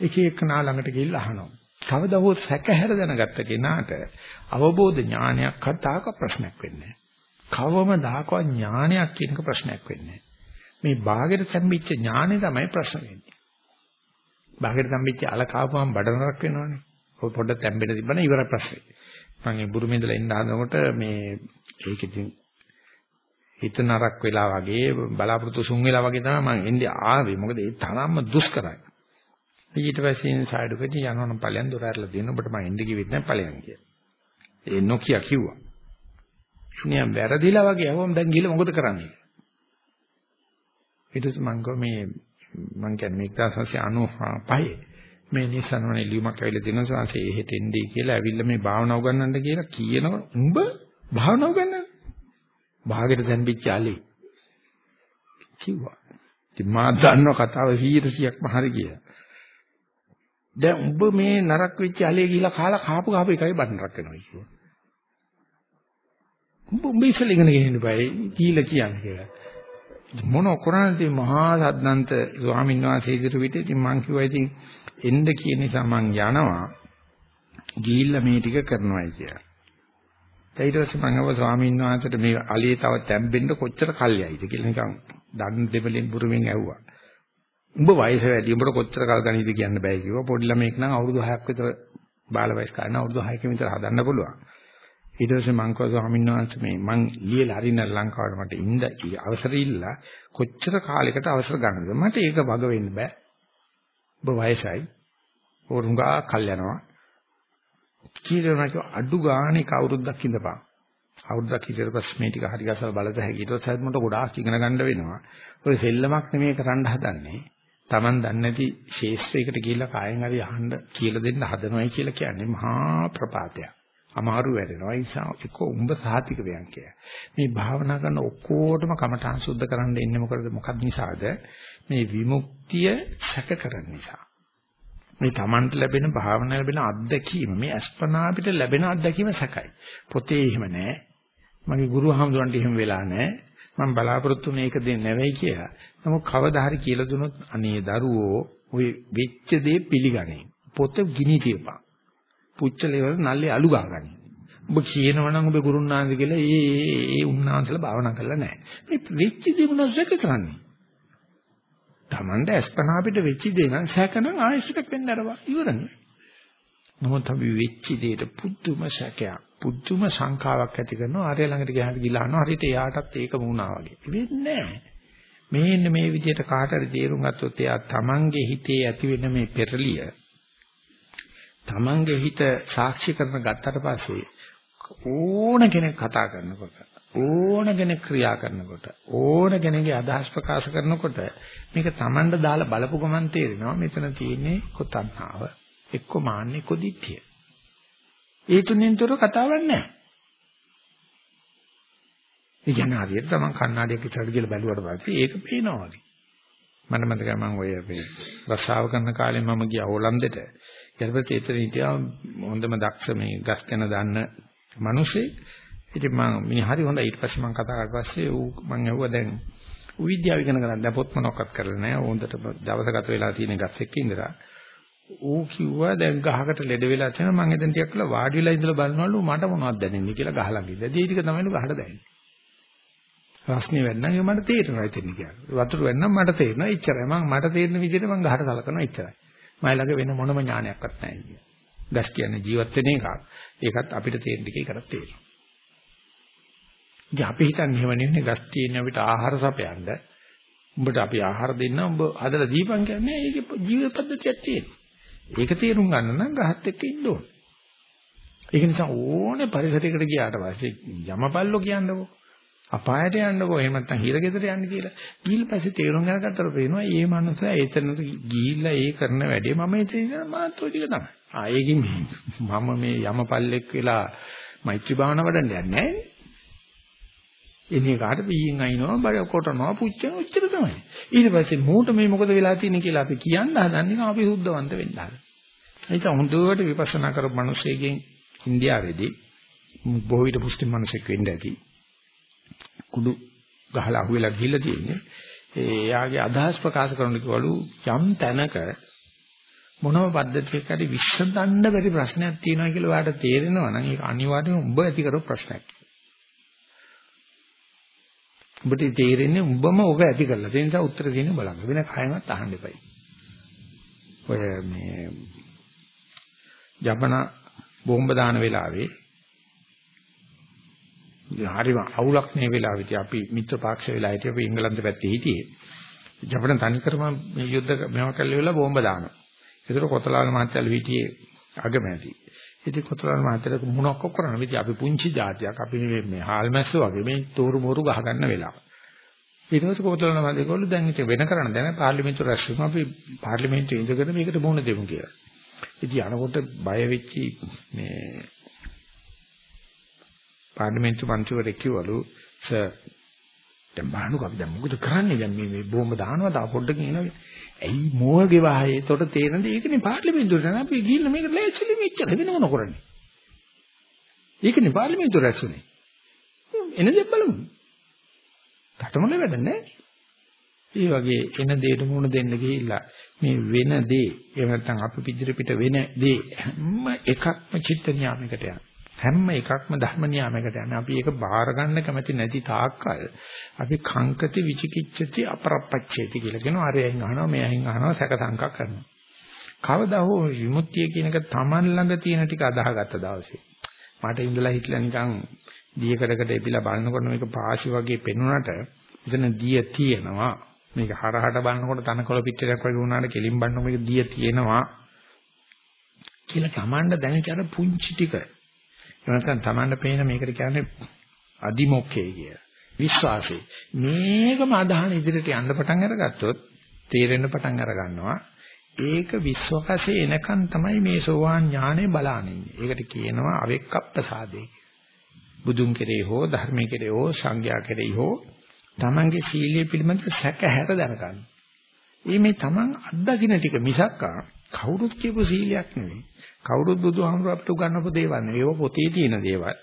එක එක නා ළඟට ගිහිල්ලා අහනවා. කවදා හෝ සැකහැර දැනගත්ත කෙනාට අවබෝධ ඥානයක් හදාක ප්‍රශ්නයක් වෙන්නේ කවමදාකවත් ඥානයක් කියනක ප්‍රශ්නයක් වෙන්නේ මේ ਬਾගෙට තැම්බිච්ච ඥානෙ තමයි ප්‍රශ්න වෙන්නේ. ਬਾගෙට තැම්බිච්ච අලකාවම බඩනරක් වෙනවනේ. ඔය පොඩ්ඩක් තැම්බෙන්න තිබ්බම ඉවර ප්‍රශ්නේ. මම මේ බුරුමේ ඉඳලා එන්න හදනකොට මේ ඒක ඉතින් හිත නරක් වෙලා වගේ බලාපොරොත්තු සුන් වෙලා වගේ තමයි මම එන්නේ ආවේ. මොකද ඒ තරම්ම දුෂ්කරයි. ඊට පස්සේ සයිඩුකදී යනවනම් ඵලයන් දොර ඇරලා දෙන්න ඔබට මම එන්න කිව්වෙත් නැහැ ඵලයන් කියලා. ඒ නොකිය කිව්වා. ශුන්‍යම් වැරදිලා වගේ අවම දැන් ගිහලා මොකද කරන්නේ? ඊට පස්සේ මම ගෝ මේ මම කියන්නේ 1995 මේ නිසනවනේ ලියුමක් ඇවිල්ලා දෙනවා සංසේ එහෙට එන්නේ කියලා ඇවිල්ලා මේ භාවනාව උගන්වන්න කියලා කියනවා උඹ භාවනාව උගන්වන්න. භාගෙට දැන්පිච්ච allele කිව්වා. ඉතින් මා දන්න කතාව 100%ක්ම හරි කියලා. දැන් උඹ මේ නරක වෙච්ච allele ගිහිලා කාලා කාපු කාපු එකයි බන්නරක් වෙනවා කිව්වා. උඹ උඹ ඉස්සෙල්ලා ඉගෙන ගන්න බෑ කියලා කියන්නේ කියලා. මොන කරන්නේ මහා සද්දන්ත ස්වාමීන් වහන්සේ ඉදිරි විට ඉතින් මං කිව්වා ඉතින් එන්න කියන නිසා මං යනවා ගිහිල්ලා මේ ටික කරනවායි කියලා. ඊට පස්සේ මම අව ස්වාමීන් වහන්සේට මේ allele තව තැම්බෙන්න කොච්චර කල්යයිද කියලා නිකන් දන් දෙබලෙන් බුරුමින් ඇහුවා. උඹ වයස වැඩි උඹට කොච්චර කල් ගණීද කියන්න බෑ කිව්වා. පොඩි ළමෙක් නම් අවුරුදු 6ක් විතර බාල වයස් කාලේ අවුරුදු 6කින් විතර හදන්න පුළුවන්. ඊට පස්සේ මං කව ස්වාමීන් වහන්සේ මේ මං ලියලා හරින ලංකාවට මට ඉන්න අවසර ඉල්ලා කොච්චර කාලයකට අවසර ගන්නද මට ඒක වග වෙන්න බෑ. ඔබ වයසයි. ඕරුංගා කල් යනවා. කීරණක අඩු ගානේ කවුරුද්දක් ඉඳපන්. අවුරුද්දක් ඉතින් පස්සේ මේ ටික හරි ගසලා බලත හැකි. ඊට පස්සේ මට ගොඩාක් ඉගෙන ගන්න වෙනවා. ඔය සෙල්ලමක් නෙමෙයි කරන්න හදන්නේ. Taman දන්නේ නැති ශේෂ්ත්‍රයකට ගිහිල්ලා කායෙන් හරි අහන්න කියලා දෙන්න හදනවයි කියලා කියන්නේ මහා ප්‍රපාතයක්. අමාරු වැඩෙනවා. ඒ නිසා එක්ක උඹ සාතික වෙයන් කියලා. මේ භාවනා කරන ඔක්කොටම කමඨාන් සුද්ධ කරන්න ඉන්නේ මොකද මොකක් නිසාද? මේ විමුක්තිය සැක කරන නිසා. මේ Tamanට ලැබෙන භාවනා ලැබෙන අත්දැකීම මේ අස්පනා අපිට ලැබෙන අත්දැකීම සැකයි. පොතේ එහෙම නැහැ. මගේ ගුරු හාමුදුරන්ට එහෙම වෙලා නැහැ. මම බලාපොරොත්තු වෙන්නේ ඒක දෙන්නේ නැවෙයි කියලා. නමුත් කවදා හරි කියලා දුනොත් අනේ දරුවෝ ওই වෙච්ච දේ පිළිගන්නේ. පොත ගිනි තියපන්. පුච්චලේවල නල්ලේ අලු ගාගන්න. ඔබ කියනවනම් ඔබ ගුරුන්නාන්සේ කියලා ඒ ඒ ඒ උන්නාන්සලා භාවනා කරලා නැහැ. මේ වෙච්ච දේ මොනවද සැක කරන්නේ? Tamanda අස්පනා අපිට වෙච්ච දේ නම් සැකනම් ආයෙත් වෙන්න අරවා ඉවරනේ. නමුත් අපි වෙච්ච දෙයට පුදුම සැකයක් පුදුම සංකාවක් ඇති කරනවා ආර්ය ළඟට ගියාට ගිලා අහනවා හරියට එයාටත් ඒක වුණා වගේ. වෙන්නේ නැහැ. මේන්න මේ විදිහට කාට හරි තේරුම් ගත්තොත් එයා තමන්ගේ හිතේ ඇති වෙන මේ පෙරලිය තමන්ගේ හිත සාක්ෂි කරන ගත්තට පස්සේ ඕන කෙනෙක් කතා කරනකොට ඕන කෙනෙක් ක්‍රියා කරනකොට ඕන කෙනෙක්ගේ අදහස් ප්‍රකාශ කරනකොට මේක Tamanda දාලා බලපු ගමන් තේරෙනවා මෙතන තියෙන්නේ කොතණ්හාව එක්ක මාන්නේ එක්ක දිත්‍ය. ඒ තුනෙන් තොර කතාවක් නැහැ. ඒ කියන්නේ හරියට තමන් කණ්ණාඩියක් ඉස්සරහට ගිහලා බැලුවට පස්සේ ඒක පේනවා වගේ. මට මතකයි මම ඔය මේ රස්සාව කරන කාලේ මම ගියා හොලන්දෙට. ඊට පස්සේ එතන හිටියා හොඳම දක්ෂ මේ ගස් ගැන දන්න මිනිහෙක්. ඉතින් මම මිනිහ හරි හොඳයි ඊට පස්සේ මම කතා කරලා පස්සේ ඌ මම ඇහුවා දැන් ඌ විද්‍යාව ඉගෙන ගන්න දැන් පොත් මොනක්වත් කරලා නැහැ. හොඳට දවස ගත වෙලා තියෙන ගස් එක්ක ඉඳලා ඌ කිව්වා දැන් ගහකට ලෙඩ වෙලා තියෙනවා මම එතන ටිකක් කළා වාඩි වෙලා ඉඳලා බලනවලු මට මොනවද දැනෙන්නේ කියලා ගහ ළඟ ඉඳලා. ඒ ටික තමයි ගහට දැනෙන්නේ. රස්නේ වෙන්නම් ඒ මට තේරෙනවා ඉතින් කියලා. වතුර වෙන්නම් මට තේරෙනවා එච්චරයි. මම මට තේරෙන විදිහට මම ගහට සලකනවා එච්චරයි. මම ළඟ වෙන මොනම ඥානයක්වත් නැහැ කියලා. ගස් කියන්නේ ජීවත් වෙන එකක්. ඒකත් අපිට තේරෙන ටික ඒකට තේරෙනවා. ඉතින් අපි හිතන්නේ එහෙම නෙවෙයි ගස් තියෙන අපිට ආහාර සපයන්න. උඹට අපි ආහාර දෙන්න උඹ හදලා දීපන් කියන්නේ ඒකේ ජීවිත පද්ධතියක් තියෙනවා. ඒක තේරුම් ගන්න නම් ගහත් එක්ක ඉන්න ඕන. ඒක නිසා ඕනේ පරිසරයකට ගියාට පස්සේ යමපල්ලෝ කියන්නකෝ. අපායට යන්නකෝ එහෙම නැත්නම් හිරගෙදර යන්න කියලා. ගිහින් පස්සේ තේරුම් ගන්නකට පේනවා මේ මනුස්සයා එතනට ගිහිල්ලා ඒ කරන වැඩේ මම එතන මාත් ඔය ටික තමයි. ආ ඒකින් මම මේ යමපල්ලෙක් වෙලා මෛත්‍රී භාවනා වඩන්න යන්නේ නැහැ. එන්නේ කාට පීයෙන් අයින්නවා බය කොටනවා පුච්චන උච්චර තමයි. ඊට පස්සේ මූට මේ මොකද වෙලා තියෙන්නේ කියලා අපි කියන්න හදන්නේ අපි සුද්ධවන්ත වෙන්න හදන. ඒක හොඳට විපස්සනා කරපු මිනිස්සෙකින් ඉන්දියාවේදී බොහෝ විට මුස්ලිම් මිනිසෙක් වෙන්න ඇති. කුඩු ගහලා අහුවෙලා ගිහිල්ලා තියෙන්නේ. එයාගේ අදහස් ප්‍රකාශ කරන කිවලු යම් තැනක මොනම පද්ධතියක හරි විශ්සඳන්න බැරි ප්‍රශ්නයක් තියෙනවා කියලා ඔයාලට තේරෙනවා නම් ඒක අනිවාර්යයෙන්ම ඔබ ඇති කරපු ප්‍රශ්නයක්. ඔබට තේරෙන්නේ උඹම ඔක ඇති කරලා. ඒ නිසා උත්තර දෙන්න බලන්න. වෙන කයවත් අහන්න එපයි. ඔය මේ ජපන බෝම්බ දාන වෙලාවේ හරිම අවුලක් මේ වෙලාවේදී අපි මිත්‍ර පාක්ෂ වෙලා හිටියේ අපි එංගලන්ත පැත්තේ හිටියේ. ජපන තනිකරම මේ යුද්ධ මේවා කල්ලි වෙලා බෝම්බ දානවා. ඒතර කොතලාල මහත්තයල් හිටියේ අගමැති. ඉතින් කොතරම් මාතර මොනක් කරන්නේ. ඉතින් අපි පුංචි જાතියක්. අපි මේ හාල්මැස්ස වගේ මේ තෝරු මෝරු ගහ ගන්න වෙලාව. ඊට පස්සේ කොතරම් මාතේකවලු දැන් ඉතින් වෙන කරන්න දැන් පාර්ලිමේන්තුව රැස්වීම අපි පාර්ලිමේන්තුවේ ඉඳගෙන මේකට මුහුණ දෙමු කියලා. ඉතින් අනකොට බය වෙච්චි මේ පාර්ලිමේන්තු මන්ත්‍රීවරයෙක් කිව්වලු සර් දැන් බලන්නකෝ අපි දැන් මොකද කරන්නේ? දැන් මේ මේ බෝම්බ දානවා තා පොඩ්ඩකින් එනවා. ඇයි මෝගේ වාහේ තොට තේරෙනද ඒකනේ පාර්ලිමේන්තුවට යන අපි ගිහින් මේක ලෑස්තිලි මෙච්චර. වෙන මොන කරන්නේ? ඒකනේ පාර්ලිමේන්තුව රැස්ුනේ එන දේ බලමු. කටමොල වැඩ නැහැ. ඒ වගේ එන දෙයට මුණ දෙන්න ගිහිල්ලා මේ වෙන දේ එහෙම නැත්නම් අපි පිටිර පිට වෙන දේ හැම එකක්ම චිත්ත නියාමයකට යනවා. හැම එකක්ම ධර්ම නියාමයකට යන්නේ. අපි ඒක බාර ගන්න කැමති නැති තාක්කල් අපි කංකති විචිකිච්ඡති අපරප්පච්චේති කියලා කියනවා. අරයන් අහනවා, මෙයන් අහනවා, සැක සංකා කරනවා. කවදා හෝ විමුක්තිය කියන එක Taman ළඟ තියෙන ටික අදාහගත්ත දවසේ මට ඉඳලා හිටලා නිකන් දියකඩකට එපිලා බලනකොට මේක පාසි වගේ පෙනුනට එතන දිය තියෙනවා. මේක හරහට බලනකොට තනකොළ පිටරයක් වගේ වුණාට කෙලින් බලනකොට මේක දිය තියෙනවා කියලා Tamanට දැනෙච්ච අර පුංචි ටික නැත්නම් Tamanne පේන මේකට කියන්නේ අදිමොක්කේ කිය. විශ්වාසය. මේකම අදහන ඉදිරියට යන්න පටන් අරගත්තොත් තේරෙන්න පටන් අර ගන්නවා. ඒක විශ්වාසයේ එනකන් තමයි මේ සෝවාන් ඥානෙ බලන්නේ. ඒකට කියනවා අවෙක්කප්පසාදේ. බුදුන් කෙරෙහි හෝ ධර්මයේ කෙරෙහි හෝ සංඝයා කෙරෙහි හෝ තමන්ගේ සීලය පිළිබඳ සැකහැර දැනගන්න. මේ තමන් අත්දකින්න ටික මිසක්කා කවුරුත් කියපු සීලයක් නෙවෙයි. කවුරුත් බුදුහාමුදුර අපිට උගන්වපු දේවල් නෙවෙයි. ඒවා පොතේ තියෙන දේවල්.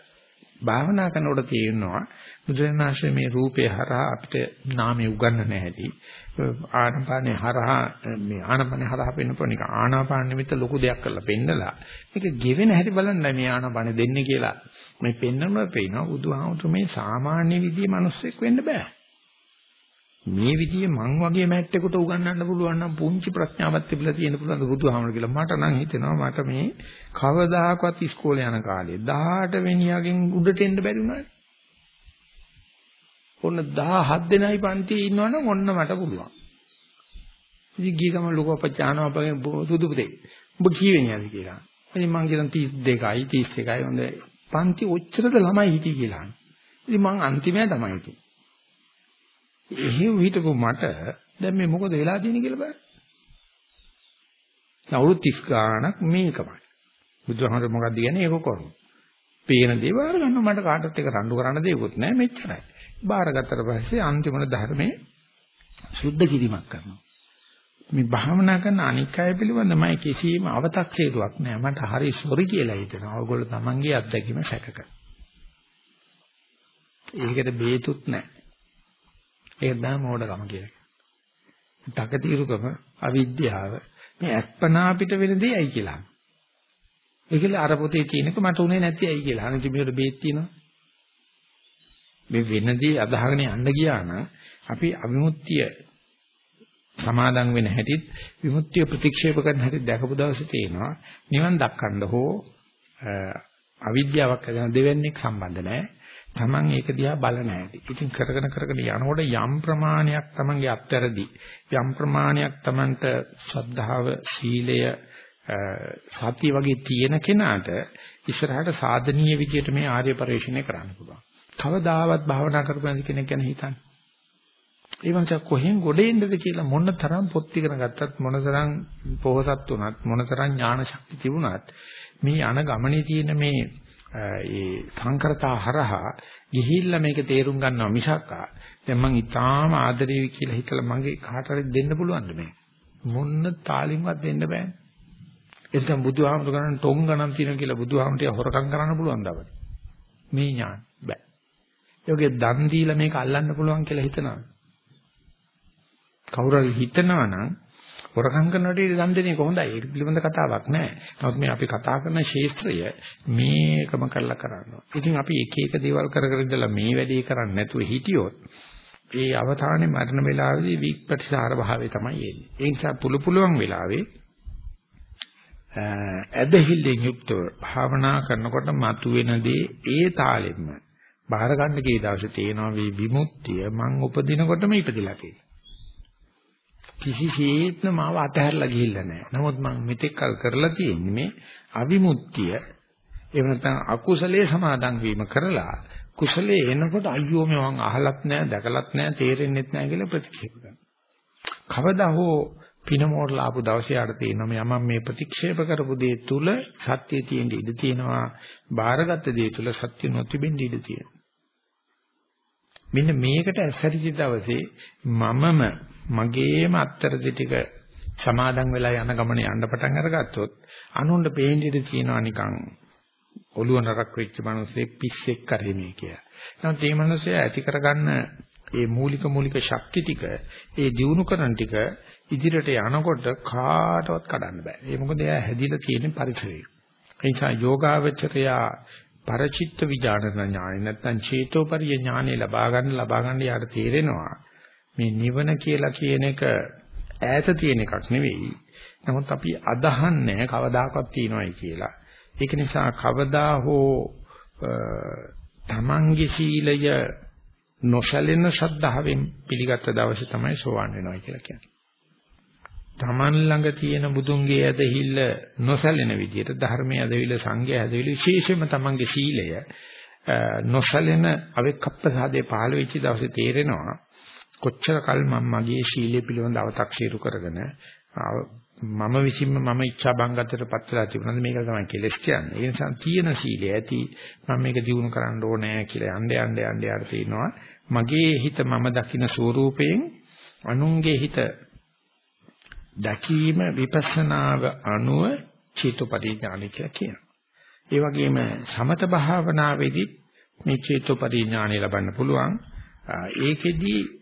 භාවනා කරනකොට තේරෙනවා බුදුරණාහි මේ රූපේ හරහා අපිට නාමය උගන්වන්න හැටි. ආනපානේ හරහා මේ ආනපානේ හරහා පෙන්නපොන එක ආනාපාන නිමිත්ත ලොකු දෙයක් කරලා පෙන්නලා මේක ගෙවෙන හැටි බලන්න මේ ආනාපානේ දෙන්නේ කියලා. මේ පෙන්නනවා පේනවා බුදුහාමුදුර මේ සාමාන්‍ය විදිහේ මිනිස්සෙක් වෙන්න බෑ. මේ විදිහේ මං වගේ මැට්ටෙකුට උගන්වන්න පුළුවන් නම් පුංචි ප්‍රඥාවක් තිබිලා තියෙන පුළුවන් බුදුහාමර කියලා මට නම් හිතෙනවා මට මේ කවදාකවත් ඉස්කෝලේ යන කාලේ 18 වෙනියගෙන් උඩට එන්න බැරි වුණානේ. ඔන්න 17 දෙනයි පන්තියේ ඉන්නවනම් ඔන්න මට පුළුවන්. ඉතින් ගිය ගමන් ලොකු අපච්චානව අපගේ සුදු පුතේ. ඔබ කීවෙනියද කියලා. ඉතින් මං කියන 32යි 31යි හොඳ පන්ති ඔච්චරද ළමයි හිටියේ කියලා. ඉතින් මං අන්තිමයා තමයි හිටියේ. එහෙව් හිටපු මට දැන් මේ මොකද වෙලා තියෙන්නේ කියලා බලන්න. අවුරුදු 30 ගාණක් මේකමයි. බුදුහාමර මොකක්ද කියන්නේ ඒක කරමු. පේන දේ බාර ගන්න මට කාටවත් එක රණ්ඩු කරන්න දෙයක්වත් නැහැ මෙච්චරයි. බාරගත්තට පස්සේ අන්තිමට ධර්මයේ සුද්ධ කිරීමක් කරනවා. මේ භාවනා කරන අනික් අය පිළිබඳ මම කිසිම අව탁සේරුවක් නැහැ. මට හරි සොරි කියලා හිතෙනවා. ඕගොල්ලෝ තමන්ගේ අත්දැකීම සැක කරනවා. ඒකට බේතුත් නැහැ. ඒක තමයි මෝඩකම කියන්නේ. තකතිරුකම අවිද්‍යාව මේ අස්පනා අපිට වෙන දේ ඇයි කියලා. ඒකල අර පොතේ තියෙනක මට උනේ නැති ඇයි කියලා. අනිත් මේකට බේත් තියෙනවා. මේ වෙනදී අදහගෙන යන්න ගියා නම් අපි අවිමුක්තිය සමාදන් වෙන හැටිත් විමුක්තිය ප්‍රතික්ෂේප කරන හැටි දැකපු දවසේ තේනවා නිවන් දක්කන්න හෝ අවිද්‍යාවක් ඇති දෙවන්නේක් සම්බන්ධ නැහැ. Taman ඒක දිහා බලන හැටි. ඉතින් කරගෙන කරගෙන යනකොට යම් ප්‍රමාණයක් Tamanගේ අත්තරදි යම් ප්‍රමාණයක් Tamanට ශ්‍රද්ධාව, සීලය, සතිය වගේ තියෙන කෙනාට ඉස්සරහට සාධනීය විදියට මේ ආර්ය පරිශ්‍රණය කරන්න පුළුවන්. කවදාවත් භාවනා කරපු කෙනෙක් ගැන හිතන්නේ. ඒ වගේ කොහෙන් ගොඩ එන්නද කියලා මොන තරම් පොත් ඉගෙන ගත්තත් මොන තරම් පොහසත් වුණත් මොන තරම් ඥාන ශක්තිය තිබුණත් මේ අන ගමනේ තියෙන මේ ඒ සංකරතා හරහා ගිහිල්ලා මේක තේරුම් ගන්නවා මිසක් දැන් මං ඊටාම ආදරේ කියලා හිතලා මගේ කාට හරි දෙන්න පුළුවන්ද මේ? මොන්න තාලින්වත් දෙන්න බෑනේ එතන බුදුහාමුදුර ගණන් ටොං ගණන් තියෙනවා කියලා බුදුහාමුදුරට හොරකම් කරන්න පුළුවන් දවල් මේ ඥාන. බෑ. යෝගේ දන් දීලා මේක අල්ලන්න පුළුවන් කියලා හිතනවා. කවුරු හරි හිතනවා නම් හොරකම් කරනකොට දන් දෙන එක හොඳයි. ඒක පිළිබඳ කතාවක් නෑ. නමුත් මේ අපි කතා කරන ශේත්‍රය මේකම කරලා කරනවා. ඉතින් අපි එක එක දේවල් කර කර ඉඳලා මේ වැඩේ කරන්නේ නැතුව හිටියොත් ඒ අවධානයේ මරණ වේලාවේදී විප්‍රතිසාර භාවය තමයි එන්නේ. ඒ නිසා පුළු පුළුවන් වෙලාවේ ඇදහිල්ලෙන් යුක්තව භාවනා කරනකොට මතුවෙන දේ ඒ තාලෙම බාහිර ගන්න කී දවසේ තේනවා මේ විමුක්තිය මං උපදිනකොටම ඉපදිලා තියෙනවා. කිසිසේත්ම මාව අතහැරලා ගිහිල්ලා නැහැ. නමුත් මම මෙතෙක් කල් කරලා තියෙන්නේ මේ අවිමුක්තිය එහෙම නැත්නම් අකුසලයේ සමාදන් වීම කරලා කුසලයේ එනකොට අයියෝ මේ මං අහලත් නැහැ, දැකලත් නැහැ, තේරෙන්නෙත් නැහැ කියලා ප්‍රතික්ෂේප කරනවා. කවදා හෝ පිනමෝරලා ආපු දවසේ ආට තේරෙනවා මම මේ ප්‍රතික්ෂේප කරපු දේ තුල සත්‍ය තියෙන්න ඉඩ තියෙනවා. බාරගත් දේ තුල සත්‍ය නොතිබෙන්න ඉඩ තියෙනවා. මෙන්න මේකට ඇසරිච්ච දවසේ මමම මගේම අත්තරදි ටික සමාදන් වෙලා යන ගමනේ යන්න පටන් අරගත්තොත් අනුන්ට පේන්නේ තියෙනවා නිකන් ඔළුව නරක් වෙච්ච මිනිස්සෙක් පිස්සෙක් කරේ මේ කියලා. නමුත් මේ මිනිස්සයා ඇති කරගන්න ඒ මූලික මූලික ශක්ති ටික ඒ දියුණු කරන ටික ඉදිරියට යනකොට කාටවත් කඩන්න බෑ. ඒ මොකද එයා හැදිලා තියෙන පරිසරය. ඒ නිසා යෝගාවචරයා පරචිත්ත විඥාන ඥානෙ නැත්නම් චේතෝපරිය ඥානෙ ලබා ගන්න ලබා ගන්න යාට තේරෙනවා මේ නිවන කියලා කියන එක ඈත තියෙන එකක් නෙවෙයි. නමුත් අපි අදහන්නේ කවදාකවත් තියනවායි කියලා. ඒක නිසා කවදා හෝ තමන්ගේ සීලය නොසැලෙන ශ්‍රද්ධාවෙන් පිළිගත් දවසේ තමයි සෝවන් වෙනවා කියලා කියන්නේ. තමන් ළඟ තියෙන බුදුන්ගේ ඇදහිල්ල නොසැලෙන විදිහට ධර්මයේ ඇදහිල්ල සංඝයේ ඇදහිල්ල විශේෂයෙන්ම තමන්ගේ සීලය නොසැලෙන අවෙක්කප්ප සාදේ පහළ වෙච්ච දවසේ තේරෙනවා කොච්චර කල් මම මගේ ශීලයේ පිළිබඳ අව탁සීරු කරගෙන මම විසින්ම මම ඉච්ඡා බංගතට පත් වෙලා තිබුණාද මේක තමයි කෙලස් කියන්නේ. ඒ නිසා තියෙන සීලය ඇති මම මේක දිනු කරන්න ඕනේ කියලා යන්න යන්න යන්න යාර තියෙනවා. මගේ හිත මම දකින ස්වરૂපයෙන් අනුන්ගේ හිත දැකීම විපස්සනාව අනුව චේතෝපරිඥාන කියලා කියනවා. ඒ වගේම සමත භාවනාවේදී මේ චේතෝපරිඥානය ලබන්න පුළුවන්. ඒකෙදී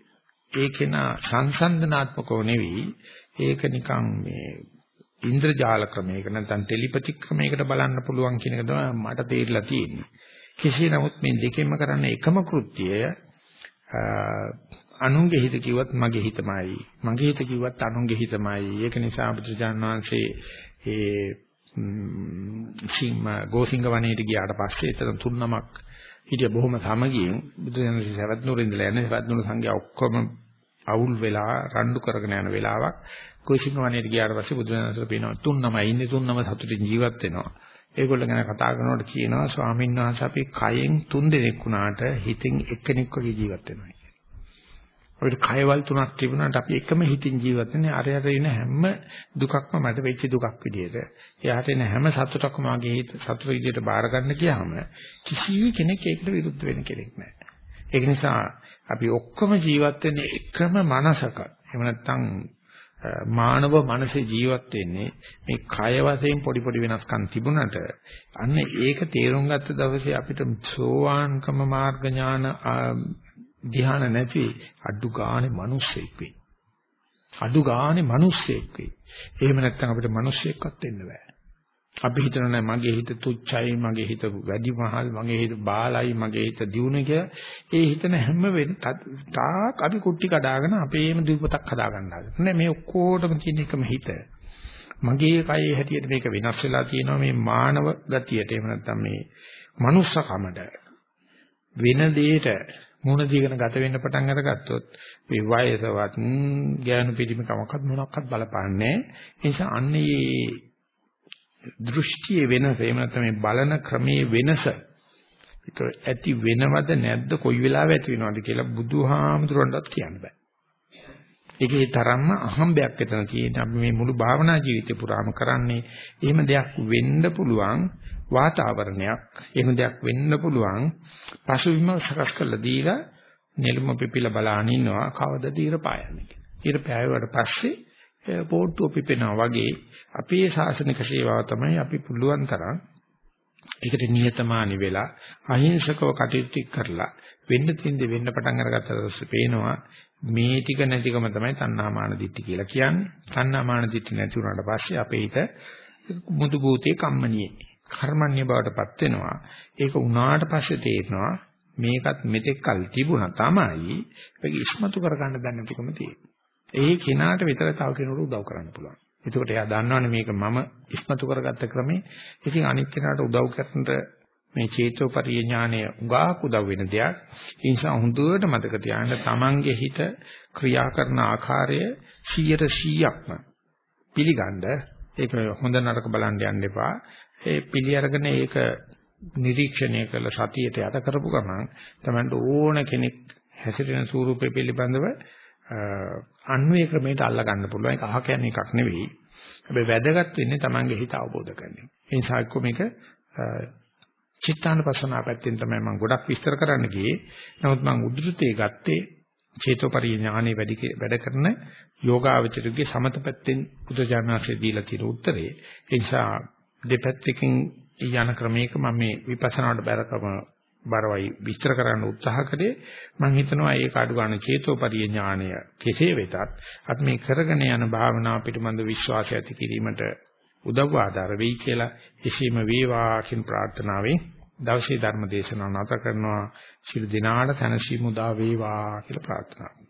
ඒකේන සංසන්දනාත්මකව නෙවෙයි ඒක නිකන් මේ ඉන්ද්‍රජාල ක්‍රමයක නැත්නම් ටෙලිපති ක්‍රමයකට බලන්න පුළුවන් කියන එක තමයි මට තේරිලා තියෙන්නේ. කෙසේ නමුත් මේ දෙකෙන්ම කරන්න එකම කෘත්‍යය අනුන්ගේ හිත කිව්වත් මගේ හිතමයි. මගේ හිත කිව්වත් අනුන්ගේ හිතමයි. ඒක නිසා බුදුජාන විශ්වසේ ඒ සිංහ ගෝසිංග වනයේට ගියාට පස්සේ එතන තුන් නමක් හිටිය බොහොම සමගියෙන් බුදුන් වහන්සේ සවැත් නුර ඉඳලා යන්නේ සවැත් නුර සංඝයා ඔක්කොම අවුල් වෙලා රණ්ඩු කරගෙන යන වෙලාවක් ගෝසිංග වනයේට ගියාට පස්සේ බුදුන් වහන්සේ පේනවා තුන් නමයි ඉන්නේ තුන් නම සතුටින් ජීවත් වෙනවා. ඒගොල්ලෝ ගැන කතා කරනකොට කියනවා ස්වාමීන් වහන්සේ අපි කයෙන් තුන් දෙනෙක් වුණාට හිතෙන් එක්කෙනෙක් වගේ ජීවත් වෙනවා. අපිට කයවල් තුනක් තිබුණාට අපි එකම හිතින් ජීවත් වෙන්නේ අරයට එන හැම දුකක්ම මට වෙච්ච දුකක් විදියට. එයාට එන හැම සතුටක්ම මගේ හිත සතුට විදියට බාර ගන්න ගියාම කිසි කෙනෙක් ඒකට විරුද්ධ වෙන්න කෙනෙක් නැහැ. ඒක නිසා අපි ඔක්කොම ජීවත් වෙන්නේ එකම මනසක. එහෙම නැත්නම් මානව මනසේ ජීවත් වෙන්නේ මේ කය වශයෙන් පොඩි පොඩි වෙනස්කම් තිබුණට අන්න ඒක තේරුම් ගත්ත දවසේ අපිට සෝවාන්කම මාර්ග ඥාන ධ්‍යාන නැති අඩු ගානේ මිනිස්සෙක් වෙයි. අඩු ගානේ මිනිස්සෙක් වෙයි. එහෙම නැත්නම් අපිට මිනිස්සෙක්වත් වෙන්න බෑ. අපි හිතනවා මගේ හිත තුච්චයි, මගේ හිත වැඩි මහල්, මගේ හිත බාලයි, මගේ හිත දියුණු කියලා. ඒ හිතන හැම වෙන තාක් අපි කුට්ටි කඩාගෙන අපේම දීපතක් හදාගන්න හදනවා. නෑ මේ ඔක්කොටම තියෙන එකම හිත. මගේ කයේ හැටියට මේක වෙනස් වෙලා තියෙනවා මේ මානව ගතියට. එහෙම නැත්නම් මේ මනුස්සකමට වෙන දෙයකට මුණ දීගෙන ගත වෙන්න පටන් අරගත්තොත් මේ වයසවත් ඥාන පිළිමකමක්වත් මොනක්වත් බලපාන්නේ නැහැ. ඒ නිසා අන්නේ දෘෂ්ටියේ වෙනස එහෙම නැත්නම් මේ බලන ක්‍රමයේ වෙනස ඒක ඇති වෙනවද නැද්ද කොයි වෙලාවෙ ඇති වෙනවද කියලා බුදුහාමුදුරන්ටත් කියන්න බෑ. ඒකේ තරම්ම අහම්බයක් එතන තියෙන අපි මේ මුළු භාවනා ජීවිතේ පුරාම කරන්නේ එහෙම දෙයක් වෙන්න පුළුවන් වාතාවරණයක්. එහෙම දෙයක් වෙන්න පුළුවන් පසුබිම සකස් කරලා දීලා නෙළුම පිපිලා බලාන ඉන්නවා කවදද ඊර පායන්නේ ඊට පෑයුවට පස්සේ පොට්ටුව පිපෙනවා වගේ අපේ ශාසනික සේවාව තමයි අපි පුළුවන් තරම් ඒකට නියතමානි වෙලා අහිංසකව කටයුතු කරලා වෙන්න තින්ද වෙන්න පටන් අරගත්තට පේනවා මේ ටික නැතිකම තමයි තණ්හාමාන දිට්ඨි කියලා කියන්නේ. තණ්හාමාන දිට්ඨි නැති වුණාට පස්සේ අපේ හිත මුදු භූතේ කම්මනියේ කර්මන්නේ බවටපත් වෙනවා. ඒක උනාට පස්සේ තේරෙනවා මේකත් මෙතෙක් කල් තිබුණා තමයි ඒක ඉස්මතු කරගන්න බැන්න ටිකම තියෙන්නේ. ඒ කෙනාට විතර තව කෙනෙකුට උදව් කරන්න පුළුවන්. එතකොට එයා දන්නවනේ මේක මම ඉස්මතු කරගත්ත ක්‍රමේ. ඉතින් අනිත් කෙනාට උදව් කරන්නට මේ චේතෝපරිය ඥානය උගාක් උදව් වෙන දෙයක්. ඒ නිසා හොඳට මතක තියාගන්න තමන්ගේ හිත ක්‍රියා කරන ආකාරය 100%ක්ම පිළිගන්න ඒක හොඳ නරක බලන්න යන්න එපා. ඒ පිළි අරගෙන ඒක නිරීක්ෂණය කළ සතියට යට කරපු ගමන් තමන්ට ඕන කෙනෙක් හැසිරෙන ස්වරූපය පිළිබඳව අන්වේ ක්‍රමයට අල්ලා ගන්න පුළුවන්. ඒක අහ කියන්නේ එකක් නෙවෙයි. හැබැයි වැදගත් වෙන්නේ තමන්ගේ හිත අවබෝධ කරගන්න. ඒ නිසා එක්ක මේක චිත්තානපසනාව පැත්තෙන් තමයි මම ගොඩක් විස්තර කරන්න ගියේ. නමුත් මම උද්දෘතයේ ගත්තේ චේතෝපරි ඥානෙ වැඩි වැඩ කරන යෝගාවචරයේ සමත පැත්තෙන් බුදුජානනාංශය දීලා තියෙන උත්තරේ. ඒ නිසා දෙපැත්තකින් යන ක්‍රමයක මම මේ විපස්සනාවට බැරකම බරවයි විස්තර කරන්න උත්සාහ කළේ මම හිතනවා ඒක අඩු ගන්න චේතෝපරිය ඥානය කෙසේ වෙතත් අපි මේ කරගෙන යන භාවනාව පිටමන්ද විශ්වාසය ඇති කිරීමට උදව් ආධාර වෙයි කියලා එසේම වේවා කියන ප්‍රාර්ථනාවෙන් දවසේ ධර්ම දේශනාව නැවත කරනවා. ශිරු දිනාට තනසි මුදා වේවා කියලා ප්‍රාර්ථනා